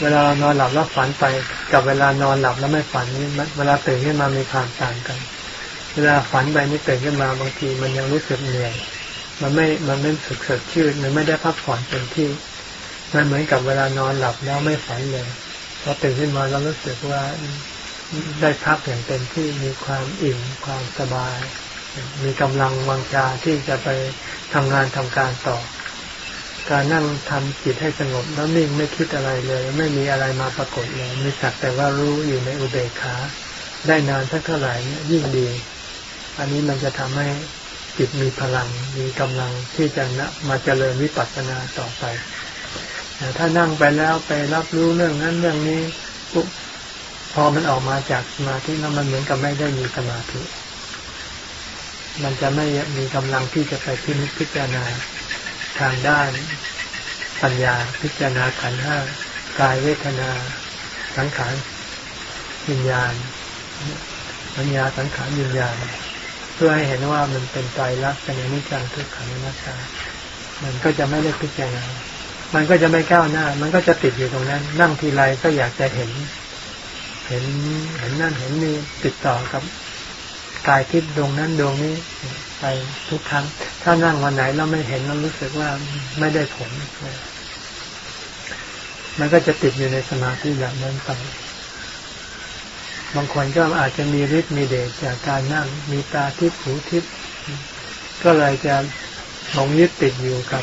เวลาเรานอนหลับแล้วฝันไป กับเวลานอนหลับแล้วไม่ฝันนี่เวลาตื่นขึ้นมามีความต่างกัน เวลาฝันไปนี่ตื่นขึ้นมาบางทีมันยังรู้สึกเหนื่อย มันไม่ มันไม่สึกสดชื่น มันไม่ได้พักผ่อนเต็มที่ มันเหมือนกับเวลานอนหลับแล้วไม่ฝันเลยพอตื่นขึ้นมาเรารู้สึกว่าได้พักอย่างเต็มที่มีความอิ่มความสบาย มีกำลังวังชาที่จะไปทำงานทำการต่อ การนั่งทำจิตให้สงบแล้วนิ่งไม่คิดอะไรเลย ไม่มีอะไรมาปรากฏเลยมีสักแต่ว่ารู้อยู่ในอุเบกขาได้นานสักเท่าไหร่เนี่ยยิ่งดี อันนี้มันจะทำให้จิตมีพลัง มีกำลังที่จะนะมาเจริญวิปัสสนาต่อไป แต่ถ้านั่งไปแล้วไปรับรู้เรื่องนั้นเรื่องนี้ปุ๊บพอมันออกมาจากสมาธิแล้วมันเหมือนกับไม่ได้มีสมาธิ มันจะไม่มีกำลังที่จะไปพิพิจารณาทางด้านปัญญาพิจารณาขันห้ากายเวทนาสังขารวิญญาณปัญญาสังขารวิญญาณ เพื่อให้เห็นว่ามันเป็นใจรักเป็นอนิจจังทุกขังอนัตตามันก็จะไม่ได้พิจารณา มันก็จะไม่ก้าวหน้า มันก็จะติดอยู่ตรงนั้น นั่งทีไรก็อยากจะเห็น เห็นเห็นนั่นเห็นนี่ติดต่อกับกายทิพย์ดวงนั้นดวงนี้ไปทุกครั้ง ถ้านั่งวันไหนเราไม่เห็นเรารู้สึกว่าไม่ได้ผล มันก็จะติดอยู่ในสมาธิแบบนั้นไปบางคนก็อาจจะมีฤทธิ์มีเดชจากการนั่ง มีตาทิพย์หูทิพย์ก็เลยจะหลงยึดติดอยู่กับ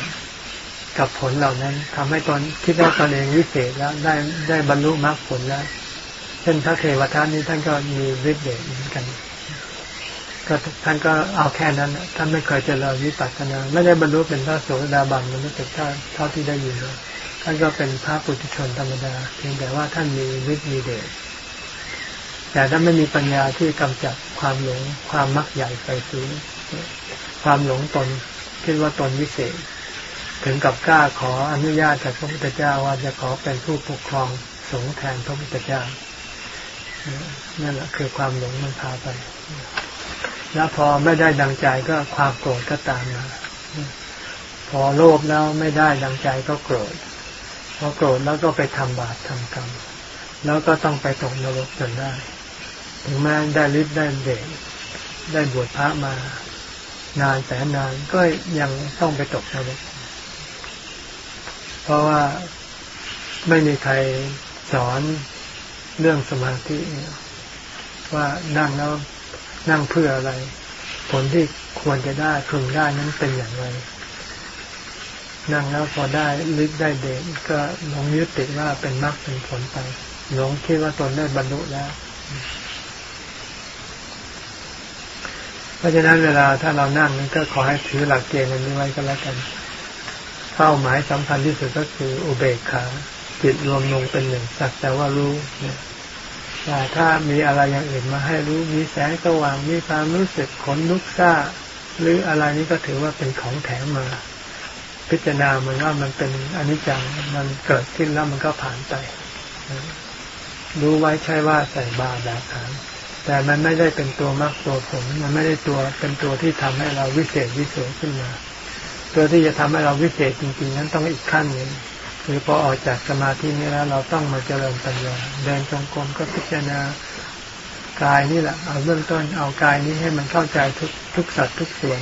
กับผลเหล่านั้นทำให้ตอนคิดว่าตนเองวิเศษแล้วได้ได้บรรลุมรรคผลแล้วเช่นพระเทวทัตนี้ท่านก็มีฤทธิ์เดชเหมือนกันก็ท่านก็เอาแค่นั้นท่านไม่เคยเจริญวิปัสสนา ไม่ได้บรรลุเป็นพระโสดาบันมันรู้สึกเท่าเท่าที่ได้ยินท่านก็เป็นพระปุถุชนธรรมดา เพียงแต่ว่าท่านมีฤทธิ์มีเดชแต่ถ้าไม่มีปัญญาที่กำจัดความหลงความมักใหญ่ไปซื้อความหลงตนคิดว่าตนวิเศษ ถึงกับกล้าขออนุญาตจากพระพุทธเจ้าว่าจะขอเป็นผู้ปกครองสงฆ์แทนพระพุทธเจ้านั่นแหละคือความหลงมันพาไป แล้วพอไม่ได้ดังใจก็ความโกรธก็ตามมาพอโลภแล้วไม่ได้ดังใจก็โกรธ พอโกรธแล้วก็ไปทำบาปทำกรรม แล้วก็ต้องไปตกนรกจนได้ ถึงแม้ได้ฤทธิ์ได้เดชได้บวชพระมานานแสนนานก็ยังต้องไปตกนรก เพราะว่าไม่มีใครสอนเรื่องสมาธิว่านั่งแล้วนั่งเพื่ออะไร ผลที่ควรจะได้พึงได้นั้นเป็นอย่างไร นั่งแล้วพอได้ลึกได้เด่นก็หลงยึดติดว่าเป็นมรรคเป็นผลไปหลงคิดว่าตนได้บรรลุแล้ว เพราะฉะนั้นเวลาถ้าเรานั่งนั้นก็ขอให้ถือหลักเกณฑ์นี้ไว้ก็แล้วกัน เป้าหมายสำคัญที่สุดก็คืออุเบกขาจิตรวมลงเป็นหนึ่งสักแต่ว่ารู้เนี่ยแต่ถ้ามีอะไรอย่างอื่นมาให้รู้มีแสงสว่างมีความรู้สึกขนลุกซ่า หรืออะไรนี้ก็ถือว่าเป็นของแถมมา พิจารณามันว่ามันเป็นอนิจจังมันเกิดขึ้นแล้วมันก็ผ่านไป รู้ไว้ใช่ว่าใส่บาดาขานแต่มันไม่ได้เป็นตัวมรรคตัวผลมันไม่ได้ตัวเป็นตัวที่ทำให้เราวิเศษวิโสขึ้นมา ตัวที่จะทำให้เราวิเศษจริงๆ นั้นต้องอีกขั้นหนึ่งคือพอออกจากสมาธินี้แล้วเราต้องมาเจริญปัญญาเดินจงกรมก็พิจารณากายนี่แหละเอาเรื่องต้นเอากายนี้ให้มันเข้าใจทุกทุกสัตว์ทุกส่วน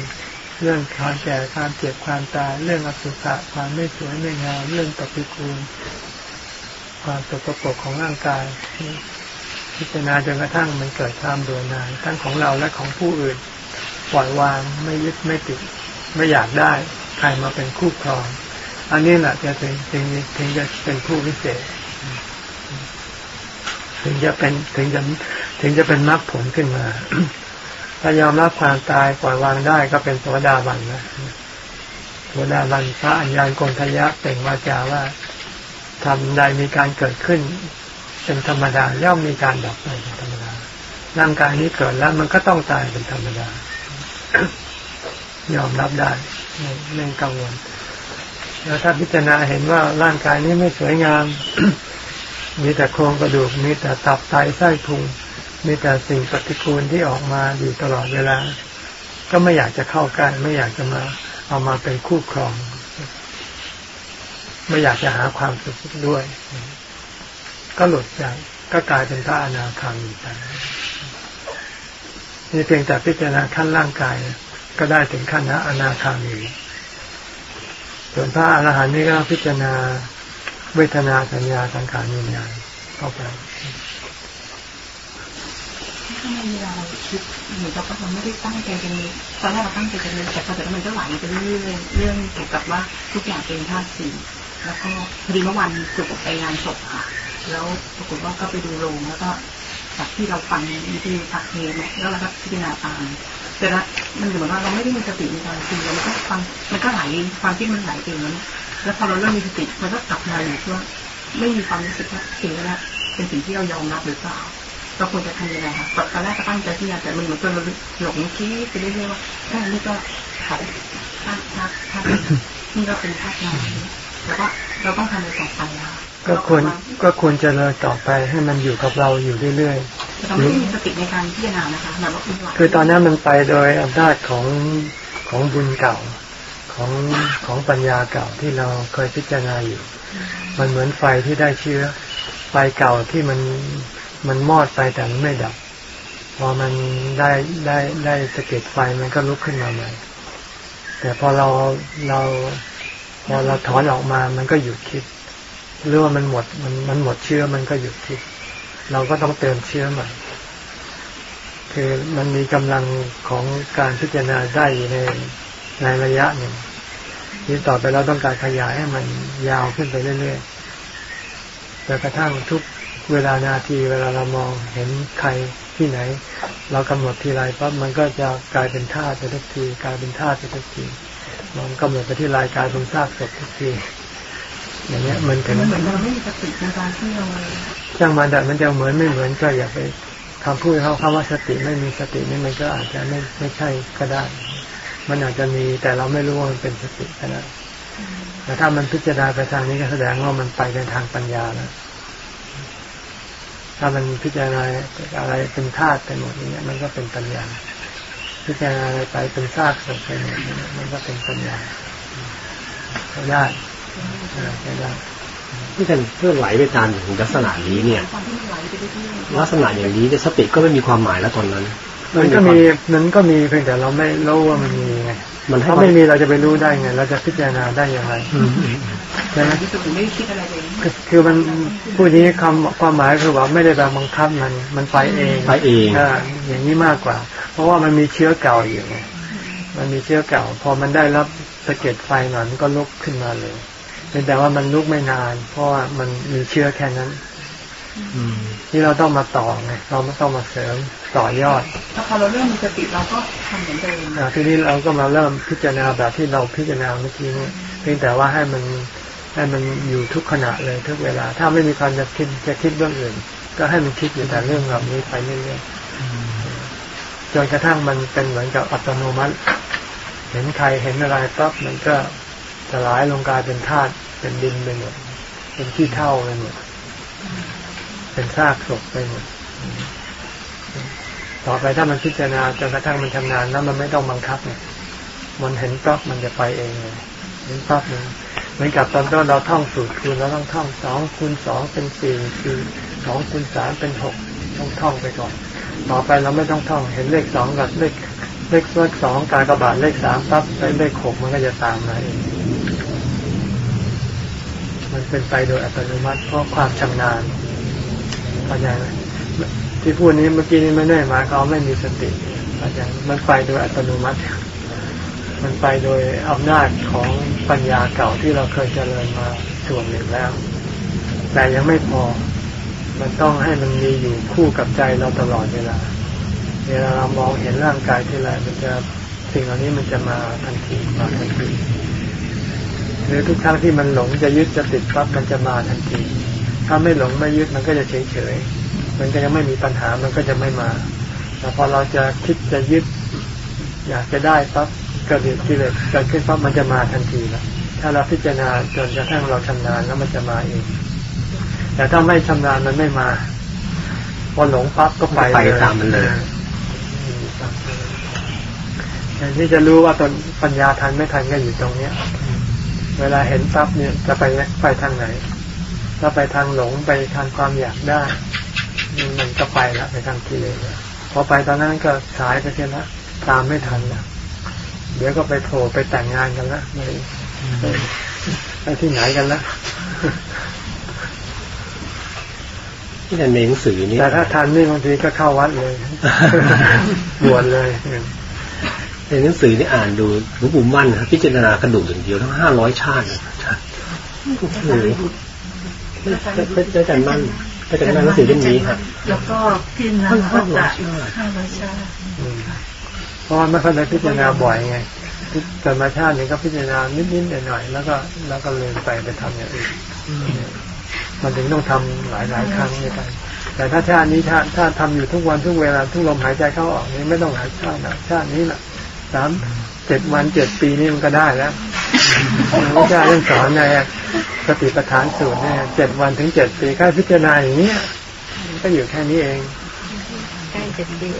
เรื่องความแก่ความเจ็บความตายเรื่องอสุภะความไม่สวยไม่งามเรื่องปฏิกูลความตกปรกของร่างกาย พิจารณาจนกระทั่งมันเกิดความเบื่อหน่ายทั้งของเราและของผู้อื่นปล่อยวางไม่ยึดไม่ติดไม่อยากได้ ใครมาเป็นคู่ครอง อันนี้แหละจะถึงถึงถึงจะเป็นผู้วิเศษ ถึงจะเป็นถึงจะถึงจะเป็นมรรคผลขึ้นมา ถ้ายอมรับความตายปล่อยวางได้ก็เป็นโสดาบันนะโสดาบันพระอัญญาณกนทยะเป่งวาจาว่าทำใดมีการเกิดขึ้นเป็นธรรมดาย่อมมีการดับไปเป็นธรรมดาร่างกายนี้เกิดแล้วมันก็ต้องตายเป็นธรรมดา ยอมรับได้ ไม่กังวล แล้วถ้าพิจารณาเห็นว่าร่างกายนี้ไม่สวยงาม มีแต่โครงกระดูก มีแต่ตับไตไส้พุง มีแต่สิ่งปฏิกูลที่ออกมาอยู่ตลอดเวลา ก็ไม่อยากจะเข้าใกล้ไม่อยากจะมาเอามาเป็นคู่ครอง ไม่อยากจะหาความสุขด้วย ก็หลุดจากก็กลายเป็นพระอนาคามีไปนี่เพียงแต่พิจารณาขั้นร่างกาย ก็ได้ถึงขั้นนะอนาคามี ส่วนพระอรหันต์นี่ก็พิจารณาเวทนาสัญญาสังขารวิญญาณเข้าไปทำไมเวลาเราคิดเหมือนกับว่าเราไม่ได้ตั้งใจจะมีตอนแรกเราตั้งใจจะมีแต่พอเสร็จแล้วมันก็ไหลไปเรื่อยเรื่องเกี่ยวกับว่าทุกอย่างเป็นธาตุสี่แล้วก็พอดีเมื่อวันจุดไปงานศพค่ะ แล้วปรากฏว่าก็ไปดูโรงแล้วก็จากที่เราฟังทยุพักเทปเนี่ยแล้วเราก็พิจารณาตาม แต่ละมันเหมือนว่าเราไม่ได้มีสติในการคิดเราก็ฟังมันก็ไหลความคิดมันไหลไปองนั้นแล้วพอเราเริ่มมีสติมันก็กลับมาอยู่ที่ว่าไม่มีความรู้สึกว่าสิ่งนั้นเป็นสิ่งที่เรายอมรับหรือเปล่าเราควรจะทำยังไงคะตอนแรกก็ตั้งใจที่จะแต่มันเหมือนจนเราหลงคิดไปเรื่อยๆว่าแค่นี้ก็ขัดธาตุธาตุธาตุนี่ก็เป็นธาตุน้ำแต่ว่าเราต้องทำอะไรต่อไปอะ ก็ควรก็ควรเจริญต่อไปให้มันอยู่กับเราอยู่เรื่อยเราไม่ได้มีสติในการพิจารณานะคะแบบว่าคุณไหวๆคือตอนนั้นมันไปโดยอำนาจของของบุญเก่าของของปัญญาเก่าที่เราเคยพิจารณาอยู่ มันเหมือนไฟที่ได้เชื้อ ไฟเก่าที่มันมันมอดไปแต่มันไม่ดับ พอมันได้ได้ได้สะเก็ดไฟมันก็ลุกขึ้นมาใหม่ แต่พอเราเราพอเราถอนออกมามันก็หยุดคิด หรือว่ามันหมดมันมันหมดเชื้อมันก็หยุดคิด เราก็ต้องเติมเชื้อใหม่ คือมันมีกำลังของการพิจารณาได้ในในระยะหนึ่งที่ต่อไปเราต้องการขยายให้มันยาวขึ้นไปเรื่อยๆจนกระทั่งทุกเวลานาทีเวลาเรามองเห็นใครที่ไหน เรากำหนดทีไรปั๊บมันก็จะกลายเป็นธาตุไปทุกที กลายเป็นธาตุไปทุกทีมองกำหนดไปที่รายกลายเป็นซากศพทุกที อย่างเงี้ยมันถึงมันเหมือนเราไม่มีสติในการที่เราช่างมันแต่มันจะเหมือนไม่เหมือนก็อย่าไปคำพูดเขาคำว่าสติไม่มีสตินี่มันก็อาจจะไม่ไม่ใช่ก็ได้ มันอาจจะมีแต่เราไม่รู้ว่ามันเป็นสติก็ได้แต่ถ้ามันพิจารณาไปทางนี้ก็แสดงว่ามันไปในทางปัญญาแล้วถ้ามันพิจารณาอะไรเป็นธาตุไปหมดอย่างเงี้ย มันก็เป็นปัญญา พิจารณาอะไรไปเป็นซากศพไปหมดอย่างเงี้ยมันก็เป็นปัญญาใช้ได้ ใช้ได้ที่ท่านเพื่อไหลไปตามอย่างลักษณะนี้เนี่ยความที่มันไหลไปเรื่อยลักษณะอย่างนี้เนี่ยสติก็ไม่มีความหมายแล้วตอนนั้น มันก็มีมันก็มีเพียงแต่เราไม่รู้ว่ามันมีไงมันให้ถ้าไม่มีเราจะไปรู้ได้ไง เราจะพิจารณาได้อย่างไรอืมอืมใช่ไหมๆที่สุดไม่คิดอะไรเลยคือคือมันผู้นี้คำความหมายคือว่าไม่ได้แบบบังคับมัน มันไปเองไปเองอ่าอย่างนี้มากกว่า เพราะว่ามันมีเชื้อเก่าอยู่ไงมันมีเชื้อเก่า พอมันได้รับสะเก็ดไฟหน่อยมันก็ลุกขึ้นมาเลย เป็นแต่ว่ามันลุกไม่นาน เพราะว่ามันมีเชื้อแค่นั้นอืมที่เราต้องมาต่อไงเราไม่ต้องมาเสริมต่อยอดถ้าพอเราเริ่มมีสติเราก็ทำเหมือนเดิมอ่าทีนี้เราก็มาเริ่มพิจารณาแบบที่เราพิจารณาเมื่อกี้นี้เพียงแต่ว่าให้มันให้มันอยู่ทุกขณะเลยทุกเวลา ถ้าไม่มีความจะคิดจะคิดเรื่องอื่น ก็ให้มันคิดอยู่แต่เรื่องเหล่านี้ไปเรื่อยๆจนกระทั่งมันเป็นเหมือนกับอัตโนมัติ เห็นใครเห็นอะไรปั๊บมันก็ สลายลงกลายเป็นธาตุเป็นดินไปหมดเป็นขี้เท่าไปหมดเป็นซากศพไปหมดต่อไปถ้ามันพิจารณาจนกระทั่งมันชำนาญแล้วมันไม่ต้องบังคับเนี่ยมันเห็นปั๊บมันจะไปเองเลยเห็นปั๊บเลยเหมือนกับตอนต้นเราท่องสูตรคูณเราต้องท่องสองคูณสองเป็นสี่คือสองคูณสามเป็นหกต้องท่องไปก่อน ต่อไปเราไม่ต้องท่องเห็นเลขสองกับเลขเลขเลขสองการกระบาดเลขสามปั๊บเลขหกมันก็จะตามมาเอง เป็นไปโดยอัตโนมัติ เพราะความชำนาญเข้าใจไหมที่พูดนี้เมื่อกี้นี้ไม่ได้หมายควาไม่มีสติอาจารย์มันไปโดยอัตโนมัติ มันไปโดยอำนาจของปัญญาเก่าที่เราเคยเจริญมาส่วนหนึ่งแล้ว แต่ยังไม่พอ มันต้องให้มันมีอยู่คู่กับใจเราตลอดเวลาเวลาเรามองเห็นร่างกายที่ไรมันจะสิ่งเหล่านี้มันจะมาทันทีมาทันที รือทุกครั้งที่มันหลงจะยึดจะติดปั๊บมันจะมาทันที ถ้าไม่หลงไม่ยึดมันก็จะเฉยเฉยๆมันก็ยังไม่มีปัญหามันก็จะไม่มาแต่พอเราจะคิดจะยึด อยากจะได้ปั๊บเกิดกิเลสเกิดขึ้นปั๊บมันจะมาทันทีแล้วถ้าเราพิจารณาจนกระทั่งเราชำนาญแล้วมันจะมาเอง แต่ถ้าไม่ชำนาญมันไม่มา พอหลงปั๊บก็ไปไปเลยตามมันเลยแต่ที่จะรู้ว่าตอนปัญญาทันไม่ทันก็อยู่ตรงเนี้ย เวลาเห็นปั๊บเนี่ยจะไปไปทางไหน ถ้าไปทางหลงไปทางความอยากได้มันก็ไปละไปทางกิเลสละพอไปตอนนั้นก็สายไปเสียละตามไม่ทันละเดี๋ยวก็ไปโผล่ไปแต่งงานกันละไปไปไปที่ไหนกันละที่ในหนังสือนี่แต่ถ้าทันนี่บางทีก็เข้าวัดเลยบวชเลย ในหนังสือนี่อ่านดูหลวงปู่มั่นนะครับพิจารณากระดูกอย่างเดียวทั้งห้าร้อยชาตินะครับโอ้โหไม่ได้กันมั่นได้กันมั่นหนังสือเล่มนี้ครับแล้วก็พิจารณาวัตตะห้าร้อยชาติเพราะว่าไม่ค่อยได้พิจารณาบ่อยไงธรรมชาตินี่ก็พิจารณานิดๆหน่อยๆแล้วก็แล้วก็เลยไปไปทำอย่างอื่นมันถึงต้องทำหลายๆครั้งด้วยกันแต่ถ้าชาตินี้ถ้าถ้าทำอยู่ทุกวันทุกเวลาทุกลมหายใจเข้าออกนี่ไม่ต้องหาชาตินะชาตินี้แหละ สามเจ็ดวันเจ็ดปีนี่มันก็ได้แล้วพระเจ้าท่านสอนในสติปัฏฐานสูตรเนี่ยเจ็ดวันถึงเจ็ดปีแค่พิจารณาอย่างนี้ยมันก็อยู่แค่นี้เองใกล้จะดี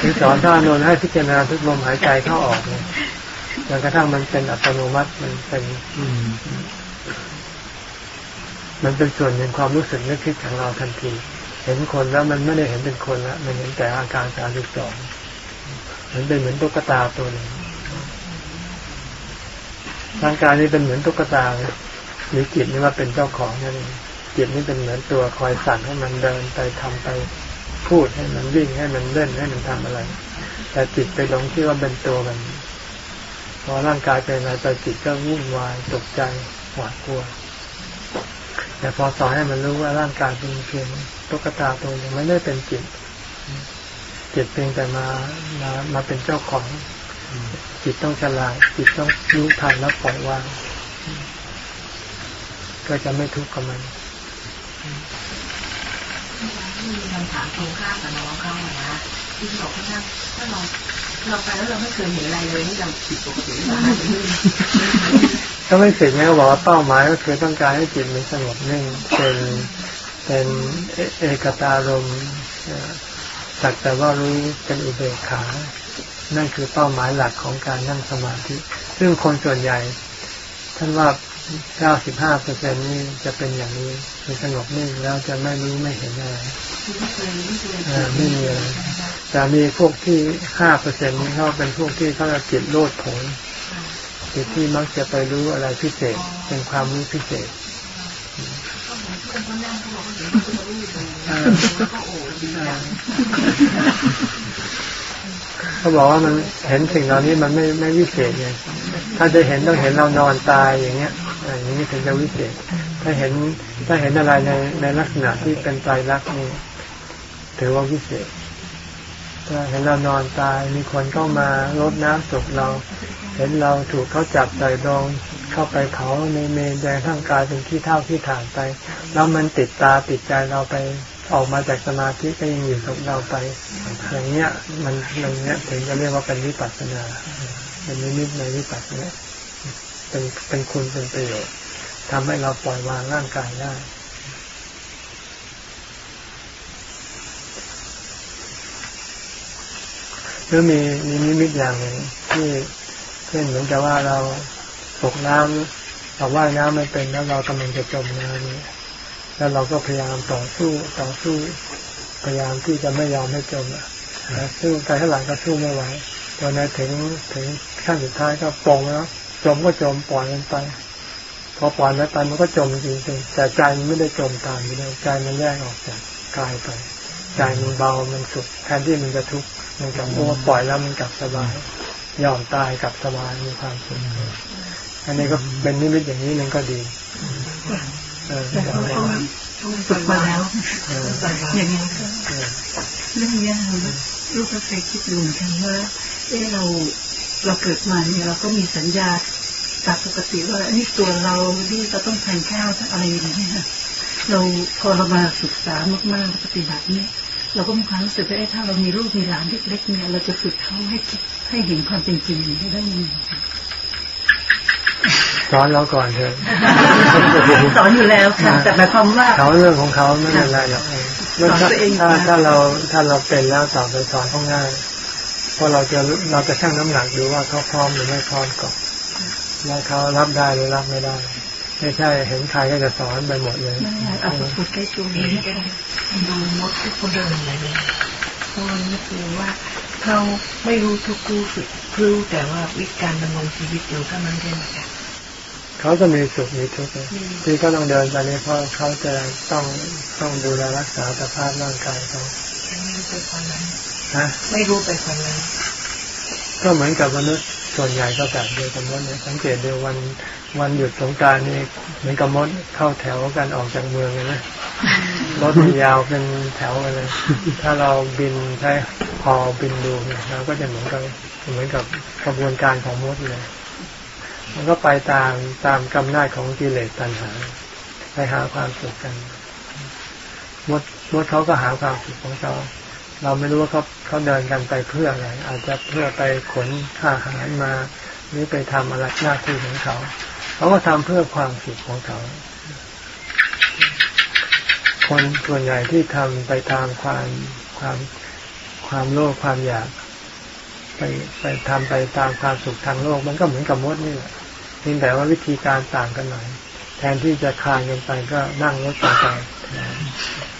คือสอนท่านนท์ให้พิจารณาทุกลมหายใจเข้าออกเลยจนกระทั่งมันเป็นอัตโนมัติมันเป็นมันเป็นส่วนหนึ่งความรู้สึกนึกคิดของเราทันที เห็นคนแล้วมันไม่ได้เห็นเป็นคนละมันเห็นแต่อาการสามสิบสอง มันเป็นเหมือนตุ๊กตาตัวหนึ่งร่างกายนี้เป็นเหมือนตุ๊กตาเลยหรือจิตนี่ว่าเป็นเจ้าของนั่นเองจิตนี่เป็นเหมือนตัวคอยสั่งให้มันเดินไปทำไปพูดให้มันวิ่งให้มันเล่นให้มันทำอะไร แต่จิตไปหลงที่ว่าเป็นตัวมัน พอร่างกายเป็นอะไรไปจิตก็วุ่นวายตกใจหวาดกลัว แต่พอสอนให้มันรู้ว่าร่างกายเป็นเพียงตุ๊กตาตัวหนึ่งไม่ได้เป็นจิต จิตเพียงแต่มามามาเป็นเจ้าของ จิตต้องฉลาดจิตต้องรู้ทันแล้วปล่อยวางก็จะไม่ทุกข์กับมันมีคำถามตรงข้ามกับน้องเขาอะนะที่บอกว่าถ้าถ้าเราเราไปแล้วเราไม่เคยเห็นอะไรเลยนี่เราผิดปกติหรือเปล่าก็ไม่เสร็จไงบอกว่าเป้าหมายก็คือต้องการให้จิตมันสงบนิ่งเป็นเป็นเอเอกตารมณ์เอ่อ สักแต่ว่ารู้เป็นอุเบกขา นั่นคือเป้าหมายหลักของการนั่งสมาธิ ซึ่งคนส่วนใหญ่ ท่านว่า95เปอร์เซ็นนี่จะเป็นอย่างนี้คือสงบนิ่งแล้วจะไม่รู้ไม่เห็นอะไรไม่เคยไม่เคยเอ่อไม่มีอะไรแต่มีพวกที่5เปอร์เซ็นนี้เขาเป็นพวกที่เขาจะจิตโลดโผนจิตที่มักจะไปรู้อะไรพิเศษเป็นความรู้พิเศษ เขาบอกว่ามันเห็นสิ่งเหล่านี้มันไม่ไม่วิเศษไงถ้าจะเห็นต้องเห็นเรานอนตายอย่างเงี้ยอย่างนี้ถึงจะวิเศษ ถ้าเห็นถ้าเห็นอะไรในในลักษณะที่เป็นไตรลักนี่ถือว่าวิเศษ ถ้าเห็นเรานอนตายมีคนเข้ามารดน้ำศพเรา เห็นเราถูกเขาจับใส่ดองเข้าไปเผาในเมนแดงทั้งกายเป็นขี้เท่าขี้ถ่านไป แล้วมันติดตาติดใจเราไป ออกมาจากสมาธิก็ยังอยู่กับเราไป อย่างเงี้ย มันมันเนี้ยถึงจะเรียกว่าเป็นวิปัสสนาเป็นนิมิตในวิปัสสนาเป็นเป็นคุณเป็นประโยชน์ทำให้เราปล่อยวางร่างกายได้หรือมีมีนิมิตอย่างหนึ่งที่เช่นเหมือนกับว่าเราตกน้ำเราว่ายน้ำไม่เป็นแล้วเรากำลังจะจมน้ำเนี่ย แล้วเราก็พยายามต่อสู้ต่อสู้ พยายามที่จะไม่ยอมให้จมอะแต่สู้ไปข้างหลังก็สู้ไม่ไหวตอนนั้นถึงถึงขั้นสุดท้ายก็ปลงแล้วจมก็จมปล่อยมันไป พอปล่อยมันไปมันก็จมจริงๆแต่ใจมันไม่ได้จมตามไปเลยใจมันแยกออกจากกายไปใจมันเบามันสุขแทนที่มันจะทุกข์มันกลับโอ้ปล่อยแล้วมันกลับสบายยอมตายกลับสบายมีความสุขอันนี้ก็เป็นนิมิตอย่างนี้มันก็ดี เออแต่เขาฝึกมาแล้วอย่างนี้ก็เรื่องนี้ลูกก็เคยคิดดูเหมือนกันว่าเออเราเราเกิดมาเนี่ยเราก็มีสัญญาตามปกติว่านี่ตัวเราที่เราต้องแทนข้าวอะไรอย่างเงี้ยเราพอเรามาศึกษามากๆปฏิบัติเนี่ยเราก็มีความรู้สึกว่าถ้าเรามีลูกมีหลานเล็กๆเนี่ยเราจะฝึกเขาให้คิดให้เห็นความเป็นจริงได้ยังไง สอนเราก่อนเถอะสอนอยู่แล้วค่ะแต่หมายความว่าเขาเรื่องของเขาไม่เป็นไรหรอกเออเรื่องถ้าสอนตัวเองถ้านะถ้าเราถ้าเราเป็นแล้วต่อไปสอนเขาง่ายเพราะเราจะรู้เราจะชั่งน้ำหนักดูว่าเขาพร้อมหรือไม่พร้อมก่อนแล้วเขารับได้หรือรับไม่ได้ไม่ใช่เห็นใครก็จะสอนไปหมดเลยไม่ได้เอาไปฝึกใกล้ตัวนี้ก็ได้ดูมดที่เขาเดินอะไรเนี่ยเพราะมันก็คือว่าเขาไม่รู้ทุกรู้สึกรู้แต่ว่าวิธีการดำรงชีวิตอยู่เท่านั้นเองค่ะ เขาก็มีสุขมีทุกข์นะที่เขาต้องเดินไปนี่เพราะเขาจะต้องต้องดูแลรักษาสภาพร่างกายเขาไม่รู้ไปคนนั้นฮะไม่รู้ไปคนนั้นก็เหมือนกับมนุษย์ส่วนใหญ่ก็แบบเดียวกันมดเนี่ยสังเกตดูวันวันหยุดสงกรารนี่เหมือนกับมดเข้าแถวกันออกจากเมืองเลยนะรถมันยาวเป็นแถวกันเลย ถ้าเราบินใช้ฮอบินดูเนี่ยเราก็จะเหมือนกับเหมือนกับกระบวนการของมดเลย มันก็ไปตามตามกำนาจของกิเลสตัณหา ไปหาความสุขกันมดมดเขาก็หาความสุขของเขาเราไม่รู้ว่าเขาเขาเดินกันไปเพื่ออะไร อาจจะเพื่อไปขนอาหารมา หรือไปทำอะไรหน้าที่ของเขา เขาก็ทำเพื่อความสุขของเขา คนส่วนใหญ่ที่ทำไปตามความความความโลภความอยาก ไปไปทำไปตามความสุขทางโลก มันก็เหมือนกับมดนี่แหละเพียงแต่ว่าวิธีการต่างกันหน่อย แทนที่จะคลานกันไปก็นั่งรถกันไป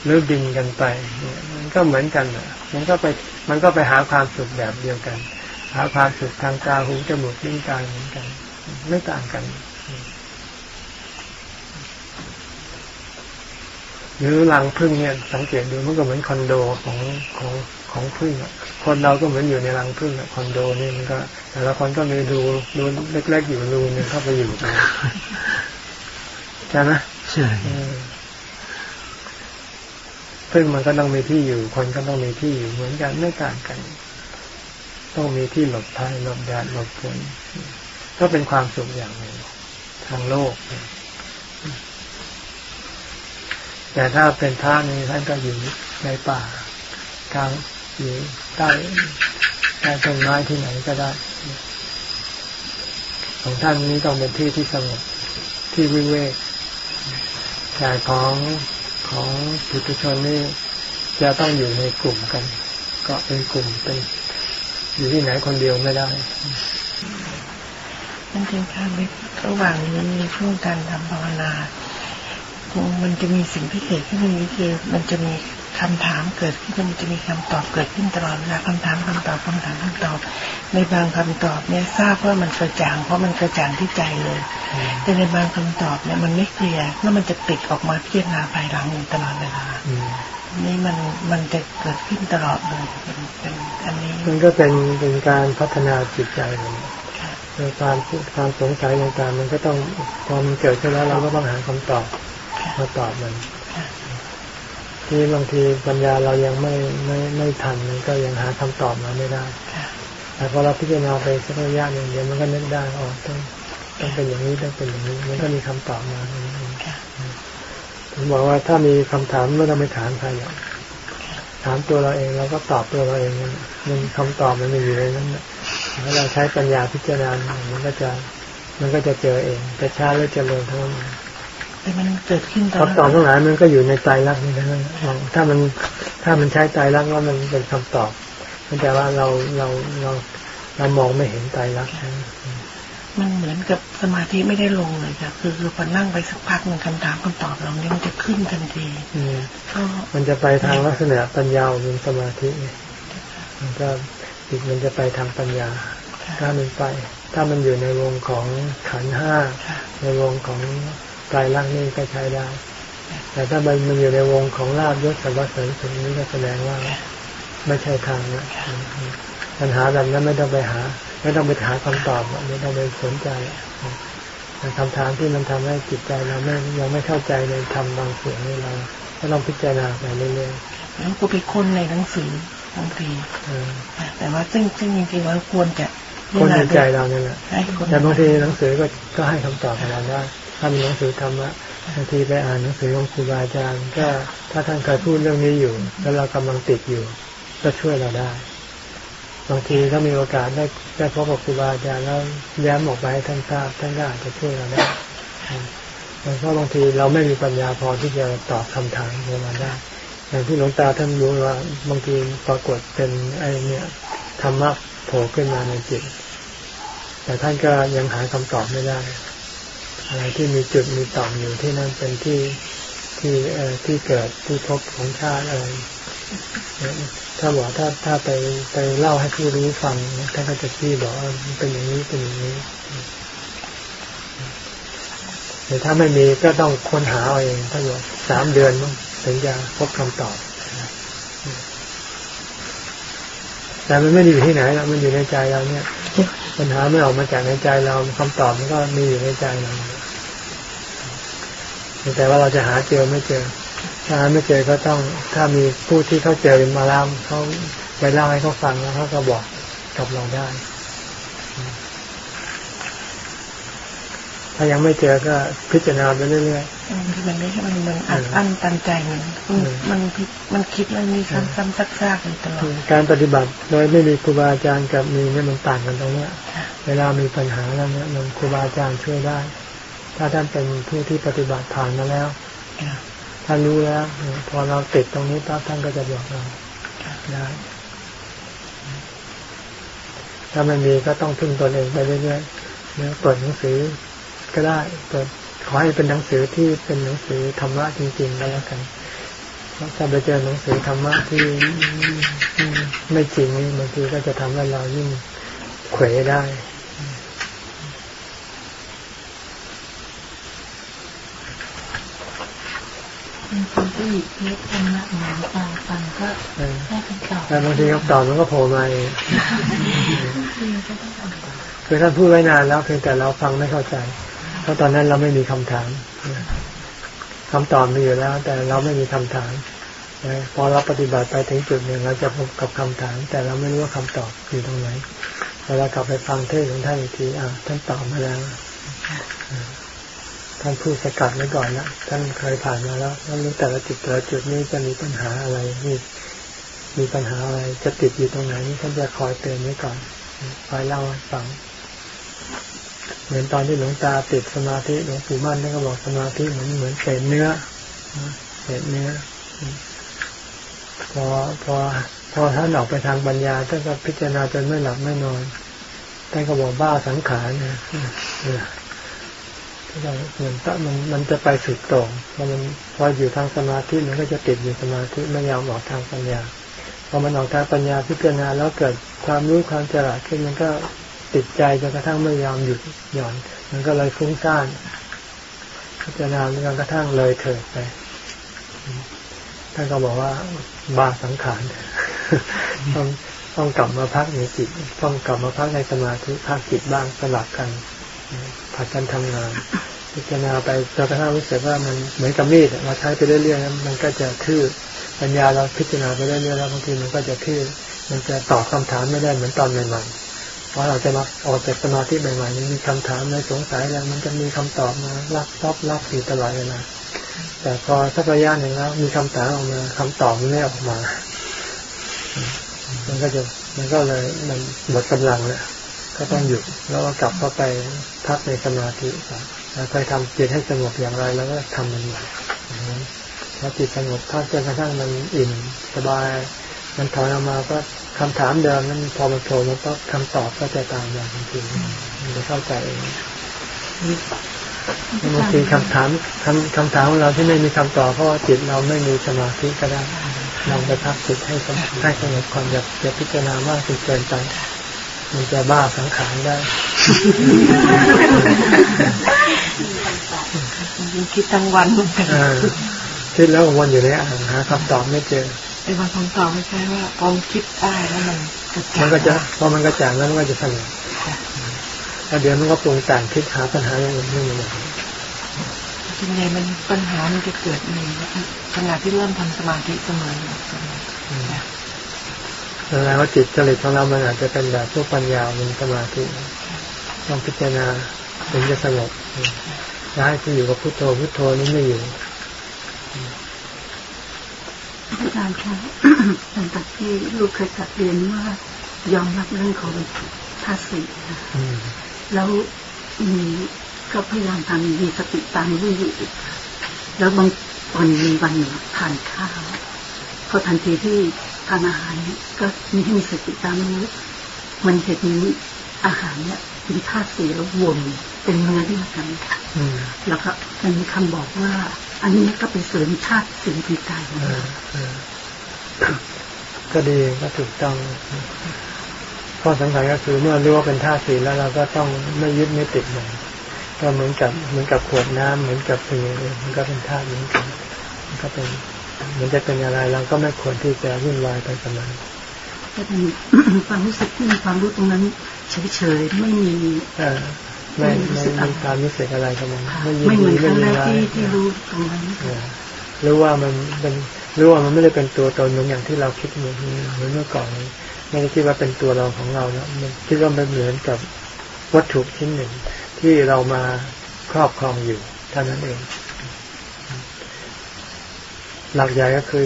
หรือบินกันไปเนี่ยมันก็เหมือนกันอะมันก็ไปมันก็ไปหาความสุขแบบเดียวกัน หาความสุขทางตาหูจมูกลิ้นกายเหมือนกัน ไม่ต่างกัน หรือรังพึ่งเนี่ยสังเกตดูมันก็เหมือนคอนโดของของ ของพึ่งอะคนเราก็เหมือนอยู่ในรังพึ่งอะคอนโดนี่มันก็แต่ละคนก็มีรูรูเล็กๆอยู่รูนึงเข้าไปอยู่กันใช่ไหมใช่อืมพึ่งมันก็ต้องมีที่อยู่ คนก็ต้องมีที่อยู่เหมือนกันไม่ต่างกัน ต้องมีที่หลบภัยหลบแดดหลบฝนก็เป็นความสุขอย่างหนึ่งทางโลก แต่ถ้าเป็นพระนี่ท่านก็อยู่ในป่ากลาง อยู่ใต้ใต้ต้นไม้ที่ไหนก็ได้ ของท่านนี้ต้องเป็นที่ที่สงบที่วิเวกแต่ของของปุถุชนนี่จะต้องอยู่ในกลุ่มกัน ก็เป็นกลุ่มเป็นอยู่ที่ไหนคนเดียวไม่ได้มันเป็นการในระหว่างนี้มีช่วงการทำภาวนาคงมันจะมีสิ่งที่เกิดขึ้นนี้คือมันจะมี คำถามเกิดขึ้นมันจะมีคำตอบเกิดขึ้นตลอดเวลาคำถามคำตอบคำถามคำตอบ ในบางคำตอบเนี่ยทราบว่ามันกระจ่าง เพราะมันกระจ่างที่ใจเลย แต่ในบางคำตอบเนี่ยมันไม่เคลียร์แล้วมันจะติดออกมาพิจารณาภายหลังอยู่ตลอดเวลาอนี่มันมันจะเกิดขึ้นตลอดเลยเป็นเป็นอันนี้ มันก็เป็นเป็นการพัฒนาจิตใจเราค่ะในความความสงสัยต่างๆมันก็ต้องพอมันเกิดขึ้นแล้วเราก็ต้องหาคำตอบมาตอบมัน ที่บางทีปัญญาเรายังไม่ไม่ไม่ทันมันก็ยังหาคำตอบมาไม่ได้ค่ะแต่พอเราพิจารณาไปสักระยะหนึ่งเดียวมันก็นึกได้อ๋อต้องต้องเป็นอย่างนี้ต้องเป็นอย่างนี้มันก็มีคำตอบมาค่ะผมบอกว่าถ้ามีคำถามไม่ต้องไปถามใครหรอกถามตัวเราเองเราก็ตอบตัวเราเองนั่นแหละมันคำตอบมันมีอยู่ในนั้นน่ะถ้าเราใช้ปัญญาพิจารณามันก็จะมันก็จะเจอเองจะช้าหรือจะเร็วเท่านั้น แต่มันเกิดขึ้นตลอดคำตอบทั้งหลายมันก็อยู่ในใจรักษณ์นี่ทั้งนั้นถ้ามันถ้ามันใช้ใจรักษณ์แล้วมันเป็นคำตอบแต่ว่าเราเราเราเรามองไม่เห็นใจรักษณ์มันเหมือนกับสมาธิไม่ได้ลงเลยค่ะคือคือพอนั่งไปสักพักหนึ่งคำถามคำตอบเราเนี่ยมันจะขึ้นทันทีอืมก็มันจะไปทางลักษณะปัญญาเป็นสมาธิไงมันก็จิตมันจะไปทางปัญญา ถ้ามันไป ถ้ามันอยู่ในวงของขันธ์ห้าค่ะในวงของ ไตรลักษณ์นี่ก็ใช้ได้ แต่ถ้ามันมันอยู่ในวงของลาบยศสรรเสริญสุขนี้ก็แสดงว่าไม่ใช่ทางนะปัญหาแบบนั้นไม่ต้องไปหา ไม่ต้องไปหาคำตอบไม่ต้องไปสนใจแต่คำถามที่มันทำให้จิตใจเราไม่ยังไม่เข้าใจในธรรมบางส่วนนี้เราก็ต้องพิจารณาไปเรื่อยแล้วก็ไปค้นในหนังสือบางทีๆเออแต่ว่าซึ่งซึ่งจริงๆแล้วควรจะคนในใจเราเนี่ยแหละให้คนแต่บางทีหนังสือก็ก็ให้คำตอบกับเราได้ ถ้ามีหนังสือธรรมะบางทีไปอ่านหนังสือของครูบาอาจารย์ ก็ถ้าท่านเคยพูดเรื่องนี้อยู่ แล้วเรากำลังติดอยู่ ก็ช่วยเราได้ บางทีถ้ามีโอกาสได้ได้พบกับครูบาอาจารย์แล้วแย้มออกไปให้ท่านทราบท่านก็อาจจะช่วยเราได้เพราะบางทีเราไม่มีปัญญาพอที่จะตอบคำถามของเราได้อย่างที่หลวงตาท่านรู้ว่าบางทีปรากฏเป็นไอเนี่ยธรรมะโผล่ขึ้นมาในจิต แต่ท่านก็ยังหาคำตอบไม่ได้ อะไรที่มีจุดมีต่อมอยู่ที่นั่นเป็นที่ที่เอ่อที่เกิดที่พบของชาติอะไรถ้าบอกถ้าถ้าไปไปเล่าให้ผู้รู้ฟังท่านก็จะชี้บอกว่าเป็นอย่างนี้เป็นอย่างนี้แต่ถ้าไม่มีก็ต้องค้นหาเอาเองถ้าอยู่สามเดือนมั้งถึงจะพบคำตอบแต่มันไม่ได้อยู่ที่ไหนแล้วมันอยู่ในใจเราเนี่ย ปัญหาไม่ออกมาจากในใจเราคำตอบมันก็มีอยู่ในใจเรา แต่ว่าเราจะหาเจอไม่เจอ ถ้าหาไม่เจอก็ต้องถ้ามีผู้ที่เขาเจอมาแล้วเขาไปเล่าให้เขาฟังแล้วเขาก็บอกกับเราได้ ถ้ายังไม่เจอก็พิจารณาไปเรื่อยอืมมันไม่ใช่มันมันอัดอั้นตันใจมันมันมันพิมันคิดเรื่องนี้ซ้ำๆซักๆอยู่ตลอดๆการปฏิบัติโดยไม่มีครูบาอาจารย์กับมีเนี่ยมันต่างกันตรงเนี้ย เวลามีปัญหาแล้วเนี่ยมันครูบาอาจารย์ช่วยได้ ถ้าท่านเป็นผู้ที่ปฏิบัติผ่านมาแล้วท่านรู้แล้ว พอเราติดตรงนี้ปั๊บท่านก็จะบอกเราได้ถ้ามันมีก็ต้องพึ่งตนเองไปเรื่อยๆเนี่ยเปิดหนังสือก็ได้เปิดขอให้เป็นหนังสือที่เป็นหนังสือธรรมะจริงๆแล้วกันเพราะถ้าไปเจอหนังสือธรรมะที่ไม่จริงนี่บางทีก็จะทำให้เรายิ่งเขวได้ เป็นคนที่หยิบเทปธรรมะมาฟังฟังก็เออได้คำตอบแต่บางทีคำตอบมันก็โผล่มาเองคือก็ต้องทำก่อนคือท่านพูดไว้นานแล้ว เพียงแต่เราฟังไม่เข้าใจ เพราะตอนนั้นเราไม่มีคำถามคำตอบมีอยู่แล้ว แต่เราไม่มีคำถามนะพอเราปฏิบัติไปถึงจุดหนึ่งเราจะพบกับคำถาม แต่เราไม่รู้ว่าคำตอบอยู่ตรงไหนพอเรากลับไปฟังเทศน์ของท่านอีกทีอ่าท่านตอบมาแล้วอ่า ท่านพูดสกัดไว้ก่อนแล้วท่านเคยผ่านมาแล้วท่านรู้แต่ละจุดแต่ละจุดนี้จะมีปัญหาอะไรมีมีปัญหาอะไรจะติดอยู่ตรงไหนนี่ท่านจะคอยเตือนไว้ก่อนคอยเล่าให้ฟังเหมือนตอนที่หลวงตาติดสมาธิหลวงปู่มั่นท่านก็บอกสมาธิเหมือนเหมือนเศษเนื้อเศษเนื้อพอพอพอท่านออกไปทางปัญญาท่านก็พิจารณาจนไม่หลับไม่นอนท่านก็บอกบ้าสังขารนะ เอย่านก็เหมือนมันมันจะไปสุดต่งพอมันพออยู่ทางสมาธิมันก็จะติดอยู่สมาธิไม่ยอมออกทางปัญญาพอมันออกทางปัญญาพิจารณาแล้วเกิดความรู้ความฉลาดขึ้นมันก็ติดใจจนกระทั่งไม่ยอมหยุดหย่อน มันก็เลยฟุ้งซ่านพิจารณาจนกระทั่งเลยเถิดไปท่านก็บอกว่าบาสังขารต้องต้องกลับมาพักในจิต ต้องกลับมาพักในสมาธิพักจิตบ้างสลับกัน ผัดกันทำงาน พิจารณาไปจนกระทั่งรู้สึกว่ามันเหมือนกับมีดเราใช้ไปเรื่อยๆมันก็จะทื่อปัญญาเราพิจารณาไปเรื่อยๆแล้วบางทีมันก็จะทื่อมันจะตอบคำถามไม่ได้เหมือนตอนใหม่ๆเพราะเราจะมาออกจากสมาธิใหม่ๆมันมีคำถามในสงสัยแล้วมันจะมีคำตอบมารับรับรับอยู่ตลอดเวลาแต่พอสักระยะหนึ่งแล้วมีคำถามออกมาคำตอบมันไม่ออกมา มันก็จะมันก็เลยมันหมดกำลังแล้ว ก็ต้องหยุดแล้วก็กลับเข้าไปพักในสมาธิก่อนแล้วค่อยทำจิตให้สงบอย่างไรแล้วก็ทำมันใหม่อย่างนั้นพอจิตสงบพักจนกระทั่งมันอิ่มสบาย มันถอยออกมาก็คำถามเดิมนั้นพอมันโผล่มาก็คำตอบก็จะตามมาทันทีมันจะเข้าใจเองบางทีคำถามคำคำถามของเราที่ไม่มีคำตอบเพราะว่าจิตเราไม่มีสมาธิก็ได้ลองไปพักจิตให้สงบให้สงบความอย่าอย่าพิจารณามากจนเกินไป มันจะบ้าสังขารได้ยิ่งคิดทั้งวันเหมือนกันอ่าคิดแล้ววนอยู่ในอ่างหาคำตอบไม่เจอไอ้วันคำตอบไม่ใช่ว่าพอมนคิดได้แล้วมันกระจ่ามังนก็จะพอมันกระจ่างแล้วมันก็จะสงบแล้วเดี๋ยวมันก็ปรุงแต่งคิดหาปัญหาอย่างอื่นไม่มีจริงๆมันปัญหามันจะเกิดในขณะที่เริ่มทำสมาธิเสมอเสมอ แสดงว่าจิตจริตของเรามันอาจจะเป็นแบบพวกปัญญาเป็นสมาธิต้องพิจารณาถึงจะสงบย้ายที่อยู่กับพุทโธพุทโธนี้ไม่อยู่อาจารย์คะหลังจากที่ลูกเคยกลับเรียนว่ายอมรับเรื่องของภาษีนะอืมแล้วมีก็พยายามทำมีสติตามรู้อยู่ แล้วบางวันมีวันหนึ่งทานข้าวพอทันทีที่ ทานอาหารเนี่ยก็มีให้มีสติตามรู้มันเห็นอาหารเนี่ยเป็นธาตุสีแล้ววนเป็นเนื้อเดียวกันอืมแล้วก็มันมีคำบอกว่า อันนี้ก็ไปเสริมธาตุสีในกายของเอเราอเออก็ดีก็ถูกต้องข้อสำคัญก็คือเมื่อรู้ว่าเป็นท่าตุสีแล้วเราก็ต้องไม่ยึดไม่ติดมันก็เหมือนกับเหมือนกับขวดน้ำเหมือนกับเป็นอย่างอื่นมันก็เป็นธาตุเหมือนกันมันก็เป็นเห มือนจะเป็นอะไรเราก็ไม่ควรที่จะวุ่นวายไปกับมันก็เป็นความรู้สึกที่มีความรู้ตรงนั้นเฉยๆไม่มีเออไม่ไม่มีความรู้สึกอะไรกับมันค่ะไม่ยินไม่เหมืดีอนคไม่รั้งยิแรนกร้ายที่ที่รู้ตรงนั้นเออรู้ว่ามันเป็นรู้ว่ามันไม่ได้เป็นตัวตนเหมือนอย่างที่เราคิดเหมือนเหมือนเมื่อก่อนไม่ได้คิดว่าเป็นตัวเราของเราแล้วมันคิดว่ามันเหมือนกับวัตถุชิ้นหนึ่งที่เรามาครอบครองอยู่เท่านั้นเอง หลักใหญ่ก็คือ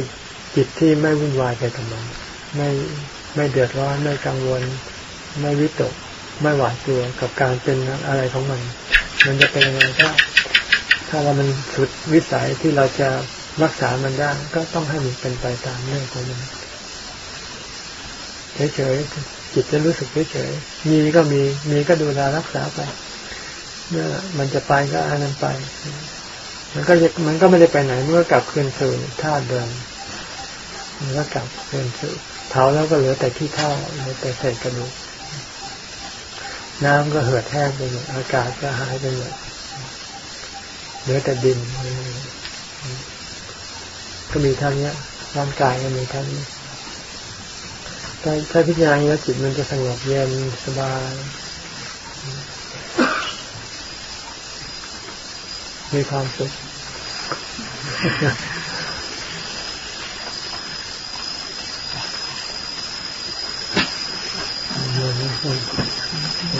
จิตที่ไม่วุ่นวายไปกับมันไม่ไม่เดือดร้อนไม่กังวล ไม่วิตก ไม่หวาดกลัวกับการเป็นอะไรของมัน มันจะเป็นยังไงก็ถ้าเรามันสุดวิสัยที่เราจะรักษามันได้ก็ต้องให้มันเป็นไปตามเรื่องของมันเฉยๆจิตจะรู้สึกเฉยๆมีก็มี มีก็ดูแลรักษาไปเมื่อมันจะไปก็อันนั้นไป มันก็มันก็ไม่ได้ไปไหนมันก็กลับคืนสู่ธาตุเดิมมันก็กลับคืนสู่เท้าแล้วก็เหลือแต่ที่เท่าเหลือแต่เศษกระดูกน้ำก็เหือดแห้งไปหมดอากาศก็หายไปหมดเหลือแต่ดิน ก็มีเท่านี้ร่างกายก็มีเท่านี้ถ้าถ้าพิจารณาแล้วจิตมันจะสงบเย็นสบาย มีความสุข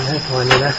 ให้พรเลยนะ